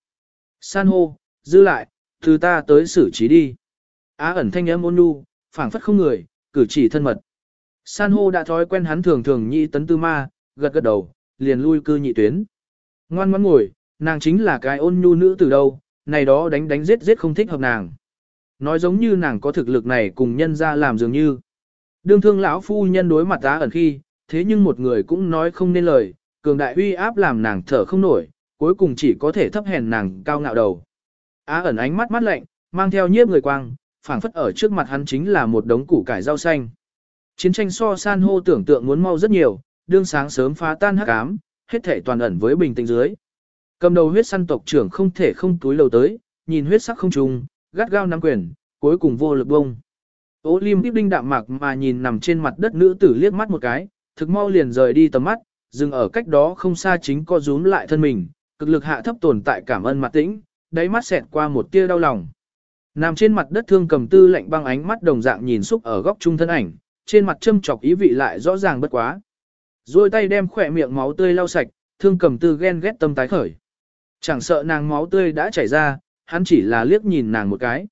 San hô, giữ lại, từ ta tới xử trí đi. Á ẩn thanh âm ôn nhu, phảng phất không người, cử chỉ thân mật. San hô đã thói quen hắn thường thường nhị tấn tư ma, gật gật đầu, liền lui cư nhị tuyến. Ngoan ngoãn ngồi, nàng chính là cái ôn nhu nữ từ đâu, này đó đánh đánh giết giết không thích hợp nàng. Nói giống như nàng có thực lực này cùng nhân ra làm dường như. Đương thương lão phu nhân đối mặt tá ẩn khi, thế nhưng một người cũng nói không nên lời, cường đại uy áp làm nàng thở không nổi, cuối cùng chỉ có thể thấp hèn nàng cao ngạo đầu. Á ẩn ánh mắt mắt lạnh, mang theo nhiếp người quang, phảng phất ở trước mặt hắn chính là một đống củ cải rau xanh. Chiến tranh so san hô tưởng tượng muốn mau rất nhiều, đương sáng sớm phá tan hắc ám, hết thể toàn ẩn với bình tĩnh dưới. Cầm đầu huyết săn tộc trưởng không thể không túi lầu tới, nhìn huyết sắc không trùng, gắt gao nắm quyền, cuối cùng vô lực bông. Ô Lim tiếp đinh đạm mạc mà nhìn nằm trên mặt đất nữ tử liếc mắt một cái, thực mau liền rời đi tầm mắt, dừng ở cách đó không xa chính co rúm lại thân mình, cực lực hạ thấp tồn tại cảm ơn mặt tĩnh, đáy mắt xẹt qua một tia đau lòng. Nằm trên mặt đất thương cầm tư lạnh băng ánh mắt đồng dạng nhìn xúc ở góc trung thân ảnh, trên mặt châm chọc ý vị lại rõ ràng bất quá. Rồi tay đem khỏe miệng máu tươi lau sạch, thương cầm tư ghen ghét tâm tái khởi. Chẳng sợ nàng máu tươi đã chảy ra, hắn chỉ là liếc nhìn nàng một cái.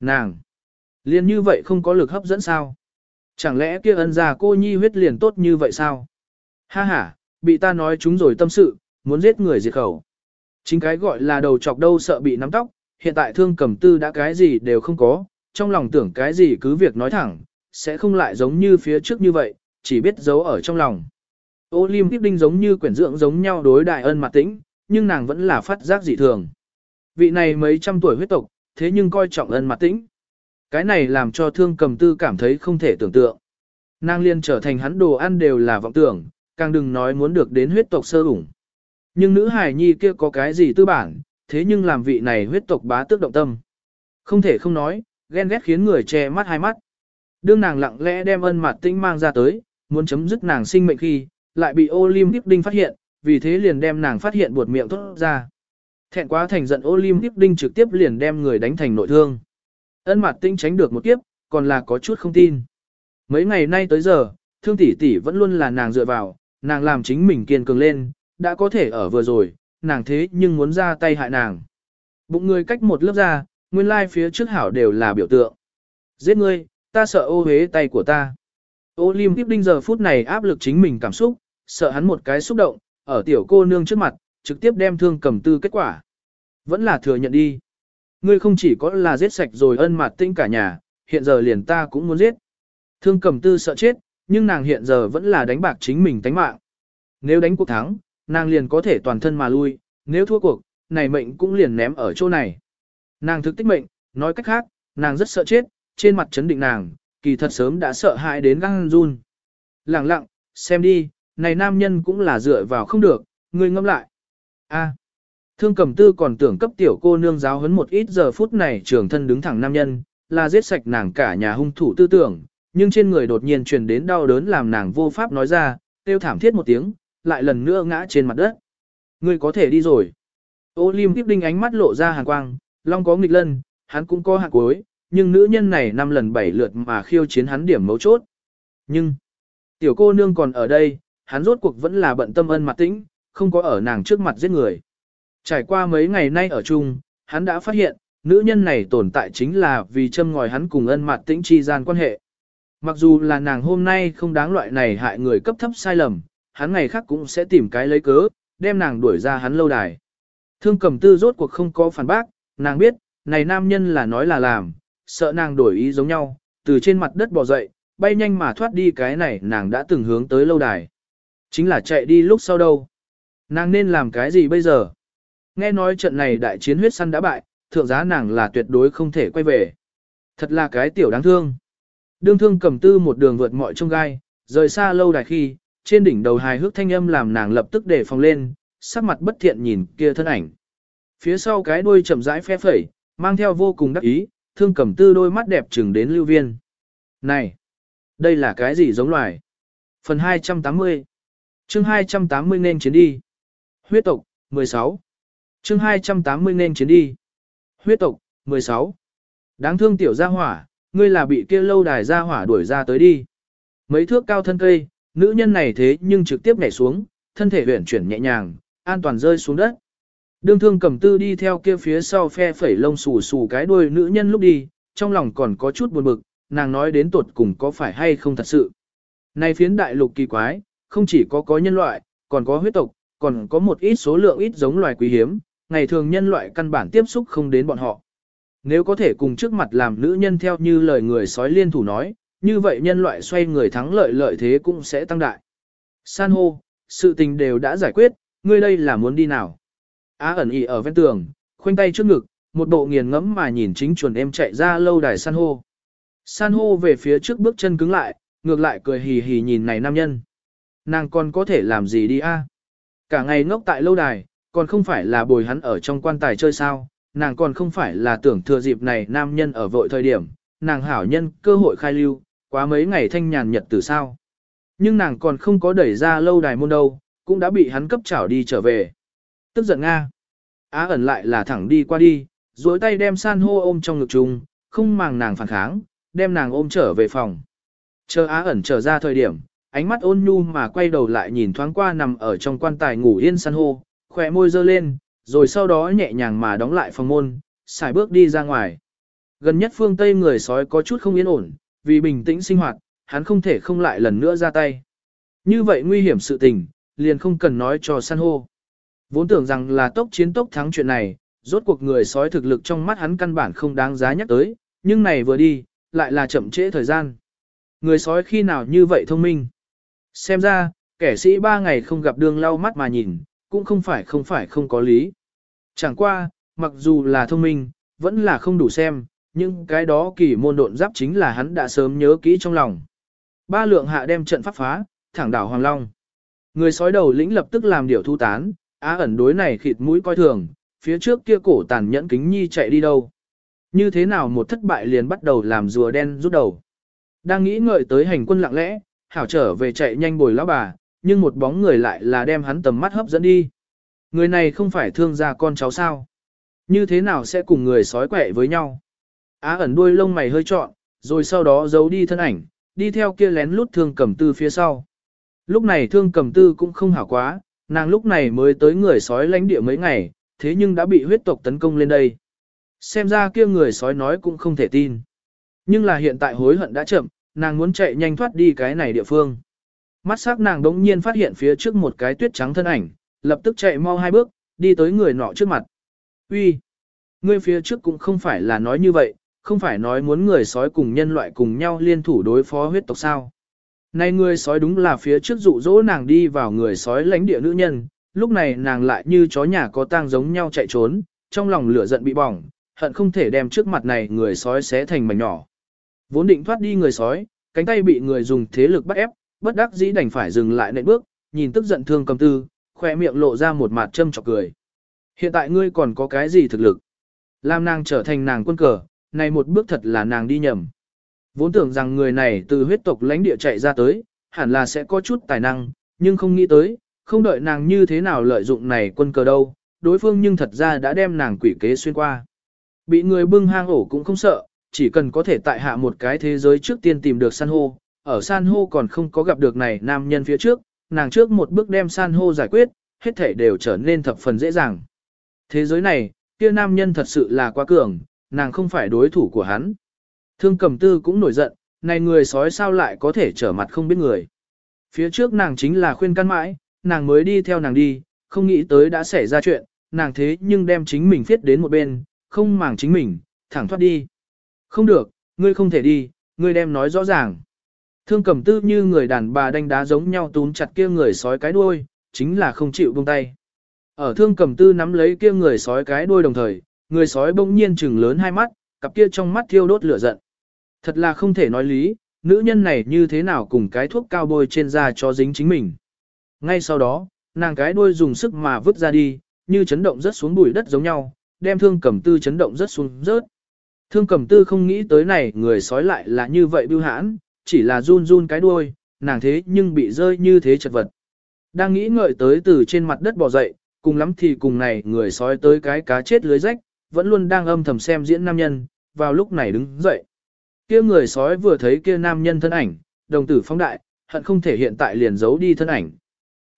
Nàng! Liền như vậy không có lực hấp dẫn sao? Chẳng lẽ kia ân già cô nhi huyết liền tốt như vậy sao? Ha ha, bị ta nói chúng rồi tâm sự, muốn giết người diệt khẩu. Chính cái gọi là đầu chọc đâu sợ bị nắm tóc, hiện tại thương cầm tư đã cái gì đều không có, trong lòng tưởng cái gì cứ việc nói thẳng, sẽ không lại giống như phía trước như vậy, chỉ biết giấu ở trong lòng. Ô tiếp đinh giống như quyển dưỡng giống nhau đối đại ân mặt tĩnh, nhưng nàng vẫn là phát giác dị thường. Vị này mấy trăm tuổi huyết tộc, thế nhưng coi trọng ân mặt tĩnh. Cái này làm cho thương cầm tư cảm thấy không thể tưởng tượng. Nàng liên trở thành hắn đồ ăn đều là vọng tưởng, càng đừng nói muốn được đến huyết tộc sơ ủng. Nhưng nữ hải nhi kia có cái gì tư bản, thế nhưng làm vị này huyết tộc bá tước động tâm. Không thể không nói, ghen ghét khiến người che mắt hai mắt. Đương nàng lặng lẽ đem ân mặt tĩnh mang ra tới, muốn chấm dứt nàng sinh mệnh khi, lại bị Olympic Đinh phát hiện, vì thế liền đem nàng phát hiện buột miệng thốt ra. Thẹn quá thành giận Olympic Đinh trực tiếp liền đem người đánh thành nội thương. Ân mặt tĩnh tránh được một kiếp, còn là có chút không tin. Mấy ngày nay tới giờ, thương tỷ tỷ vẫn luôn là nàng dựa vào, nàng làm chính mình kiên cường lên, đã có thể ở vừa rồi, nàng thế nhưng muốn ra tay hại nàng. Bụng người cách một lớp ra, nguyên lai phía trước hảo đều là biểu tượng. Giết ngươi, ta sợ ô hế tay của ta. Ô Liêm tiếp đinh giờ phút này áp lực chính mình cảm xúc, sợ hắn một cái xúc động, ở tiểu cô nương trước mặt, trực tiếp đem thương cầm tư kết quả. Vẫn là thừa nhận đi. Ngươi không chỉ có là giết sạch rồi ân mặt tinh cả nhà, hiện giờ liền ta cũng muốn giết. Thương cầm tư sợ chết, nhưng nàng hiện giờ vẫn là đánh bạc chính mình tánh mạng. Nếu đánh cuộc thắng, nàng liền có thể toàn thân mà lui, nếu thua cuộc, này mệnh cũng liền ném ở chỗ này. Nàng thực tích mệnh, nói cách khác, nàng rất sợ chết, trên mặt chấn định nàng, kỳ thật sớm đã sợ hãi đến găng run. Lặng lặng, xem đi, này nam nhân cũng là dựa vào không được, ngươi ngâm lại. A. thương cầm tư còn tưởng cấp tiểu cô nương giáo huấn một ít giờ phút này trường thân đứng thẳng nam nhân, là giết sạch nàng cả nhà hung thủ tư tưởng, nhưng trên người đột nhiên truyền đến đau đớn làm nàng vô pháp nói ra, tiêu thảm thiết một tiếng, lại lần nữa ngã trên mặt đất. Ngươi có thể đi rồi. Ô Liêm tiếp đinh ánh mắt lộ ra hàn quang, long có nghịch lân, hắn cũng có hạt cuối, nhưng nữ nhân này năm lần bảy lượt mà khiêu chiến hắn điểm mấu chốt. Nhưng, tiểu cô nương còn ở đây, hắn rốt cuộc vẫn là bận tâm ân mặt tĩnh, không có ở nàng trước mặt giết người. Trải qua mấy ngày nay ở chung, hắn đã phát hiện, nữ nhân này tồn tại chính là vì châm ngòi hắn cùng ân mặt tĩnh chi gian quan hệ. Mặc dù là nàng hôm nay không đáng loại này hại người cấp thấp sai lầm, hắn ngày khác cũng sẽ tìm cái lấy cớ, đem nàng đuổi ra hắn lâu đài. Thương cầm tư rốt cuộc không có phản bác, nàng biết, này nam nhân là nói là làm, sợ nàng đổi ý giống nhau, từ trên mặt đất bò dậy, bay nhanh mà thoát đi cái này nàng đã từng hướng tới lâu đài. Chính là chạy đi lúc sau đâu. Nàng nên làm cái gì bây giờ? Nghe nói trận này đại chiến huyết săn đã bại, thượng giá nàng là tuyệt đối không thể quay về. Thật là cái tiểu đáng thương. Đương thương cầm tư một đường vượt mọi trông gai, rời xa lâu đài khi, trên đỉnh đầu hài hước thanh âm làm nàng lập tức để phòng lên, sắc mặt bất thiện nhìn kia thân ảnh. Phía sau cái đuôi chậm rãi phe phẩy, mang theo vô cùng đắc ý, thương cầm tư đôi mắt đẹp trừng đến lưu viên. Này, đây là cái gì giống loài? Phần 280 chương 280 nên chiến đi. Huyết tộc, 16 chương 280 nên chiến đi. Huyết tộc, 16 Đáng thương tiểu gia hỏa, ngươi là bị kia lâu đài gia hỏa đuổi ra tới đi. Mấy thước cao thân cây, nữ nhân này thế nhưng trực tiếp nhảy xuống, thân thể huyển chuyển nhẹ nhàng, an toàn rơi xuống đất. Đương thương cầm tư đi theo kia phía sau phe phẩy lông xù xù cái đuôi nữ nhân lúc đi, trong lòng còn có chút buồn bực, nàng nói đến tuột cùng có phải hay không thật sự. Này phiến đại lục kỳ quái, không chỉ có có nhân loại, còn có huyết tộc, còn có một ít số lượng ít giống loài quý hiếm, ngày thường nhân loại căn bản tiếp xúc không đến bọn họ. Nếu có thể cùng trước mặt làm nữ nhân theo như lời người sói liên thủ nói, như vậy nhân loại xoay người thắng lợi lợi thế cũng sẽ tăng đại. San hô, sự tình đều đã giải quyết, ngươi đây là muốn đi nào? Á ẩn ỉ ở ven tường, khoanh tay trước ngực, một bộ nghiền ngẫm mà nhìn chính chuẩn em chạy ra lâu đài san hô. San hô về phía trước bước chân cứng lại, ngược lại cười hì hì nhìn này nam nhân. Nàng còn có thể làm gì đi a? Cả ngày ngốc tại lâu đài, còn không phải là bồi hắn ở trong quan tài chơi sao, nàng còn không phải là tưởng thừa dịp này nam nhân ở vội thời điểm, nàng hảo nhân cơ hội khai lưu, quá mấy ngày thanh nhàn nhật từ sao. Nhưng nàng còn không có đẩy ra lâu đài môn đâu, cũng đã bị hắn cấp chảo đi trở về. Tức giận Nga. Á ẩn lại là thẳng đi qua đi, duỗi tay đem san hô ôm trong ngực chung, không màng nàng phản kháng, đem nàng ôm trở về phòng. Chờ Á ẩn trở ra thời điểm, ánh mắt ôn nhu mà quay đầu lại nhìn thoáng qua nằm ở trong quan tài ngủ yên san hô, khỏe môi dơ lên, rồi sau đó nhẹ nhàng mà đóng lại phòng môn, xài bước đi ra ngoài. Gần nhất phương Tây người sói có chút không yên ổn, vì bình tĩnh sinh hoạt, hắn không thể không lại lần nữa ra tay. Như vậy nguy hiểm sự tình, liền không cần nói cho san hô. Vốn tưởng rằng là tốc chiến tốc thắng chuyện này, rốt cuộc người sói thực lực trong mắt hắn căn bản không đáng giá nhắc tới, nhưng này vừa đi, lại là chậm trễ thời gian. Người sói khi nào như vậy thông minh? Xem ra, kẻ sĩ ba ngày không gặp đường lau mắt mà nhìn, cũng không phải không phải không có lý. Chẳng qua, mặc dù là thông minh, vẫn là không đủ xem, nhưng cái đó kỳ môn độn giáp chính là hắn đã sớm nhớ kỹ trong lòng. Ba lượng hạ đem trận pháp phá, thẳng đảo Hoàng Long. Người sói đầu lĩnh lập tức làm điều thu tán, á ẩn đối này khịt mũi coi thường, phía trước kia cổ tàn nhẫn kính nhi chạy đi đâu. Như thế nào một thất bại liền bắt đầu làm rùa đen rút đầu. Đang nghĩ ngợi tới hành quân lặng lẽ, hảo trở về chạy nhanh bồi lão bà, nhưng một bóng người lại là đem hắn tầm mắt hấp dẫn đi. Người này không phải thương gia con cháu sao? Như thế nào sẽ cùng người sói quẹ với nhau? Á ẩn đuôi lông mày hơi trọn, rồi sau đó giấu đi thân ảnh, đi theo kia lén lút thương cầm tư phía sau. Lúc này thương cầm tư cũng không hảo quá, nàng lúc này mới tới người sói lãnh địa mấy ngày, thế nhưng đã bị huyết tộc tấn công lên đây. Xem ra kia người sói nói cũng không thể tin. Nhưng là hiện tại hối hận đã chậm, nàng muốn chạy nhanh thoát đi cái này địa phương. Mắt sắc nàng đống nhiên phát hiện phía trước một cái tuyết trắng thân ảnh, lập tức chạy mau hai bước, đi tới người nọ trước mặt. Uy, Ngươi phía trước cũng không phải là nói như vậy, không phải nói muốn người sói cùng nhân loại cùng nhau liên thủ đối phó huyết tộc sao. Này người sói đúng là phía trước dụ dỗ nàng đi vào người sói lãnh địa nữ nhân, lúc này nàng lại như chó nhà có tang giống nhau chạy trốn, trong lòng lửa giận bị bỏng, hận không thể đem trước mặt này người sói xé thành mảnh nhỏ. Vốn định thoát đi người sói, cánh tay bị người dùng thế lực bắt ép, bất đắc dĩ đành phải dừng lại nệ bước, nhìn tức giận thương cầm tư, khoe miệng lộ ra một mặt châm chọc cười. Hiện tại ngươi còn có cái gì thực lực? Làm nàng trở thành nàng quân cờ, này một bước thật là nàng đi nhầm. Vốn tưởng rằng người này từ huyết tộc lãnh địa chạy ra tới, hẳn là sẽ có chút tài năng, nhưng không nghĩ tới, không đợi nàng như thế nào lợi dụng này quân cờ đâu, đối phương nhưng thật ra đã đem nàng quỷ kế xuyên qua. Bị người bưng hang ổ cũng không sợ, chỉ cần có thể tại hạ một cái thế giới trước tiên tìm được san hô, ở san hô còn không có gặp được này nam nhân phía trước, nàng trước một bước đem san hô giải quyết, hết thể đều trở nên thập phần dễ dàng. Thế giới này, kia nam nhân thật sự là quá cường, nàng không phải đối thủ của hắn. Thương cầm tư cũng nổi giận, này người sói sao lại có thể trở mặt không biết người. Phía trước nàng chính là khuyên can mãi, nàng mới đi theo nàng đi, không nghĩ tới đã xảy ra chuyện, nàng thế nhưng đem chính mình viết đến một bên, không màng chính mình, thẳng thoát đi. Không được, ngươi không thể đi, ngươi đem nói rõ ràng. Thương cầm tư như người đàn bà đánh đá giống nhau túm chặt kia người sói cái đuôi, chính là không chịu buông tay. Ở thương cầm tư nắm lấy kia người sói cái đuôi đồng thời, người sói bỗng nhiên trừng lớn hai mắt, cặp kia trong mắt thiêu đốt lửa giận. Thật là không thể nói lý, nữ nhân này như thế nào cùng cái thuốc cao bôi trên da cho dính chính mình. Ngay sau đó, nàng cái đuôi dùng sức mà vứt ra đi, như chấn động rất xuống bụi đất giống nhau, đem thương cầm tư chấn động rất xuống rớt. Thương cầm tư không nghĩ tới này người sói lại là như vậy bưu hãn, chỉ là run run cái đuôi, nàng thế nhưng bị rơi như thế chật vật. Đang nghĩ ngợi tới từ trên mặt đất bò dậy, cùng lắm thì cùng này người sói tới cái cá chết lưới rách, vẫn luôn đang âm thầm xem diễn nam nhân, vào lúc này đứng dậy. Kia người sói vừa thấy kia nam nhân thân ảnh, đồng tử phóng đại, hận không thể hiện tại liền giấu đi thân ảnh.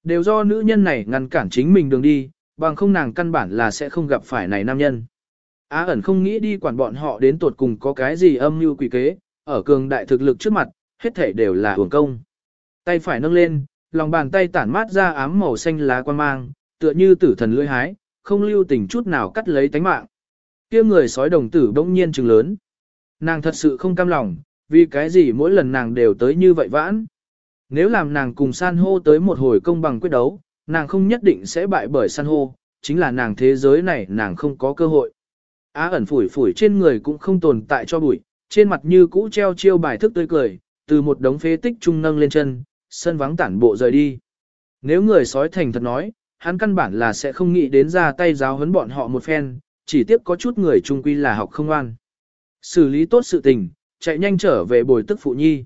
Đều do nữ nhân này ngăn cản chính mình đường đi, bằng không nàng căn bản là sẽ không gặp phải này nam nhân. Á ẩn không nghĩ đi quản bọn họ đến tuột cùng có cái gì âm mưu quỷ kế, ở cường đại thực lực trước mặt, hết thể đều là hưởng công. Tay phải nâng lên, lòng bàn tay tản mát ra ám màu xanh lá quan mang, tựa như tử thần lưỡi hái, không lưu tình chút nào cắt lấy tánh mạng. Kia người sói đồng tử bỗng nhiên trừng lớn. Nàng thật sự không cam lòng, vì cái gì mỗi lần nàng đều tới như vậy vãn. Nếu làm nàng cùng san hô tới một hồi công bằng quyết đấu, nàng không nhất định sẽ bại bởi san hô, chính là nàng thế giới này nàng không có cơ hội. Á ẩn phủi phủi trên người cũng không tồn tại cho bụi, trên mặt như cũ treo chiêu bài thức tươi cười, từ một đống phế tích trung nâng lên chân, sân vắng tản bộ rời đi. Nếu người sói thành thật nói, hắn căn bản là sẽ không nghĩ đến ra tay giáo huấn bọn họ một phen, chỉ tiếp có chút người trung quy là học không an. Xử lý tốt sự tình, chạy nhanh trở về bồi tức phụ nhi.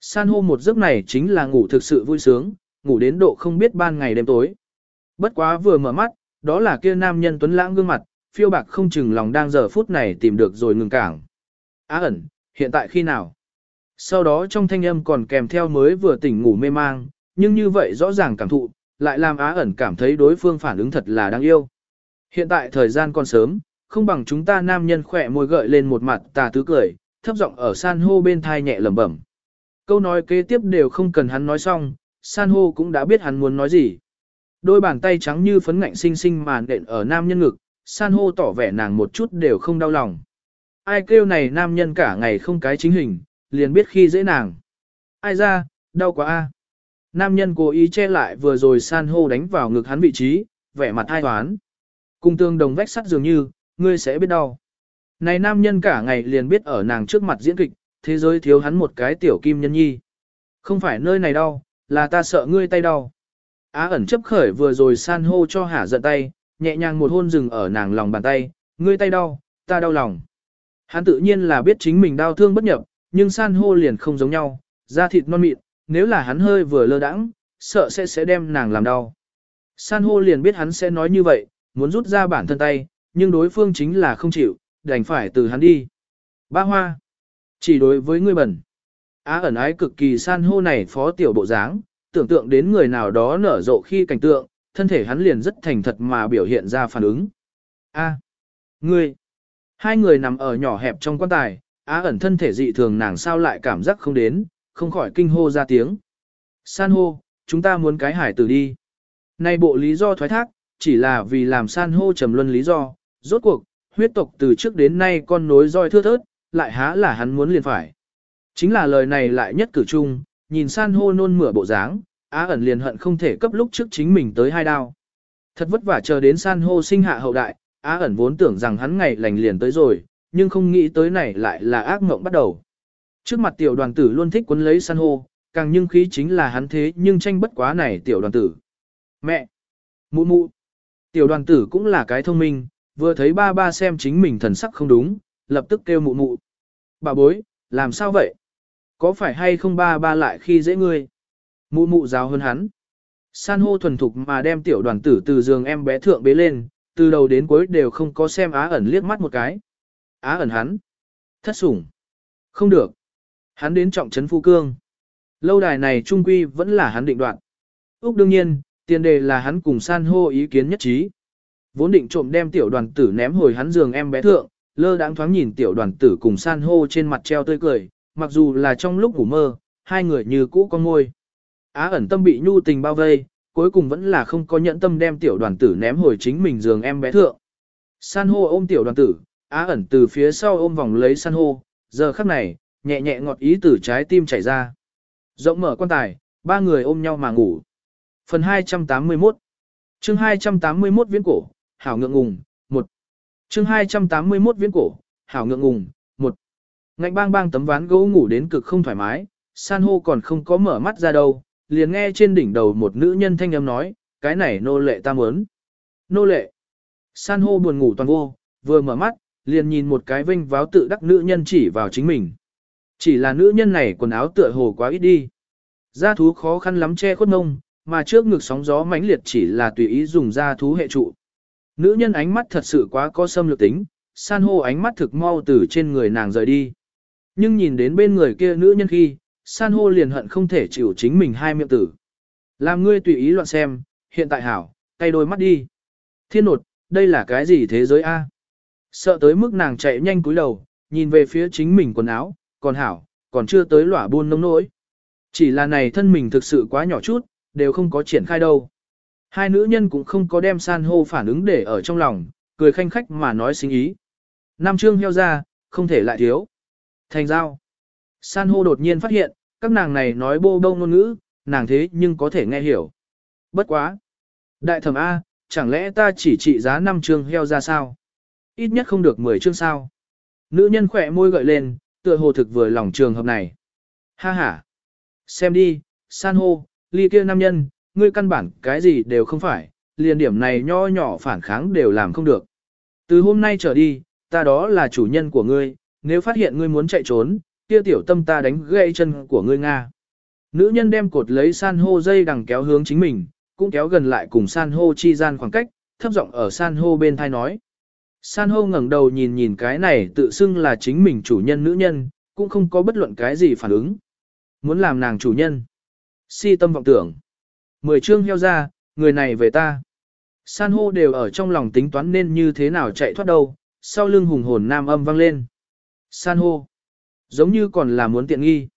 San hô một giấc này chính là ngủ thực sự vui sướng, ngủ đến độ không biết ban ngày đêm tối. Bất quá vừa mở mắt, đó là kia nam nhân tuấn lãng gương mặt, phiêu bạc không chừng lòng đang giờ phút này tìm được rồi ngừng cảng. Á ẩn, hiện tại khi nào? Sau đó trong thanh âm còn kèm theo mới vừa tỉnh ngủ mê mang, nhưng như vậy rõ ràng cảm thụ, lại làm Á ẩn cảm thấy đối phương phản ứng thật là đáng yêu. Hiện tại thời gian còn sớm, không bằng chúng ta nam nhân khỏe môi gợi lên một mặt tà tứ cười, thấp giọng ở san hô bên thai nhẹ lẩm bẩm. Câu nói kế tiếp đều không cần hắn nói xong, san hô cũng đã biết hắn muốn nói gì. Đôi bàn tay trắng như phấn ngạnh xinh xinh màn nện ở nam nhân ngực, san hô tỏ vẻ nàng một chút đều không đau lòng. Ai kêu này nam nhân cả ngày không cái chính hình, liền biết khi dễ nàng. Ai ra, đau quá a. Nam nhân cố ý che lại vừa rồi san hô đánh vào ngực hắn vị trí, vẻ mặt ai toán. Cùng tương đồng vách sắt dường như, ngươi sẽ biết đau. Này nam nhân cả ngày liền biết ở nàng trước mặt diễn kịch, thế giới thiếu hắn một cái tiểu kim nhân nhi. Không phải nơi này đau, là ta sợ ngươi tay đau. Á ẩn chấp khởi vừa rồi san hô cho hả giận tay, nhẹ nhàng một hôn rừng ở nàng lòng bàn tay, ngươi tay đau, ta đau lòng. Hắn tự nhiên là biết chính mình đau thương bất nhập, nhưng san hô liền không giống nhau, da thịt non mịn, nếu là hắn hơi vừa lơ đãng, sợ sẽ sẽ đem nàng làm đau. San hô liền biết hắn sẽ nói như vậy, muốn rút ra bản thân tay, nhưng đối phương chính là không chịu, đành phải từ hắn đi. Ba hoa, chỉ đối với ngươi bẩn. Á ẩn ái cực kỳ san hô này phó tiểu bộ dáng, tưởng tượng đến người nào đó nở rộ khi cảnh tượng, thân thể hắn liền rất thành thật mà biểu hiện ra phản ứng. A, ngươi, hai người nằm ở nhỏ hẹp trong quan tài, á ẩn thân thể dị thường nàng sao lại cảm giác không đến, không khỏi kinh hô ra tiếng. San hô, chúng ta muốn cái hải tử đi. Nay bộ lý do thoái thác, chỉ là vì làm san hô trầm luân lý do, rốt cuộc, huyết tộc từ trước đến nay con nối roi thưa thớt, lại há là hắn muốn liền phải. Chính là lời này lại nhất cử chung, nhìn san hô nôn mửa bộ dáng, á ẩn liền hận không thể cấp lúc trước chính mình tới hai đao. Thật vất vả chờ đến san hô sinh hạ hậu đại, á ẩn vốn tưởng rằng hắn ngày lành liền tới rồi, nhưng không nghĩ tới này lại là ác mộng bắt đầu. Trước mặt tiểu đoàn tử luôn thích quấn lấy san hô, càng nhưng khí chính là hắn thế nhưng tranh bất quá này tiểu đoàn tử. Mẹ! Mụ mụ! Tiểu đoàn tử cũng là cái thông minh, vừa thấy ba ba xem chính mình thần sắc không đúng, lập tức kêu mụ mụ. Bà bối, làm sao vậy? Có phải hay không ba ba lại khi dễ ngươi? Mụ mụ giáo hơn hắn. San hô thuần thục mà đem tiểu đoàn tử từ giường em bé thượng bế lên, từ đầu đến cuối đều không có xem á ẩn liếc mắt một cái. Á ẩn hắn. Thất sủng. Không được. Hắn đến trọng trấn phu cương. Lâu đài này trung quy vẫn là hắn định đoạn. Úc đương nhiên, tiền đề là hắn cùng san hô ý kiến nhất trí. Vốn định trộm đem tiểu đoàn tử ném hồi hắn giường em bé thượng, lơ đãng thoáng nhìn tiểu đoàn tử cùng san hô trên mặt treo tươi cười, mặc dù là trong lúc ngủ mơ, hai người như cũ con ngôi. Á ẩn tâm bị nhu tình bao vây, cuối cùng vẫn là không có nhẫn tâm đem tiểu đoàn tử ném hồi chính mình giường em bé thượng. San hô ôm tiểu đoàn tử, á ẩn từ phía sau ôm vòng lấy san hô, giờ khắc này, nhẹ nhẹ ngọt ý từ trái tim chảy ra. Rộng mở quan tài, ba người ôm nhau mà ngủ. Phần 281 chương 281 viễn cổ, hảo ngượng ngùng, một chương 281 viễn cổ, hảo ngượng ngùng, một Ngạnh bang bang tấm ván gỗ ngủ đến cực không thoải mái, san hô còn không có mở mắt ra đâu, liền nghe trên đỉnh đầu một nữ nhân thanh âm nói, cái này nô lệ ta muốn. Nô lệ. San hô buồn ngủ toàn vô, vừa mở mắt, liền nhìn một cái vinh váo tự đắc nữ nhân chỉ vào chính mình. Chỉ là nữ nhân này quần áo tựa hồ quá ít đi. Da thú khó khăn lắm che khuất ngông, mà trước ngực sóng gió mãnh liệt chỉ là tùy ý dùng da thú hệ trụ. Nữ nhân ánh mắt thật sự quá có xâm lược tính, san hô ánh mắt thực mau từ trên người nàng rời đi. Nhưng nhìn đến bên người kia nữ nhân khi, san hô liền hận không thể chịu chính mình hai miệng tử. Làm ngươi tùy ý loạn xem, hiện tại hảo, tay đôi mắt đi. Thiên nột, đây là cái gì thế giới A? Sợ tới mức nàng chạy nhanh cúi đầu, nhìn về phía chính mình quần áo, còn hảo, còn chưa tới lỏa buôn nông nỗi. Chỉ là này thân mình thực sự quá nhỏ chút, đều không có triển khai đâu. Hai nữ nhân cũng không có đem san hô phản ứng để ở trong lòng, cười khanh khách mà nói xinh ý. Nam trương heo ra, không thể lại thiếu. Thành giao. San hô đột nhiên phát hiện, các nàng này nói bô bông ngôn ngữ, nàng thế nhưng có thể nghe hiểu. Bất quá. Đại thẩm A, chẳng lẽ ta chỉ trị giá 5 trương heo ra sao? Ít nhất không được 10 trương sao. Nữ nhân khỏe môi gợi lên, tựa hồ thực vừa lòng trường hợp này. Ha ha. Xem đi, san hô, ly kia nam nhân, ngươi căn bản cái gì đều không phải, liền điểm này nho nhỏ phản kháng đều làm không được. Từ hôm nay trở đi, ta đó là chủ nhân của ngươi, nếu phát hiện ngươi muốn chạy trốn, kia tiểu tâm ta đánh gãy chân của ngươi Nga. Nữ nhân đem cột lấy san hô dây đằng kéo hướng chính mình, cũng kéo gần lại cùng san hô chi gian khoảng cách, thấp giọng ở san hô bên thai nói. San hô ngẩng đầu nhìn nhìn cái này tự xưng là chính mình chủ nhân nữ nhân, cũng không có bất luận cái gì phản ứng. Muốn làm nàng chủ nhân. Si tâm vọng tưởng. Mười chương heo ra, người này về ta. San hô đều ở trong lòng tính toán nên như thế nào chạy thoát đâu, sau lưng hùng hồn nam âm vang lên. San hô. Giống như còn là muốn tiện nghi.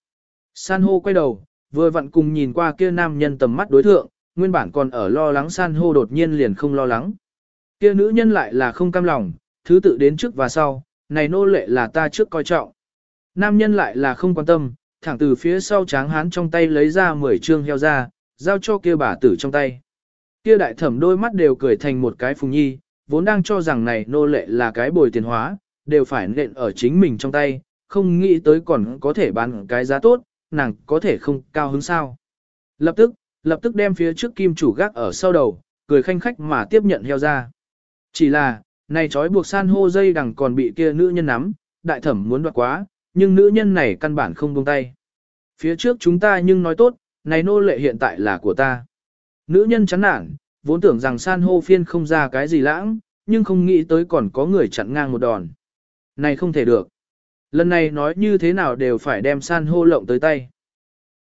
San hô quay đầu, vừa vặn cùng nhìn qua kia nam nhân tầm mắt đối thượng, nguyên bản còn ở lo lắng san hô đột nhiên liền không lo lắng. Kia nữ nhân lại là không cam lòng, thứ tự đến trước và sau, này nô lệ là ta trước coi trọng. Nam nhân lại là không quan tâm, thẳng từ phía sau tráng hán trong tay lấy ra 10 trương heo ra, giao cho kia bà tử trong tay. Kia đại thẩm đôi mắt đều cười thành một cái phùng nhi, vốn đang cho rằng này nô lệ là cái bồi tiền hóa, đều phải nện ở chính mình trong tay, không nghĩ tới còn có thể bán cái giá tốt, nàng có thể không cao hứng sao. Lập tức, lập tức đem phía trước kim chủ gác ở sau đầu, cười khanh khách mà tiếp nhận heo ra. Chỉ là, này trói buộc san hô dây đằng còn bị kia nữ nhân nắm, đại thẩm muốn đoạt quá, nhưng nữ nhân này căn bản không buông tay. Phía trước chúng ta nhưng nói tốt, này nô lệ hiện tại là của ta. Nữ nhân chán nản, vốn tưởng rằng san hô phiên không ra cái gì lãng, nhưng không nghĩ tới còn có người chặn ngang một đòn. Này không thể được. Lần này nói như thế nào đều phải đem san hô lộng tới tay.